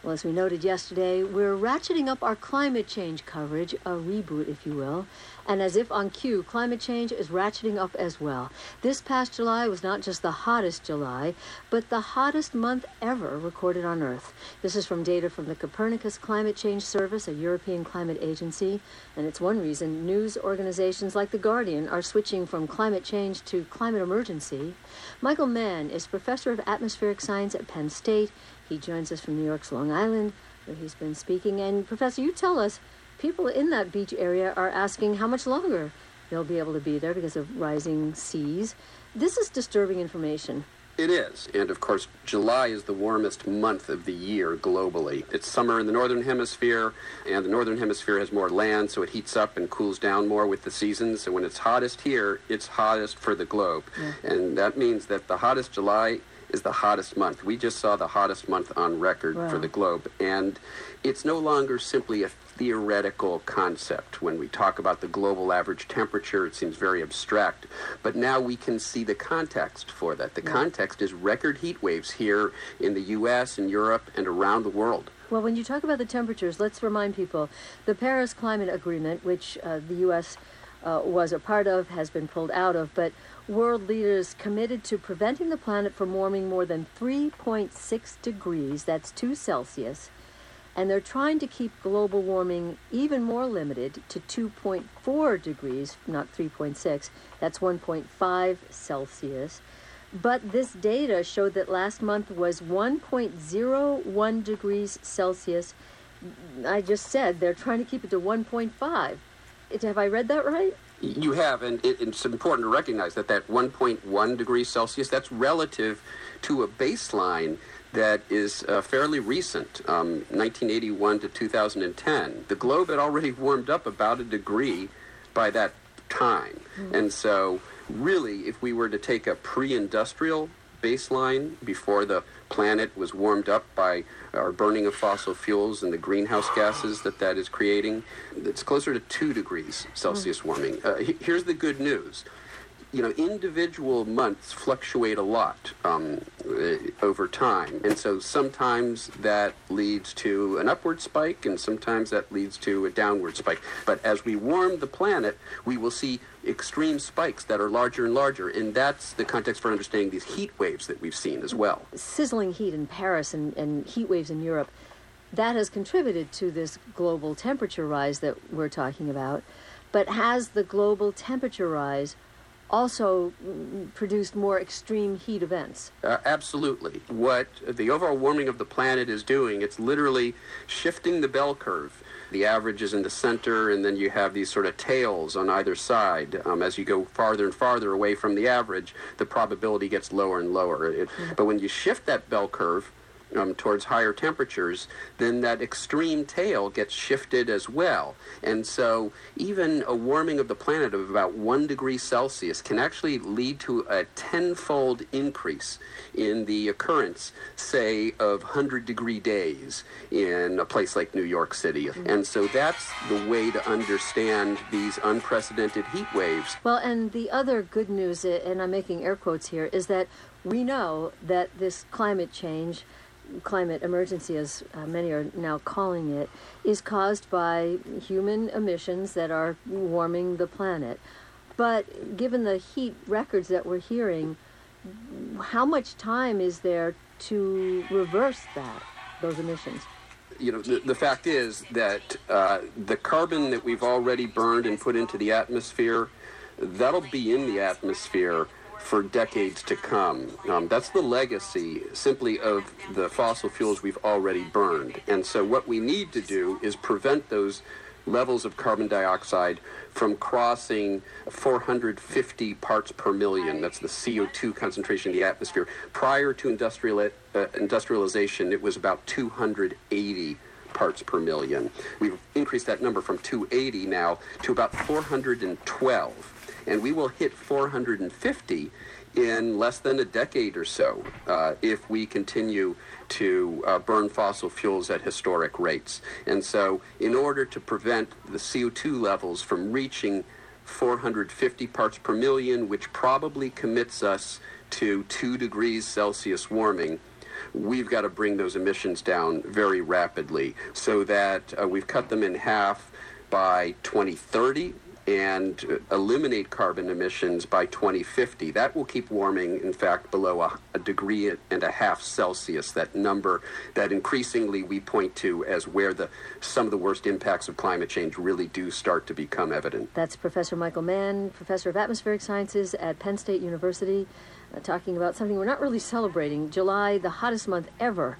Well, as we noted yesterday, we're ratcheting up our climate change coverage, a reboot, if you will. And as if on cue, climate change is ratcheting up as well. This past July was not just the hottest July, but the hottest month ever recorded on Earth. This is from data from the Copernicus Climate Change Service, a European climate agency. And it's one reason news organizations like The Guardian are switching from climate change to climate emergency. Michael Mann is professor of atmospheric science at Penn State he joins us from New York's Long Island, where he's been speaking. And, Professor, you tell us people in that beach area are asking how much longer they'll be able to be there because of rising seas. This is disturbing information. It is. And of course, July is the warmest month of the year globally. It's summer in the northern hemisphere, and the northern hemisphere has more land, so it heats up and cools down more with the seasons. So when it's hottest here, it's hottest for the globe. Yeah. And that means that the hottest July is the hottest month. We just saw the hottest month on record wow. for the globe. And it's no longer simply a theoretical concept. When we talk about the global average temperature, it seems very abstract. But now we can see the context for that. The yeah. context is record heat waves here in the U.S. and Europe and around the world. Well, when you talk about the temperatures, let's remind people the Paris Climate Agreement, which uh, the U.S. Uh, was a part of, has been pulled out of, but world leaders committed to preventing the planet from warming more than 3.6 degrees, that's 2 Celsius, and they're trying to keep global warming even more limited to 2.4 degrees, not 3.6, that's 1.5 Celsius. But this data showed that last month was 1.01 degrees Celsius. I just said they're trying to keep it to 1.5. Have I read that right? You have, and it, it's important to recognize that that 1.1 degrees Celsius, that's relative to a baseline that is uh, fairly recent, um, 1981 to 2010. The globe had already warmed up about a degree by that time. Mm-hmm. And so, really, if we were to take a pre industrial baseline before the planet was warmed up by our burning of fossil fuels and the greenhouse gases that that is creating. It's closer to 2 degrees Celsius warming. Uh, here's the good news you know, individual months fluctuate a lot um, uh, over time. And so sometimes that leads to an upward spike and sometimes that leads to a downward spike. But as we warm the planet, we will see extreme spikes that are larger and larger. And that's the context for understanding these heat waves that we've seen as well. Sizzling heat in Paris and, and heat waves in Europe, that has contributed to this global temperature rise that we're talking about. But has the global temperature rise also produced more extreme heat events. Uh, absolutely. What the overall warming of the planet is doing, it's literally shifting the bell curve. The average is in the center, and then you have these sort of tails on either side. Um, as you go farther and farther away from the average, the probability gets lower and lower. It, mm-hmm. But when you shift that bell curve, um, towards higher temperatures, then that extreme tail gets shifted as well. And so even a warming of the planet of about one degree Celsius can actually lead to a tenfold increase in the occurrence, say, of 100 degree days in a place like New York City. Mm-hmm. And so that's the way to understand these unprecedented heat waves. Well, and the other good news, and I'm making air quotes here, is that we know that this climate change climate emergency, as uh, many are now calling it, is caused by human emissions that are warming the planet. But given the heat records that we're hearing, how much time is there to reverse that, those emissions? You know, the, the fact is that uh, the carbon that we've already burned and put into the atmosphere, that'll be in the atmosphere for decades to come. Um, that's the legacy simply of the fossil fuels we've already burned. And so what we need to do is prevent those levels of carbon dioxide from crossing 450 parts per million. That's the CO2 concentration in the atmosphere. Prior to industrial, uh, industrialization, it was about 280 parts per million. We've increased that number from 280 now to about 412 and we will hit 450 in less than a decade or so uh, if we continue to uh, burn fossil fuels at historic rates. And so, in order to prevent the CO2 levels from reaching 450 parts per million, which probably commits us to 2 degrees Celsius warming, we've got to bring those emissions down very rapidly so that uh, we've cut them in half by 2030 and eliminate carbon emissions by 2050. That will keep warming, in fact, below a, a, degree and a half Celsius, that number that increasingly we point to as where the, some of the worst impacts of climate change really do start to become evident. That's Professor Michael Mann, Professor of Atmospheric Sciences at Penn State University, uh, talking about something we're not really celebrating July, the hottest month ever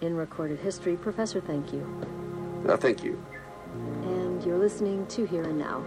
in recorded history. Professor, thank you. Uh, thank you. And you're listening to Here and Now.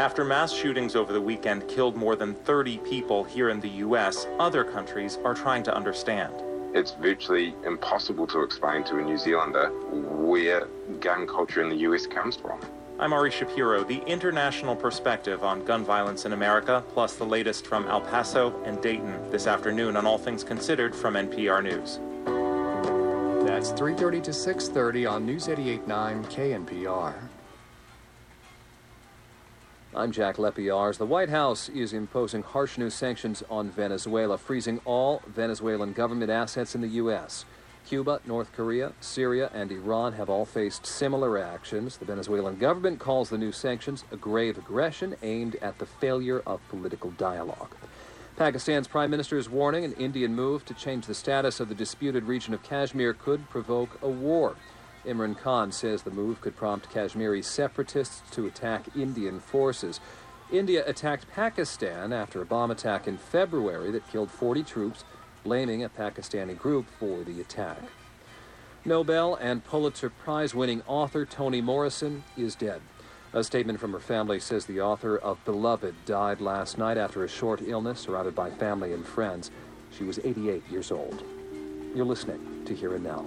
After mass shootings over the weekend killed more than 30 people here in the U.S., other countries are trying to understand. It's virtually impossible to explain to a New Zealander where gang culture in the U.S. comes from. I'm Ari Shapiro, the international perspective on gun violence in America, plus the latest from El Paso and Dayton this afternoon on All Things Considered from NPR News. That's 3:30 to 6:30 on News 88.9 KNPR. I'm Jack Lepiarz. The White House is imposing harsh new sanctions on Venezuela, freezing all Venezuelan government assets in the U.S. Cuba, North Korea, Syria, and Iran have all faced similar actions. The Venezuelan government calls the new sanctions a grave aggression aimed at the failure of political dialogue. Pakistan's prime minister is warning an Indian move to change the status of the disputed region of Kashmir could provoke a war. Imran Khan says the move could prompt Kashmiri separatists to attack Indian forces. India attacked Pakistan after a bomb attack in February that killed 40 troops, blaming a Pakistani group for the attack. Nobel and Pulitzer Prize winning author Toni Morrison is dead. A statement from her family says the author of Beloved died last night after a short illness surrounded by family and friends. She was 88 years old. You're listening to Here and Now.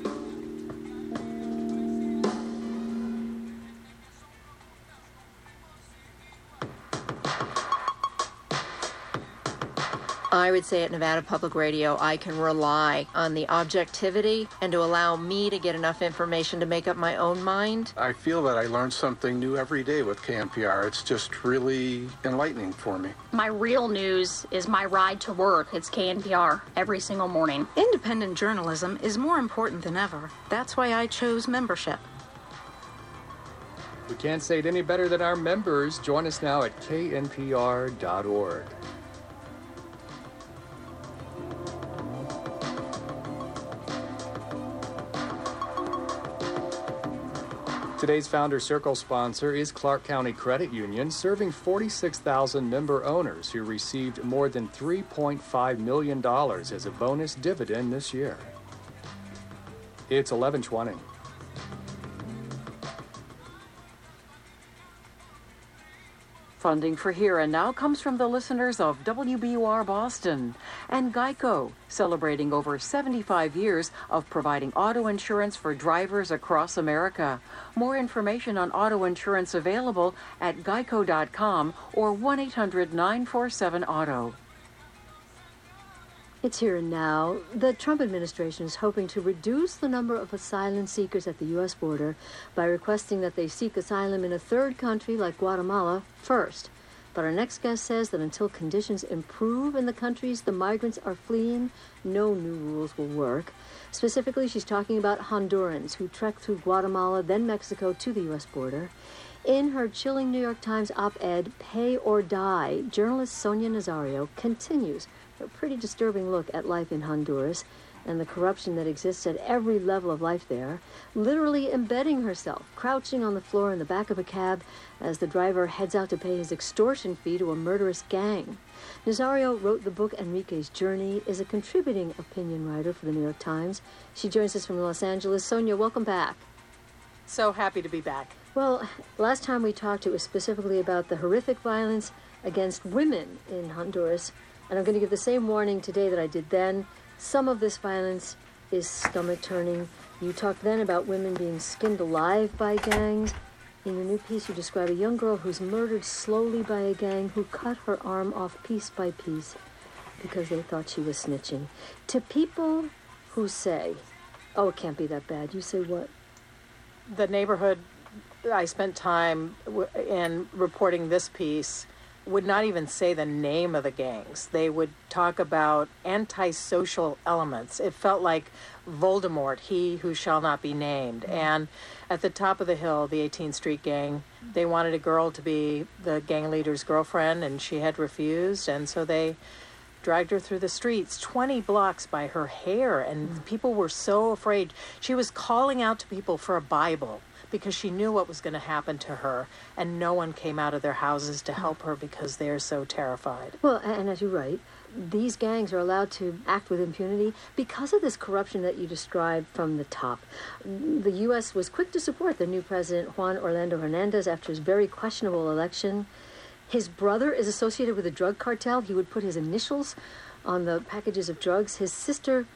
I would say at Nevada Public Radio, I can rely on the objectivity and to allow me to get enough information to make up my own mind. I feel that I learn something new every day with KNPR. It's just really enlightening for me. My real news is my ride to work. It's KNPR every single morning. Independent journalism is more important than ever. That's why I chose membership. We can't say it any better than our members. Join us now at knpr.org. Today's Founder Circle sponsor is Clark County Credit Union, serving 46,000 member owners who received more than $3.5 million as a bonus dividend this year. It's 1120. Funding for Here and Now comes from the listeners of WBUR Boston and Geico, celebrating over 75 years of providing auto insurance for drivers across America. More information on auto insurance available at geico.com or 1 800 947 Auto. It's here and now. The Trump administration is hoping to reduce the number of asylum seekers at the U.S. border by requesting that they seek asylum in a third country like Guatemala first. But our next guest says that until conditions improve in the countries the migrants are fleeing, no new rules will work. Specifically, she's talking about Hondurans who trek through Guatemala, then Mexico to the U.S. border. In her chilling New York Times op ed, Pay or Die, journalist Sonia Nazario continues a pretty disturbing look at life in Honduras and the corruption that exists at every level of life there, literally embedding herself, crouching on the floor in the back of a cab as the driver heads out to pay his extortion fee to a murderous gang. Nazario wrote the book Enrique's Journey, is a contributing opinion writer for the New York Times. She joins us from Los Angeles. Sonia, welcome back. So happy to be back. Well, last time we talked, it was specifically about the horrific violence against women in Honduras. And I'm going to give the same warning today that I did then. Some of this violence is stomach turning. You talked then about women being skinned alive by gangs. In your new piece, you describe a young girl who's murdered slowly by a gang who cut her arm off piece by piece because they thought she was snitching. To people who say, oh, it can't be that bad, you say what? The neighborhood I spent time in reporting this piece would not even say the name of the gangs. They would talk about antisocial elements. It felt like Voldemort, he who shall not be named. Mm-hmm. And at the top of the hill, the 18th Street gang, they wanted a girl to be the gang leader's girlfriend, and she had refused. And so they dragged her through the streets 20 blocks by her hair. And mm-hmm. people were so afraid. She was calling out to people for a Bible because she knew what was going to happen to her, and no one came out of their houses to help her because they're so terrified. Well, and as you write, these gangs are allowed to act with impunity because of this corruption that you described from the top. The U.S. was quick to support the new president, Juan Orlando Hernandez, after his very questionable election. His brother is associated with a drug cartel. He would put his initials on the packages of drugs. His sister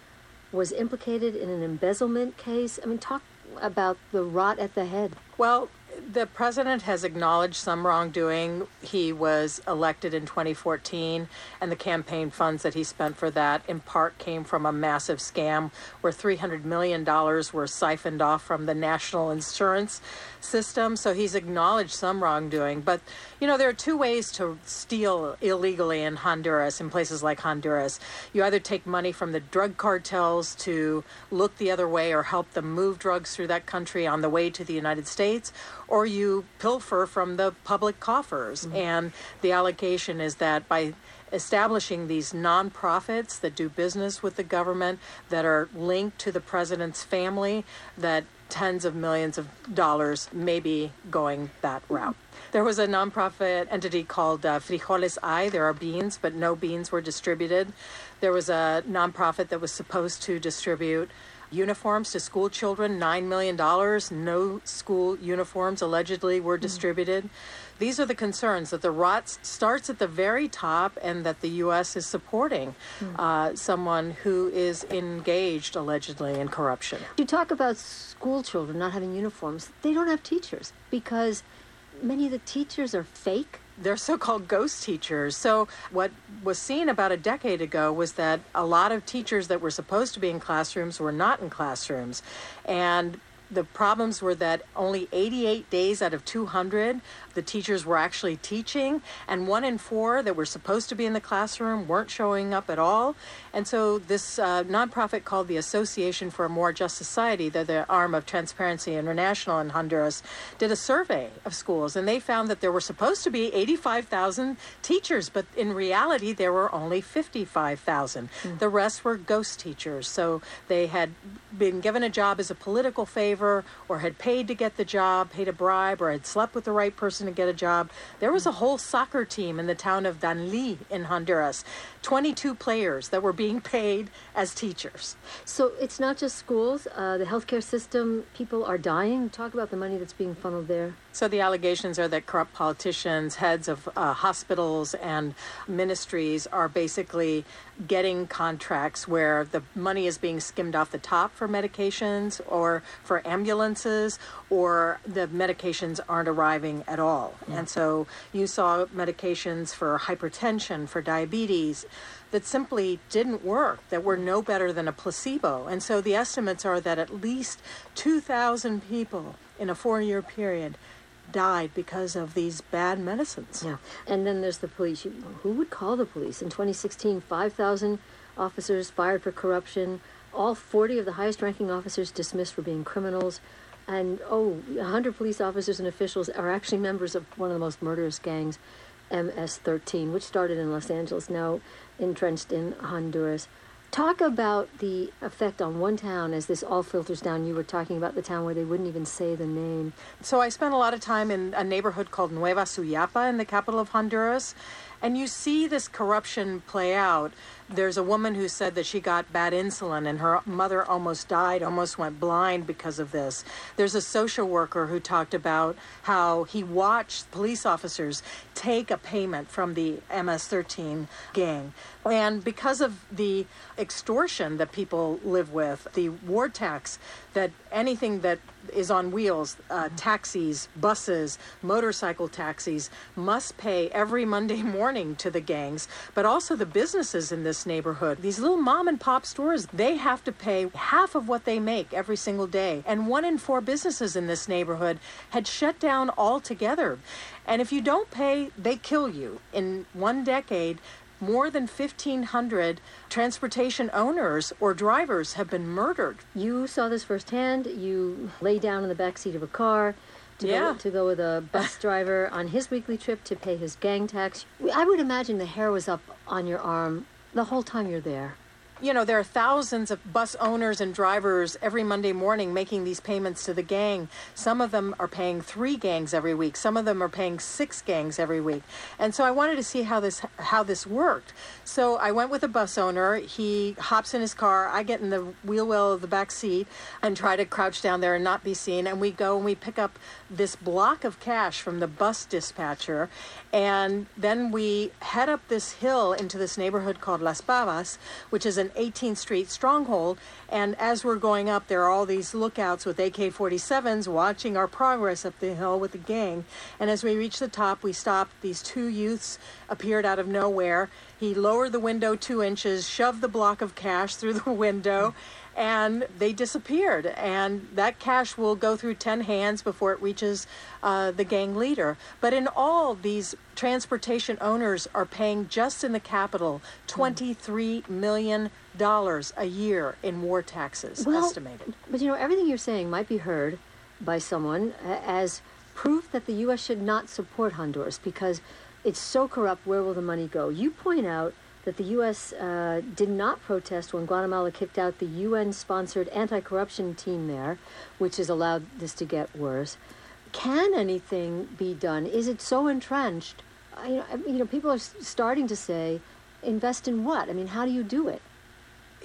was implicated in an embezzlement case. I mean, talk about the rot at the head? Well, the president has acknowledged some wrongdoing. He was elected in 2014, and the campaign funds that he spent for that, in part, came from a massive scam where $300 million were siphoned off from the national insurance system. So he's acknowledged some wrongdoing. But, you know, there are two ways to steal illegally in Honduras, in places like Honduras. You either take money from the drug cartels to look the other way or help them move drugs through that country on the way to the United States or you pilfer from the public coffers. Mm-hmm. And the allegation is that by establishing these nonprofits that do business with the government that are linked to the president's family that tens of millions of dollars may be going that route. There was a nonprofit entity called uh, Frijoles I. There are beans, but no beans were distributed. There was a nonprofit that was supposed to distribute uniforms to school children, $9 million. No school uniforms allegedly were hmm. distributed. Mm. These are the concerns that the rot starts at the very top and that the U.S. is supporting mm. uh, someone who is engaged allegedly in corruption. You talk about school children not having uniforms. They don't have teachers because many of the teachers are fake they're so-called ghost teachers. So what was seen about a decade ago was that a lot of teachers that were supposed to be in classrooms were not in classrooms. And the problems were that only 88 days out of 200 the teachers were actually teaching, and one in four that were supposed to be in the classroom weren't showing up at all. And so, this uh, nonprofit called the Association for a More Just Society, they're the arm of Transparency International in Honduras, did a survey of schools, and they found that there were supposed to be 85,000 teachers, but in reality, there were only 55,000. Mm. The rest were ghost teachers. So, they had been given a job as a political favor favor or had paid to get the job, paid a bribe, or had slept with the right person to get a job. There was a whole soccer team in the town of Danlí in Honduras, 22 players that were being paid as teachers. So it's not just schools, uh, the healthcare system, people are dying. Talk about the money that's being funneled there. So the allegations are that corrupt politicians, heads of uh, hospitals and ministries are basically getting contracts where the money is being skimmed off the top for medications or for ambulances or the medications aren't arriving at all. Yeah. And so you saw medications for hypertension, for diabetes that simply didn't work, that were no better than a placebo. And so the estimates are that at least 2,000 people in a four year period died because of these bad medicines. Yeah. And then there's the police. Who would call the police? In 2016, 5,000 officers fired for corruption, all 40 of the highest ranking officers dismissed for being criminals. And oh, 100 police officers and officials are actually members of one of the most murderous gangs, MS 13, which started in Los Angeles, now entrenched in Honduras. Talk about the effect on one town as this all filters down. You were talking about the town where they wouldn't even say the name. So I spent a lot of time in a neighborhood called Nueva Suyapa in the capital of Honduras. And you see this corruption play out. There's a woman who said that she got bad insulin and her mother almost died, almost went blind because of this. There's a social worker who talked about how he watched police officers take a payment from the MS 13 gang. And because of the extortion that people live with, the war tax, that anything that is on wheels, uh, taxis, buses, motorcycle taxis, must pay every Monday (laughs) morning to the gangs, but also the businesses in this neighborhood. These little mom and pop stores, they have to pay half of what they make every single day. And one in four businesses in this neighborhood had shut down altogether. And if you don't pay, they kill you. In one decade, more than 1,500 transportation owners or drivers have been murdered. You saw this firsthand. You lay down in the back seat of a car to, Yeah. go, to go with a bus (laughs) driver on his weekly trip to pay his gang tax. I would imagine the hair was up on your arm the whole time you're there. You know, there are thousands of bus owners and drivers every Monday morning making these payments to the gang. Some of them are paying three gangs every week. Some of them are paying six gangs every week. And so I wanted to see how this how this worked. So I went with a bus owner. He hops in his car. I get in the wheel well of the back seat and try to crouch down there and not be seen. And we go and we pick up this block of cash from the bus dispatcher. And then we head up this hill into this neighborhood called Las Pavas, which is an 18th Street stronghold. And as we're going up, there are all these lookouts with AK 47s watching our progress up the hill with the gang. And as we reach the top, we stopped. These two youths appeared out of nowhere. He lowered the window two inches, shoved the block of cash through the (laughs) window. And they disappeared. And that cash will go through 10 hands before it reaches uh, the gang leader. But in all, these transportation owners are paying just in the capital $23 million a year in war taxes, Well, estimated. But you know, everything you're saying might be heard by someone as proof that the U.S. should not support Honduras because it's so corrupt. Where will the money go? You point out that the U.S. Uh, did not protest when Guatemala kicked out the UN-sponsored anti-corruption team there, which has allowed this to get worse. Can anything be done? Is it so entrenched? I- you know, people are starting to say, invest in what? I mean, how do you do it?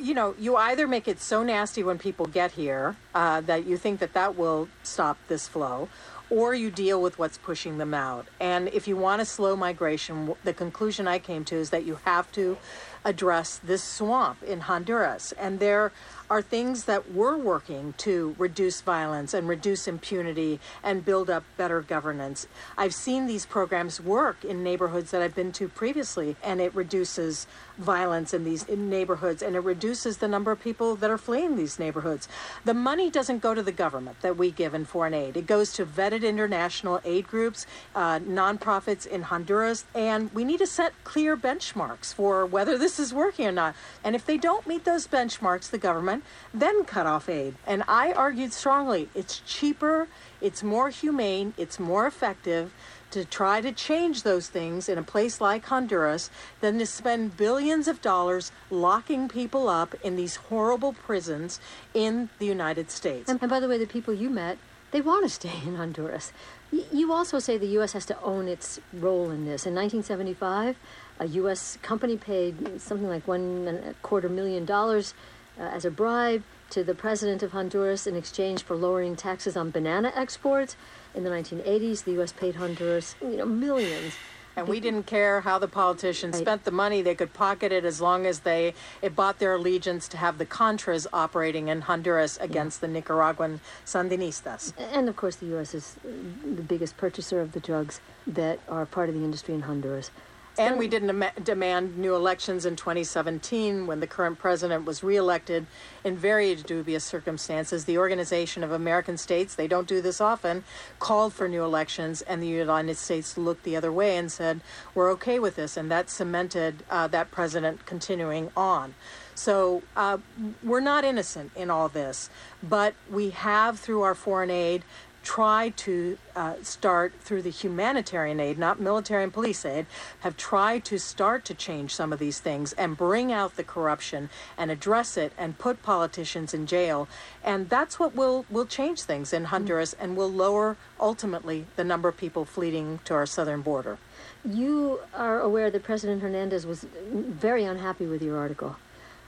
You know, you either make it so nasty when people get here uh, that you think that that will stop this flow, or you deal with what's pushing them out. And if you want to slow migration, the conclusion I came to is that you have to address this swamp in Honduras. And there are things that we're working to reduce violence and reduce impunity and build up better governance. I've seen these programs work in neighborhoods that I've been to previously, and it reduces violence in these neighborhoods and it reduces the number of people that are fleeing these neighborhoods. The money doesn't go to the government that we give in foreign aid. It goes to vetted international aid groups, uh, nonprofits in Honduras, and we need to set clear benchmarks for whether this this is working or not. And if they don't meet those benchmarks, the government then cut off aid. And I argued strongly it's cheaper, it's more humane, it's more effective to try to change those things in a place like Honduras than to spend billions of dollars locking people up in these horrible prisons in the United States. And, and by the way, the people you met, they want to stay in Honduras. You also say the U.S. has to own its role in this. In 1975, a U.S. company paid something like one and a quarter million dollars uh, as a bribe to the president of Honduras in exchange for lowering taxes on banana exports. In the 1980s, the U.S. paid Honduras, you know, millions. And we didn't care how the politicians spent the money; they could pocket it as long as they it bought their allegiance to have the Contras operating in Honduras against the Nicaraguan Sandinistas. And of course, the U.S. is the biggest purchaser of the drugs that are part of the industry in Honduras. And we didn't em- demand new elections in 2017 when the current president was reelected in very dubious circumstances. The Organization of American States, they don't do this often, called for new elections, and the United States looked the other way and said, We're okay with this. And that cemented uh, that president continuing on. So uh, we're not innocent in all this, but we have, through our foreign aid, tried to uh, start through the humanitarian aid, not military and police aid, have tried to start to change some of these things and bring out the corruption and address it and put politicians in jail. And that's what will, will change things in Honduras and will lower ultimately the number of people fleeing to our southern border. You are aware that President Hernandez was very unhappy with your article.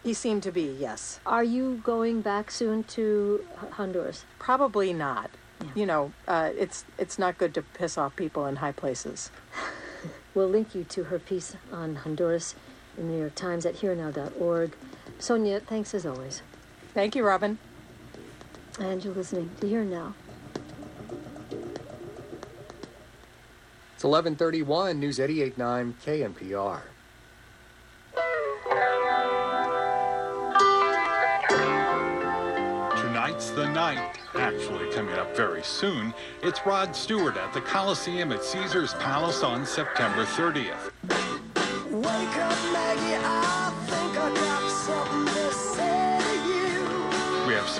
He seemed to be, yes. Are you going back soon to Honduras? Probably not. You know, uh, it's it's not good to piss off people in high places. We'll link you to her piece on Honduras in the New York Times at herenow.org. Sonia, thanks as always. Thank you, Robin. And you're listening to Here Now. It's 1131 News 889 KNPR. Tonight's the night. Actually, coming up very soon, it's Rod Stewart at the Coliseum at Caesar's Palace on September 30th. Wake up, Maggie. I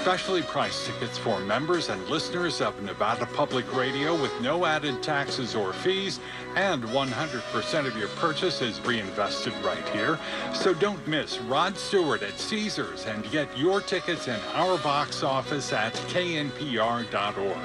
specially priced tickets for members and listeners of Nevada Public Radio with no added taxes or fees, and 100% of your purchase is reinvested right here. So don't miss Rod Stewart at Caesars and get your tickets in our box office at knpr.org.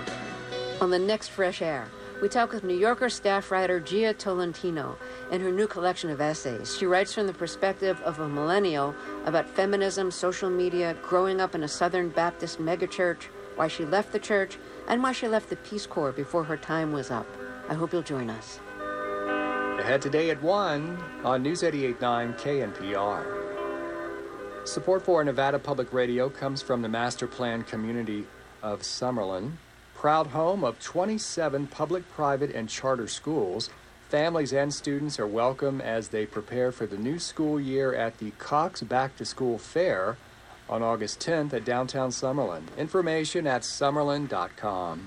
On the next Fresh Air, we talk with New Yorker staff writer Jia Tolentino and her new collection of essays. She writes from the perspective of a millennial about feminism, social media, growing up in a Southern Baptist megachurch, why she left the church, and why she left the Peace Corps before her time was up. I hope you'll join us. Ahead today at 1 on News 889 KNPR. Support for Nevada Public Radio comes from the Master Plan community of Summerlin, proud home of 27 public, private, and charter schools. Families and students are welcome as they prepare for the new school year at the Cox Back to School Fair on August 10th at downtown Summerlin. Information at summerlin.com.